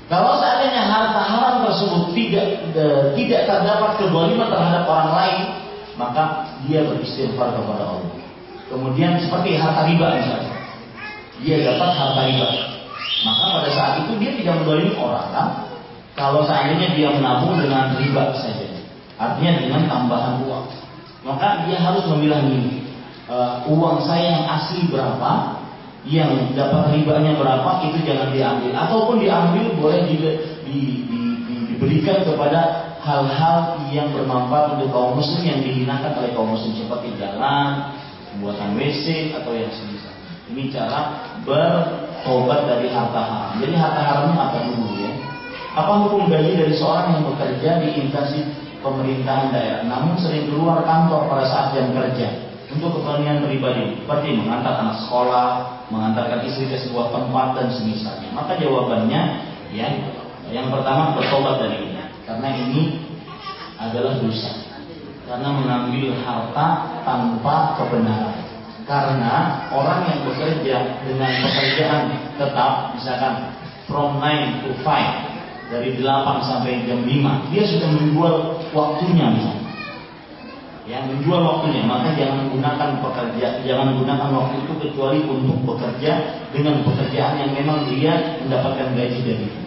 Kalau seandainya harta haram tersebut tidak e, tidak terdapat kedoliman terhadap orang lain, maka dia beristighfar kepada Allah. Kemudian seperti harta riba misalnya, dia dapat harta riba, maka pada saat itu dia tidak mendolimi orang kan? Kalau seandainya dia menabung dengan riba saja, artinya dengan tambahan uang, maka dia harus memilah ini e, uang saya yang asli berapa, yang dapat ribanya berapa itu jangan diambil ataupun diambil boleh juga di, di, di, diberikan kepada hal-hal yang bermanfaat untuk kaum muslim yang dihinakan oleh kaum muslim seperti jalan, pembuatan WC atau yang semisal. Ini cara bertobat dari harta haram. Jadi harta haramnya apa dulu ya? Apa hukum gaji dari seorang yang bekerja di instansi pemerintahan daerah, namun sering keluar kantor pada saat jam kerja? Untuk kepentingan pribadi seperti mengantar anak sekolah, mengantarkan istri ke sebuah tempat dan semisalnya. Maka jawabannya ya yang pertama bertobat dari ini karena ini adalah dosa. Karena mengambil harta tanpa kebenaran. Karena orang yang bekerja dengan pekerjaan tetap misalkan from 9 to 5 dari 8 sampai jam 5 dia sudah menjual waktunya misalnya yang menjual waktunya. Maka jangan gunakan pekerja jangan gunakan waktu itu kecuali untuk bekerja dengan pekerjaan yang memang dia mendapatkan gaji dari itu.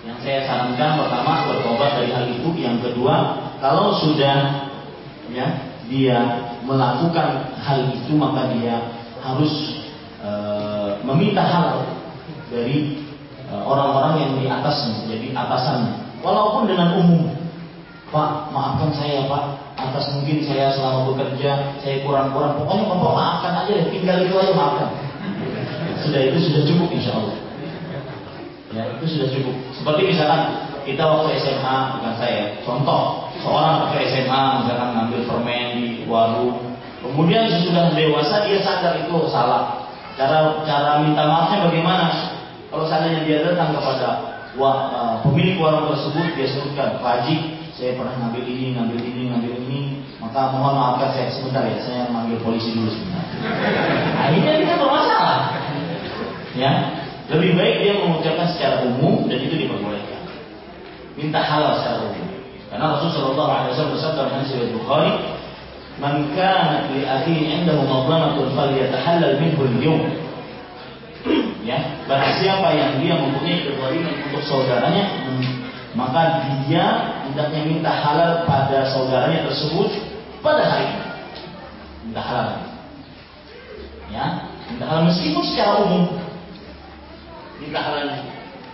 Yang saya sarankan pertama bertobat dari hal itu. Yang kedua kalau sudah ya dia melakukan hal itu maka dia harus e, meminta hal dari eh, orang-orang yang di atasnya jadi atasannya. Walaupun dengan umum Pak, maafkan saya Pak, atas mungkin saya selama bekerja saya kurang-kurang. Pokoknya Bapak maafkan aja deh, tinggal itu aja maafkan. Sudah itu sudah cukup insya Allah. Ya, itu sudah cukup. Seperti misalkan kita waktu SMA, bukan saya, contoh seorang waktu SMA misalkan ngambil permen di warung, kemudian sesudah dewasa dia sadar itu salah. Cara cara minta maafnya bagaimana? Kalau seandainya dia datang kepada wah, uh, pemilik warung tersebut, dia sebutkan, Haji, saya pernah ngambil ini, ngambil ini, ngambil ini, maka mohon maafkan saya sebentar ya, saya manggil polisi dulu sebentar. Akhirnya kita bermasalah. Ya, lebih baik dia mengucapkan secara umum dan itu diperbolehkan. Minta halal secara umum. Karena Rasulullah Shallallahu Alaihi Wasallam bersabda dalam hadis Bukhari, "Man kana li akhihi indahu madlamatun falyatahallal minhu al-yawm." ya, barang siapa yang dia mempunyai kezaliman untuk saudaranya, maka dia hendaknya minta halal pada saudaranya tersebut pada hari ini. Minta halal. Ya, minta halal meskipun secara umum. Minta halal.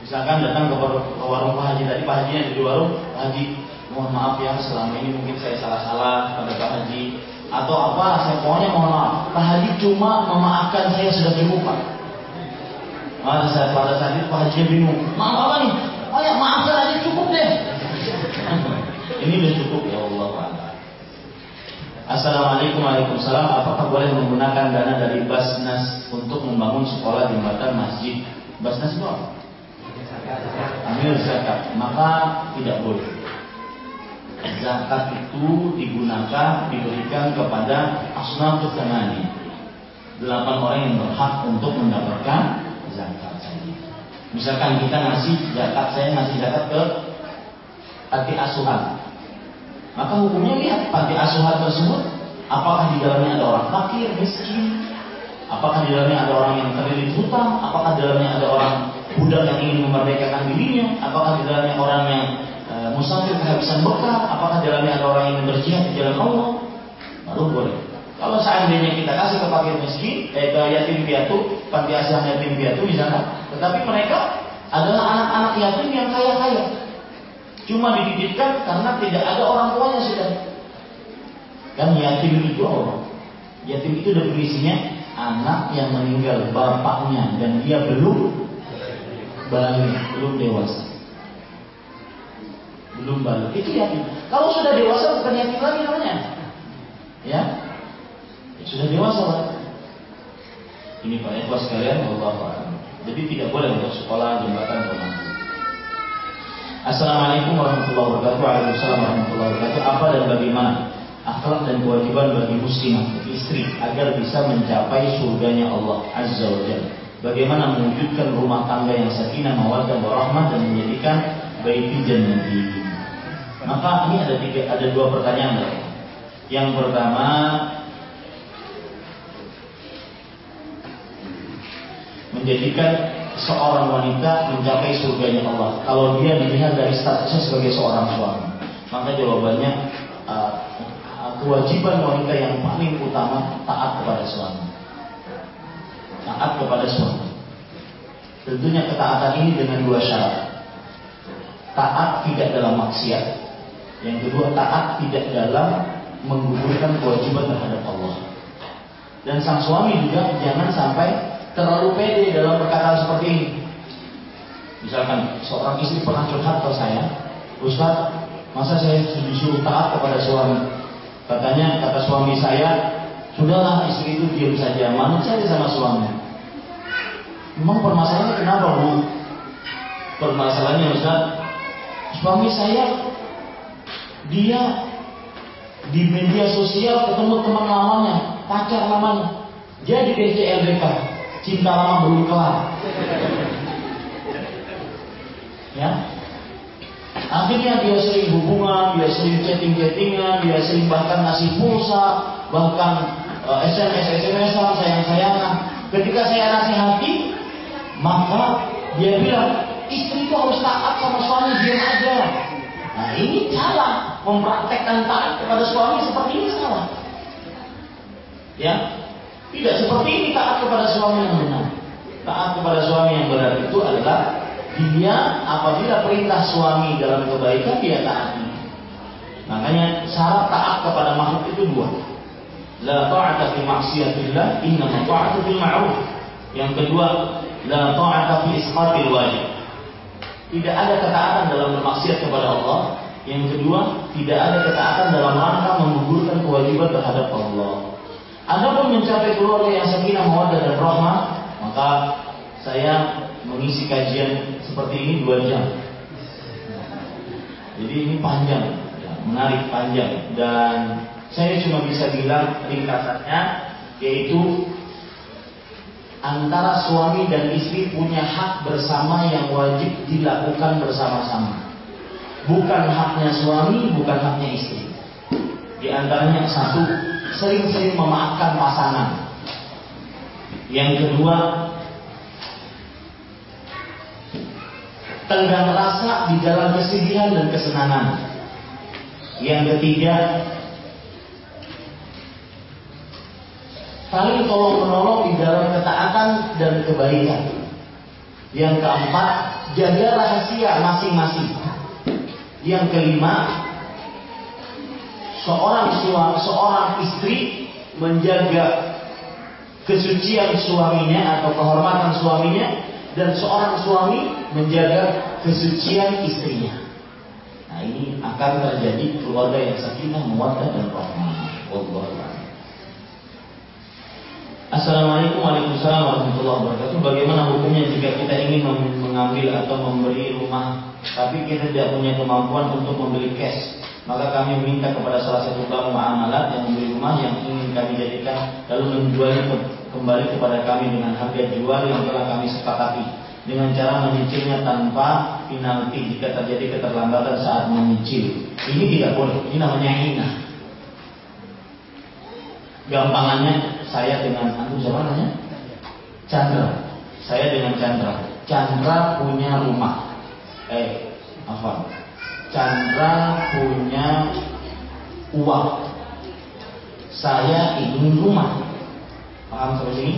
Misalkan datang ke, warung Pak Haji tadi, Pak Haji yang di warung, Pak Haji, mohon maaf ya selama ini mungkin saya salah-salah pada Pak Haji atau apa, saya pokoknya mohon maaf. Pak Haji cuma memaafkan saya sudah cukup Pak. Saat pada saat itu Pak Haji bingung, maaf apa nih? Oh ya maafkan aja cukup deh. Ini udah cukup ya Allah. Assalamualaikum warahmatullahi Apakah boleh menggunakan dana dari Basnas untuk membangun sekolah jembatan masjid? Basnas itu apa? Ambil zakat. Maka tidak boleh. Zakat itu digunakan diberikan kepada asnaf tsanani. Delapan orang yang berhak untuk mendapatkan zakat Misalkan kita ngasih zakat, saya ngasih zakat ke panti asuhan. Maka hukumnya lihat panti asuhan tersebut, apakah di dalamnya ada orang fakir, miskin, apakah di dalamnya ada orang yang terlilit hutang, apakah di dalamnya ada orang budak yang ingin memerdekakan dirinya, apakah di dalamnya orang yang e, musafir kehabisan bekal, apakah di dalamnya ada orang yang berjihad di jalan Allah, baru boleh. Kalau seandainya kita kasih ke fakir miskin, eh, ke yatim piatu, panti asuhan yatim piatu misalnya, tetapi mereka adalah anak-anak yatim yang kaya-kaya. Cuma dididikkan karena tidak ada orang tuanya sudah. Kan yatim itu apa? Yatim itu definisinya anak yang meninggal bapaknya dan dia belum balik, belum dewasa. Belum balik. Itu yatim. Kalau sudah dewasa bukan yatim lagi namanya. Ya, sudah dewasa Pak. Ini Pak Ikhwas sekalian Allah Pak. Jadi tidak boleh untuk sekolah jembatan rumah. Assalamualaikum warahmatullahi wabarakatuh. Waalaikumsalam warahmatullahi wabarakatuh. Apa dan bagaimana akhlak dan kewajiban bagi muslimah istri agar bisa mencapai surganya Allah Azza wa Jalla. Bagaimana mewujudkan rumah tangga yang sakinah, mawaddah, warahmah dan menjadikan baiti jannati. Maka ini ada tiga, ada dua pertanyaan. Yang pertama, menjadikan seorang wanita mencapai surganya Allah. Kalau dia dilihat dari statusnya sebagai seorang suami, maka jawabannya uh, kewajiban wanita yang paling utama taat kepada suami. Taat kepada suami. Tentunya ketaatan ini dengan dua syarat. Taat tidak dalam maksiat. Yang kedua, taat tidak dalam menggugurkan kewajiban terhadap Allah. Dan sang suami juga jangan sampai terlalu pede dalam perkataan seperti ini. Misalkan seorang istri pernah curhat ke saya, Ustaz, masa saya disuruh taat kepada suami? Katanya, kata suami saya, sudahlah istri itu diam saja, manut saja sama suami. Memang permasalahannya kenapa bu? Permasalahannya Ustaz, suami saya dia di media sosial ketemu teman lamanya, pacar lamanya, jadi DCLBK cinta lama belum kelar. Ya. Akhirnya dia sering hubungan, dia sering chatting-chattingan, dia sering bahkan ngasih pulsa, bahkan uh, eh, SMS SMS-an, sayang-sayangan. Ketika saya nasihati, maka dia bilang, istri itu harus taat sama suami, diam aja. Nah ini cara mempraktekkan taat kepada suami seperti ini salah. Ya, tidak seperti ini taat kepada suami yang benar. Taat kepada suami yang benar itu adalah dia apabila perintah suami dalam kebaikan dia taati. Makanya syarat taat kepada makhluk itu dua. La ta'ata fi maksiatillah, inna ta'atu fil ma'ruf. Yang kedua, la ta'ata fi isqatil wajib. Tidak ada ketaatan dalam bermaksiat kepada Allah. Yang kedua, tidak ada ketaatan dalam rangka menggugurkan kewajiban terhadap Allah. Adapun mencapai keluarga yang sakinah, mawaddah dan rahmah, maka saya mengisi kajian seperti ini dua jam. Jadi ini panjang, menarik panjang dan saya cuma bisa bilang ringkasannya yaitu antara suami dan istri punya hak bersama yang wajib dilakukan bersama-sama. Bukan haknya suami, bukan haknya istri. Di antaranya satu, sering-sering memaafkan pasangan. Yang kedua, tenggang rasa di dalam kesedihan dan kesenangan. Yang ketiga, saling tolong menolong di dalam ketaatan dan kebaikan. Yang keempat, jaga rahasia masing-masing. Yang kelima, seorang suami, seorang istri menjaga kesucian suaminya atau kehormatan suaminya dan seorang suami menjaga kesucian istrinya. Nah ini akan terjadi keluarga yang sakinah, mawaddah dan rahmah. Wallahu Assalamualaikum warahmatullahi wabarakatuh. Bagaimana hukumnya jika kita ingin mengambil atau memberi rumah, tapi kita tidak punya kemampuan untuk membeli cash? Maka kami meminta kepada salah satu bank muamalat yang membeli rumah yang ingin kami jadikan lalu menjualnya kembali kepada kami dengan harga jual yang telah kami sepakati dengan cara menyicilnya tanpa penalti jika terjadi keterlambatan saat menyicil. Ini tidak boleh. Ini namanya hina. Gampangannya saya dengan antum siapa namanya? Chandra. Saya dengan Chandra. Chandra punya rumah. Eh, apa? Chandra punya uang saya ingin rumah. Paham sampai sini?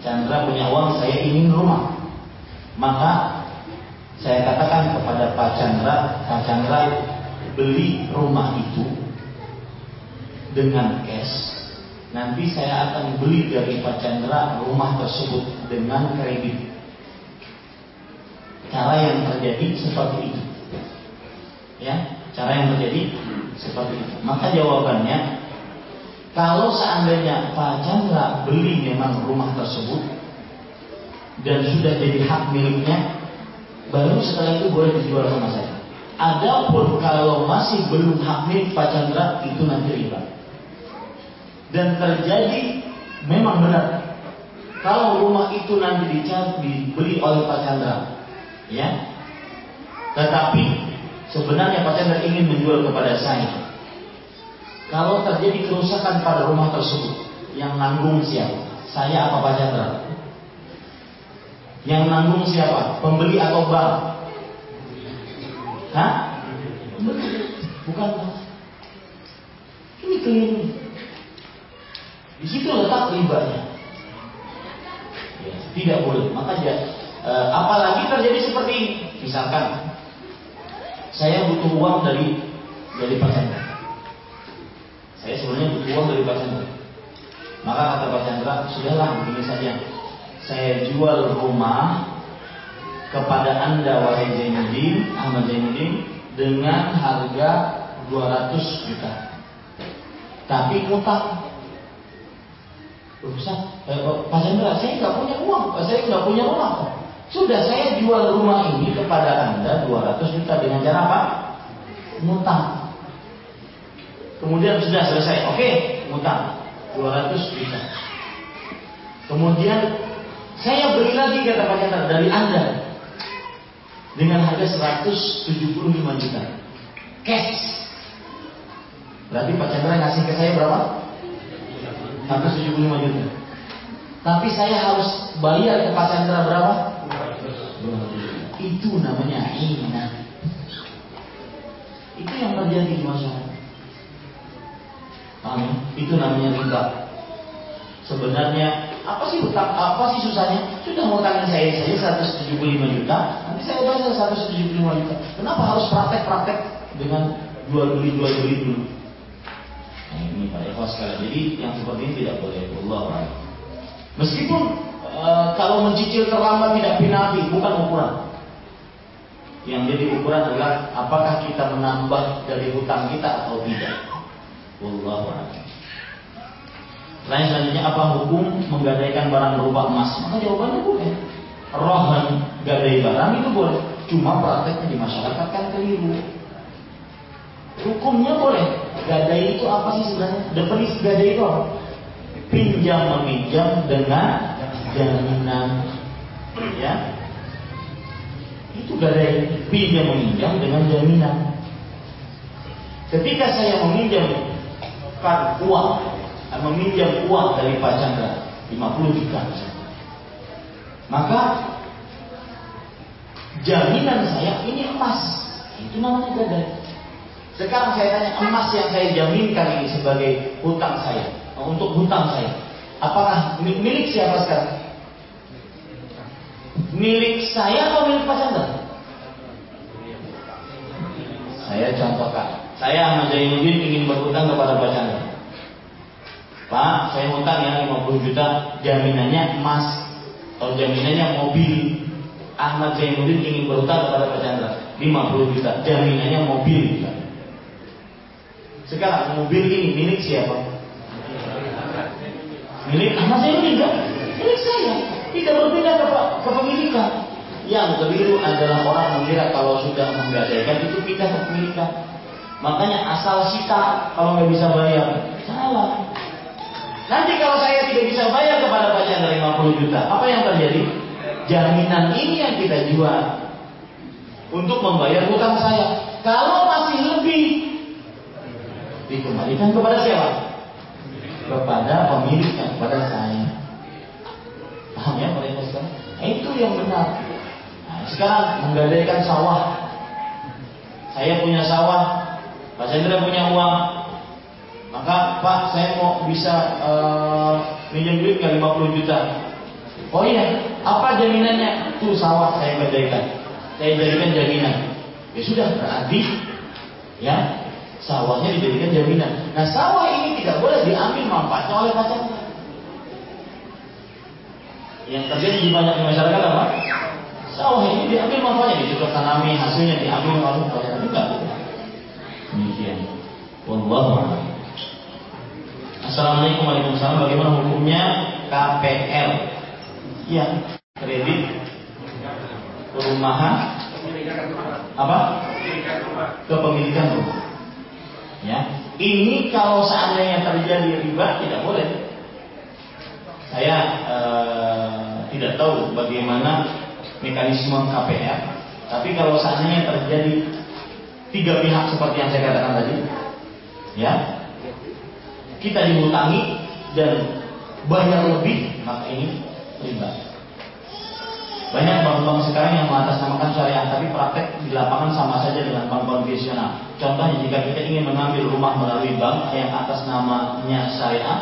Chandra punya uang, saya ingin rumah. Maka saya katakan kepada Pak Chandra, Pak Chandra beli rumah itu dengan cash. Nanti saya akan beli dari Pak Chandra rumah tersebut dengan kredit. Cara yang terjadi seperti itu. Ya, cara yang terjadi seperti itu. Maka jawabannya kalau seandainya Pak Chandra beli memang rumah tersebut dan sudah jadi hak miliknya, baru setelah itu boleh dijual sama saya. Adapun kalau masih belum hak milik Pak Chandra itu nanti riba. Dan terjadi memang benar kalau rumah itu nanti dicari dibeli oleh Pak Chandra, ya, tetapi sebenarnya Pak Chandra ingin menjual kepada saya kalau terjadi kerusakan pada rumah tersebut, yang nanggung siapa? Saya apa Pak Chandra? Yang nanggung siapa? Pembeli atau bank? Hah? Bukan bank. Ini keliru. Di situ letak ribanya. Ya, tidak boleh. Maka ya, apalagi terjadi seperti ini. Misalkan saya butuh uang dari dari Pak. Saya sebenarnya butuh uang dari Pak. Maka kata Pak Chandra, sudahlah begini saja. Saya jual rumah kepada anda wahai Zainuddin, Ahmad Zainuddin dengan harga 200 juta. Tapi utang. Loh, eh, Pak Chandra, saya nggak punya uang, saya nggak punya rumah. Sudah saya jual rumah ini kepada anda 200 juta dengan cara apa? Ngutang. Kemudian sudah selesai. Oke, ngutang 200 juta. Kemudian saya beli lagi kata Chandra dari Anda dengan harga 175 juta. Cash. Berarti Pak Chandra ngasih ke saya berapa? 175 juta. Tapi saya harus bayar ke Pak Chandra berapa? 200 Itu namanya ina. Itu yang terjadi di masyarakat. Amin. Itu namanya riba. Sebenarnya apa sih utang? Apa sih susahnya? Sudah ngutangin saya saya 175 juta, nanti saya bayar 175 juta. Kenapa harus praktek-praktek dengan jual beli jual beli dulu? Nah, ini Pak Eko sekali. Jadi yang seperti ini tidak boleh. Allah Meskipun e, kalau mencicil terlambat tidak penalti, bukan ukuran. Yang jadi ukuran adalah apakah kita menambah dari hutang kita atau tidak. Wallahu. Lain selanjutnya apa hukum menggadaikan barang berupa emas? Maka jawabannya boleh. Rohan gadai barang itu boleh. Cuma prakteknya di masyarakat kan keliru. Hukumnya boleh. Gadai itu apa sih sebenarnya? Definis gadai itu? Pinjam meminjam dengan jaminan. Ya. Itu gadai pinjam meminjam dengan jaminan. Ketika saya meminjam meminjamkan uang, meminjam uang dari Pak Chandra 50 juta. Maka jaminan saya ini emas. Itu namanya gadai. Sekarang saya tanya emas yang saya jaminkan ini sebagai hutang saya, untuk hutang saya. Apakah milik siapa sekarang? Milik saya atau milik Pak Chandra? Saya contohkan. Saya Ahmad Zainuddin ingin berhutang kepada Pak Chandra. Pak, saya hutang ya 50 juta, jaminannya emas atau jaminannya mobil. Ahmad Zainuddin ingin berhutang kepada Pak Chandra 50 juta, jaminannya mobil. Sekarang mobil ini milik siapa? Milik Ahmad Zainuddin enggak? Milik saya. Tidak berbeda ke kepemilikan. Yang keliru adalah orang mengira kalau sudah menggadaikan itu pindah kepemilikan. Makanya asal sita kalau nggak bisa bayar. Salah. Nanti kalau saya tidak bisa bayar kepada Pak Chandra 50 juta, apa yang terjadi? Jaminan ini yang kita jual untuk membayar hutang saya. Kalau masih lebih, dikembalikan kepada siapa? Kepada pemiliknya, kepada saya. Paham ya Pak nah, Itu yang benar. Nah, sekarang menggadaikan sawah. Saya punya sawah, Pak Chandra punya uang Maka Pak saya mau bisa uh, duit ke 50 juta. Oh iya, apa jaminannya? Tuh sawah saya gadaikan. Saya jadikan jaminan. Ya sudah berarti ya sawahnya dijadikan jaminan. Nah sawah ini tidak boleh diambil manfaatnya oleh pacarnya. Yang terjadi di banyak masyarakat apa? Sawah ini diambil manfaatnya, dicocok tanami, hasilnya diambil oleh pacarnya. Enggak. Demikian. Wallahu Assalamualaikum warahmatullahi wabarakatuh. Bagaimana hukumnya KPR? Ya, kredit perumahan apa? Kepemilikan rumah. Ya, ini kalau seandainya terjadi riba tidak boleh. Saya eh, tidak tahu bagaimana mekanisme KPR, tapi kalau seandainya terjadi tiga pihak seperti yang saya katakan tadi, ya kita dihutangi dan bayar lebih, maka ini riba. Banyak bank-bank sekarang yang mengatasnamakan syariah, tapi praktek di lapangan sama saja dengan bank konvensional. Contohnya jika kita ingin mengambil rumah melalui bank yang atas namanya syariah,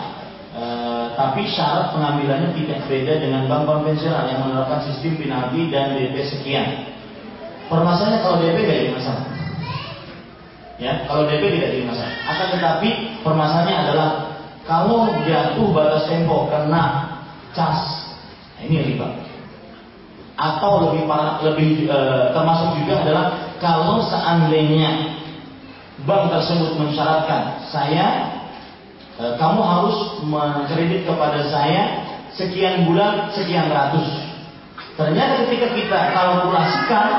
eh, tapi syarat pengambilannya tidak beda dengan bank konvensional yang menerapkan sistem penalti dan DP sekian. Permasalahannya kalau DP gak jadi masalah. Ya, kalau DP tidak jadi masalah. Akan tetapi permasalahannya adalah kalau jatuh batas tempo karena cas, nah ini riba. Atau lebih parah, lebih e, termasuk juga adalah kalau seandainya bank tersebut mensyaratkan saya e, kamu harus mengkredit kepada saya sekian bulan sekian ratus. Ternyata ketika kita kalkulasikan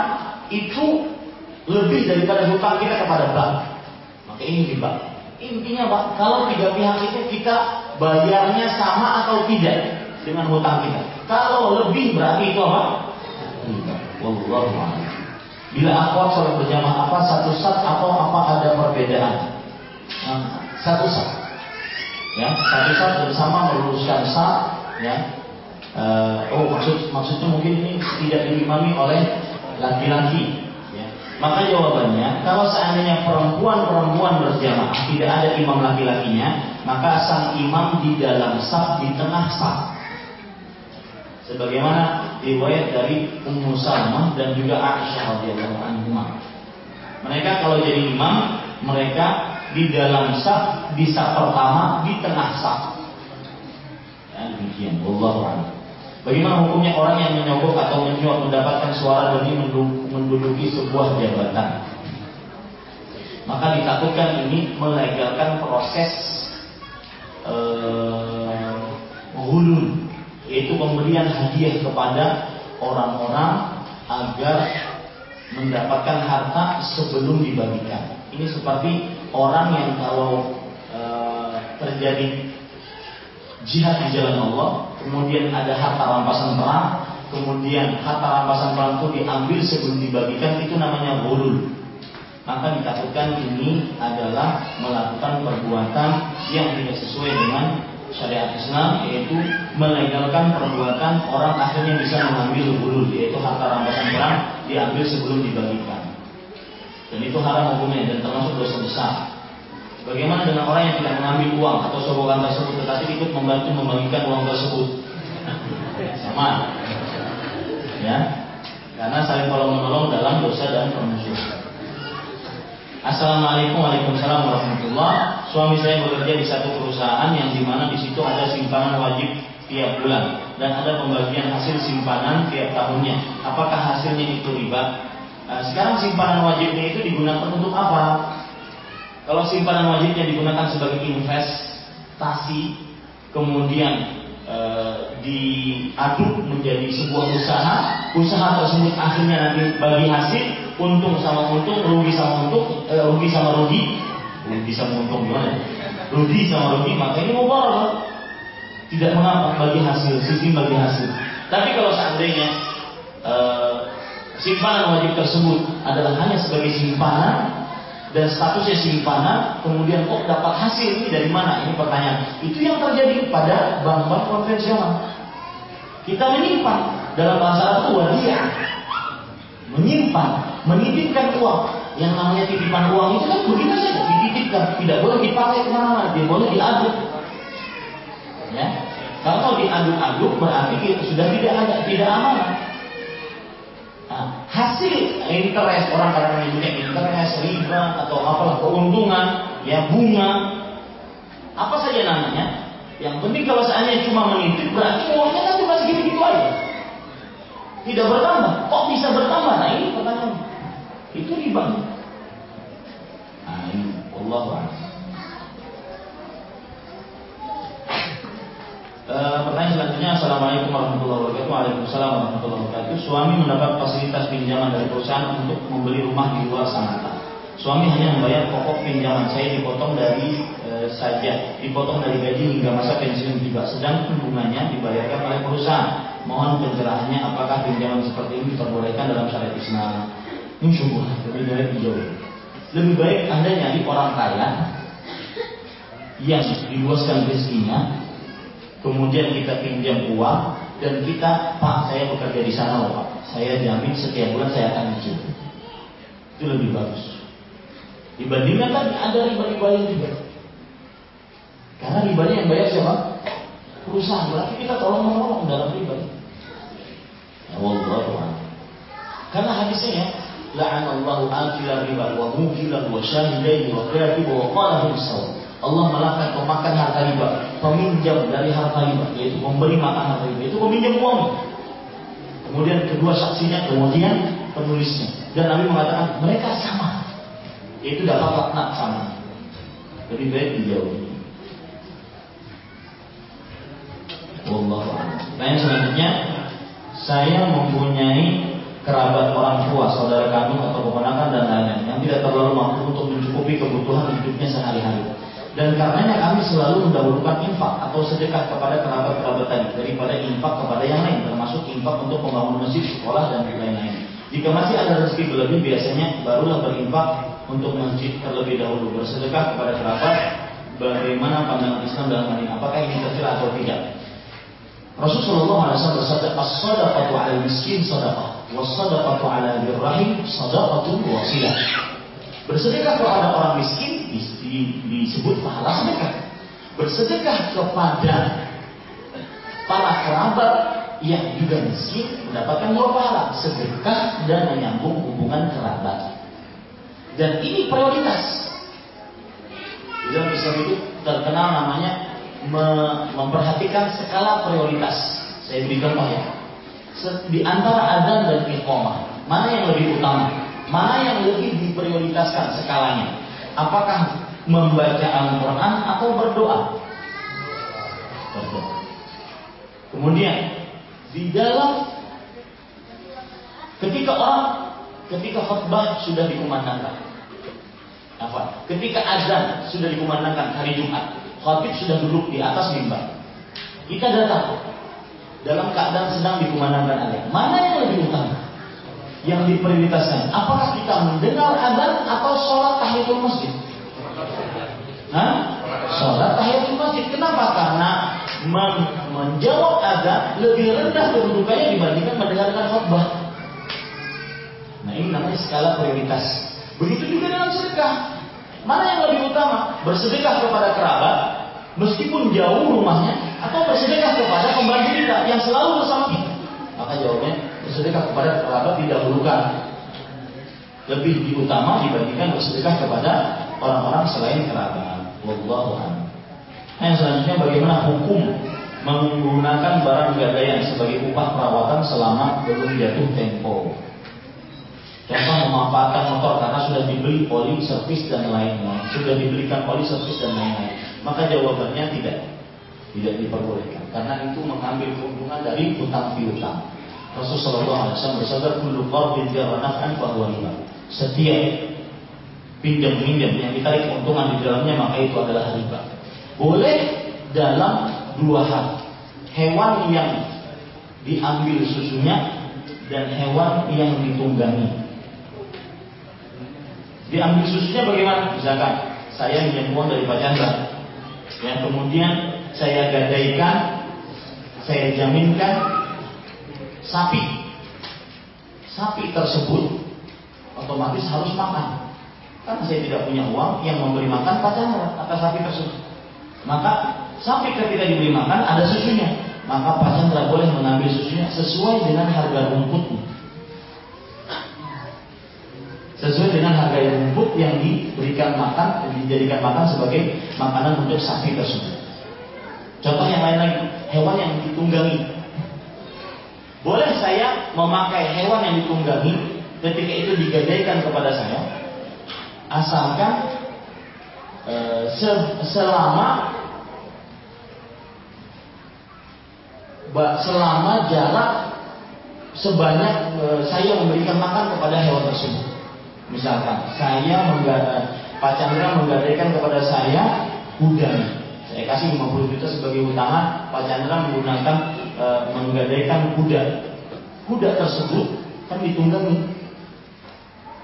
itu lebih daripada hutang kita kepada bank. Maka ini riba. Intinya Pak, kalau tiga pihak itu kita bayarnya sama atau tidak dengan hutang kita. Kalau lebih berarti itu apa? Bila akhwat sholat berjamaah apa satu sat atau apa ada perbedaan? Nah, satu sat. Ya, satu sat bersama meluruskan sat. Ya, uh, oh maksud maksudnya mungkin ini tidak diimami oleh laki-laki maka jawabannya, kalau seandainya perempuan-perempuan berjamaah tidak ada imam laki-lakinya, maka sang imam di dalam saf di tengah saf. Sebagaimana riwayat dari Ummu Salmah dan juga Aisyah radhiyallahu anha. Mereka kalau jadi imam, mereka di dalam saf di saf pertama di tengah saf. Ya, demikian. Wallahu a'lam. Bagaimana hukumnya orang yang menyogok atau menyuap mendapatkan suara demi menduduki sebuah jabatan? Maka ditakutkan ini melegalkan proses eh, yaitu pemberian hadiah kepada orang-orang agar mendapatkan harta sebelum dibagikan. Ini seperti orang yang kalau eh, terjadi jihad di jalan Allah, kemudian ada harta rampasan perang, kemudian harta rampasan perang itu diambil sebelum dibagikan, itu namanya gulul. Maka ditakutkan ini adalah melakukan perbuatan yang tidak sesuai dengan syariat Islam, yaitu melegalkan perbuatan orang akhirnya bisa mengambil gulul, yaitu harta rampasan perang diambil sebelum dibagikan. Dan itu haram hukumnya dan termasuk dosa besar. Bagaimana dengan orang yang tidak mengambil uang atau sokongan tersebut tetapi ikut membantu membagikan uang tersebut? Sama. Ya. Karena saling tolong menolong dalam dosa dan permusuhan. Assalamualaikum Waalaikumsalam warahmatullah. Suami saya bekerja di satu perusahaan yang di mana di situ ada simpanan wajib tiap bulan dan ada pembagian hasil simpanan tiap tahunnya. Apakah hasilnya itu riba? Nah, sekarang simpanan wajibnya itu digunakan untuk apa? Kalau simpanan wajibnya digunakan sebagai investasi, kemudian e, diaduk menjadi sebuah usaha, usaha tersebut akhirnya nanti bagi hasil untung sama untung, rugi sama untung, e, rugi sama rugi, rugi sama untung gimana? Rugi sama rugi, maka ini mau Tidak mengapa bagi hasil, sistem bagi hasil. Tapi kalau seandainya e, simpanan wajib tersebut adalah hanya sebagai simpanan dan statusnya simpanan, kemudian kok dapat hasil ini dari mana? Ini pertanyaan. Itu yang terjadi pada bank-bank konvensional. Kita menyimpan dalam bahasa Arab itu wadiah. Menyimpan, menitipkan uang. Yang namanya titipan uang itu kan begitu saja, dititipkan, tidak boleh dipakai ke mana-mana. Dia boleh diaduk. Ya, kalau diaduk-aduk berarti kita sudah tidak ada, tidak amanah. Nah, hasil interest orang kadang menyebutnya interest, riba atau apalah keuntungan, ya bunga, apa saja namanya. Yang penting kalau seandainya cuma menitip berarti uangnya kan cuma segitu-gitu aja. Tidak bertambah. Kok bisa bertambah? Nah ini pertanyaan. Itu riba. Nah ini Allah E, pertanyaan selanjutnya Assalamualaikum warahmatullahi wabarakatuh Waalaikumsalam warahmatullahi wabarakatuh Suami mendapat fasilitas pinjaman dari perusahaan Untuk membeli rumah di luar Sanata Suami hanya membayar pokok pinjaman saya dipotong dari e, saja, dipotong dari gaji hingga masa pensiun juga. Sedang bunganya dibayarkan oleh perusahaan. Mohon pencerahannya apakah pinjaman seperti ini diperbolehkan dalam syariat Islam? Sungguh lebih baik dijauh. Lebih baik anda nyari orang kaya yang diluaskan rezekinya, kemudian kita pinjam uang dan kita, Pak, saya bekerja di sana Pak. Saya jamin setiap bulan saya akan nyicil. Itu lebih bagus. Dibandingkan tadi ada riba-riba yang juga. Karena ribanya yang bayar siapa? Perusahaan. Berarti kita tolong menolong dalam riba. Ya Allah Karena hadisnya ya, la'anallahu akila riba wa mukilan wa syahidaihi wa katiba wa qalahu Allah melaknat pemakan harta riba, peminjam dari harta riba, yaitu memberi makan harta riba, itu peminjam uang. Kemudian kedua saksinya, kemudian penulisnya. Dan Nabi mengatakan mereka sama itu dapat laknat sama. Lebih baik dijauhi. Wallahu Nah yang selanjutnya saya mempunyai kerabat orang tua, saudara kandung atau keponakan dan lain-lain yang tidak terlalu mampu untuk mencukupi kebutuhan hidupnya sehari-hari. Dan karenanya kami selalu mendahulukan infak atau sedekah kepada kerabat-kerabat tadi daripada infak kepada yang lain, termasuk infak untuk membangun masjid, sekolah dan lain-lain. Jika masih ada rezeki berlebih, biasanya barulah berinfak untuk masjid terlebih dahulu bersedekah kepada kerabat bagaimana pandangan Islam dalam hal ini apakah ini tercela atau tidak Rasulullah SAW bersabda as-sadaqatu 'ala miskin sadaqah was-sadaqatu 'ala birrahim sadaqatu wasilah. Bersedekah kepada orang miskin disebut pahala sedekah. Bersedekah kepada para kerabat yang juga miskin mendapatkan dua pahala sedekah dan menyambung hubungan kerabat. Dan ini prioritas. Dalam Islam itu terkenal namanya memperhatikan skala prioritas. Saya beri contoh ya. Di antara adzan dan iqamah, mana yang lebih utama? Mana yang lebih diprioritaskan skalanya? Apakah membaca Al-Quran atau berdoa? Berdoa. Kemudian di dalam ketika orang ketika khutbah sudah dikumandangkan apa? Ketika azan sudah dikumandangkan hari Jumat, khatib sudah duduk di atas mimbar. Kita datang dalam keadaan sedang dikumandangkan azan. Mana yang lebih utama? Yang diprioritaskan. Apakah kita mendengar azan atau sholat tahiyatul masjid? Hah? Sholat tahiyatul masjid. Kenapa? Karena men menjawab azan lebih rendah kedudukannya dibandingkan mendengarkan khutbah. Nah ini namanya skala prioritas. Begitu juga dengan sedekah. Mana yang lebih utama? Bersedekah kepada kerabat, meskipun jauh rumahnya, atau bersedekah kepada pembantu kita yang selalu bersama kita? Maka jawabnya, bersedekah kepada kerabat didahulukan. Lebih diutama dibandingkan bersedekah kepada orang-orang selain kerabat. Wallahu a'lam. Nah, yang selanjutnya bagaimana hukum menggunakan barang gadaian sebagai upah perawatan selama belum jatuh tempo. Contoh memanfaatkan motor karena sudah dibeli oli, servis dan lain-lain, sudah diberikan oli, servis dan lain-lain. Maka jawabannya tidak, tidak diperbolehkan karena itu mengambil keuntungan dari hutang piutang. Rasulullah SAW bersabda, "Kullu qardin jarra naf'an riba." Setiap pinjam pinjam yang ditarik keuntungan di dalamnya maka itu adalah riba. Boleh dalam dua hal. Hewan yang diambil susunya dan hewan yang ditunggangi. Diambil susunya bagaimana? Misalkan saya minjem uang dari Pak Chandra, yang kemudian saya gadaikan, saya jaminkan sapi. Sapi tersebut otomatis harus makan. Karena saya tidak punya uang yang memberi makan Pak Chandra atas sapi tersebut. Maka sampai ketika diberi makan ada susunya, maka Pak Chandra boleh mengambil susunya sesuai dengan harga rumputnya. Sesuai dengan harga rumput yang diberikan makan, dijadikan makan sebagai makanan untuk sapi tersebut. Contoh yang lain lagi, hewan yang ditunggangi. Boleh saya memakai hewan yang ditunggangi ketika itu digadaikan kepada saya, asalkan e, se selama selama jarak sebanyak e, saya memberikan makan kepada hewan tersebut. Misalkan saya menggadai, Pak Chandra menggadaikan kepada saya kuda. Saya kasih 50 juta sebagai utangan, Pak Chandra menggunakan e, menggadaikan kuda. Kuda tersebut kan ditunggangi.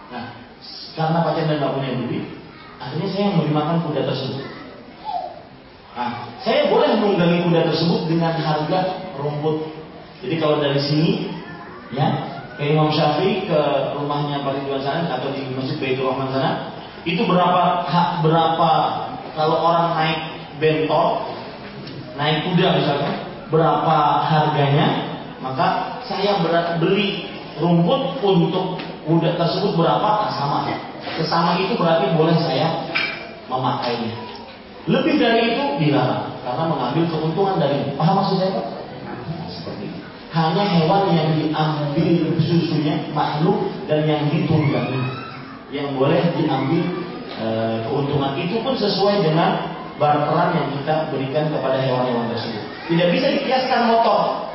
Nah, karena Pak Chandra nggak punya duit, akhirnya saya memberi makan kuda tersebut. Nah, saya boleh menunggangi kuda tersebut dengan harga rumput. Jadi kalau dari sini, ya, ke Imam Syafi'i ke rumahnya Pak Ridwan sana atau di Masjid Baitur Rahman sana, itu berapa hak berapa kalau orang naik bentor, naik kuda misalnya, berapa harganya, maka saya beli rumput untuk kuda tersebut berapa? Nah, sama. Sesama itu berarti boleh saya memakainya. Lebih dari itu dilarang karena mengambil keuntungan dari paham maksud saya Pak? Hanya hewan yang diambil susunya makhluk dan yang ditunggangi yang boleh diambil e, keuntungan itu pun sesuai dengan barteran yang kita berikan kepada hewan-hewan tersebut tidak bisa dikiaskan motor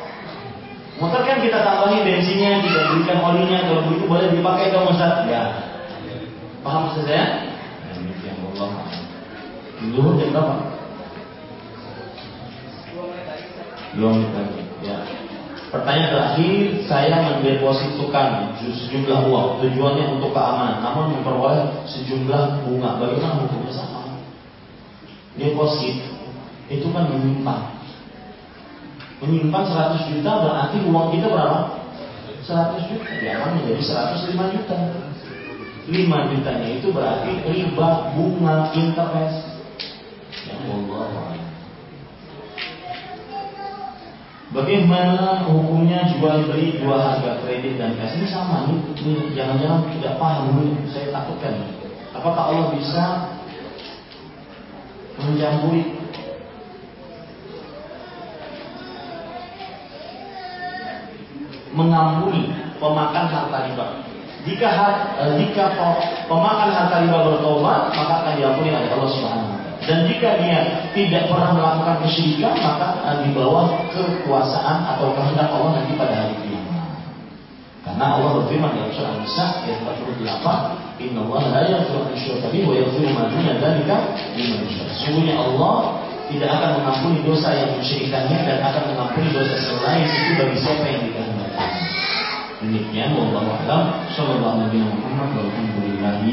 motor kan kita tambahi bensinnya kita berikan olinya kalau begitu boleh dipakai dong Ustaz ya paham maksud saya demikian Allah Dulu jam berapa? Dua menit lagi. Ya. Pertanyaan terakhir, saya mendepositukan sejumlah uang tujuannya untuk keamanan, namun memperoleh sejumlah bunga. Bagaimana hukumnya sama? Deposit itu kan menyimpan. Menyimpan 100 juta berarti uang kita berapa? 100 juta. Jangan menjadi 105 juta. 5 jutanya itu berarti riba, bunga, interest. Ya Allah. Bagaimana hukumnya jual beli dua harga kredit dan cash ini sama nih? Jangan-jangan tidak paham ini saya takutkan. Apakah Allah bisa mencampuri mengampuni pemakan harta riba? Jika eh, jika pemakan harta riba bertobat, maka akan diampuni oleh Allah Subhanahu dan jika dia tidak pernah melakukan kesyirikan, maka uh, di bawah kekuasaan atau kehendak Allah nanti pada hari kiamat. Karena Allah berfirman dalam surah An-Nisa ayat 48, "Inna Allah la yaghfiru an bihi wa yaghfiru ma duna dzalika liman yasha." Sungguhnya Allah tidak akan mengampuni dosa yang mensyirikannya dan akan mengampuni dosa selain itu bagi siapa yang dikehendaki. Demikian wallahu a'lam. Sallallahu alaihi Muhammad walhamdulillahi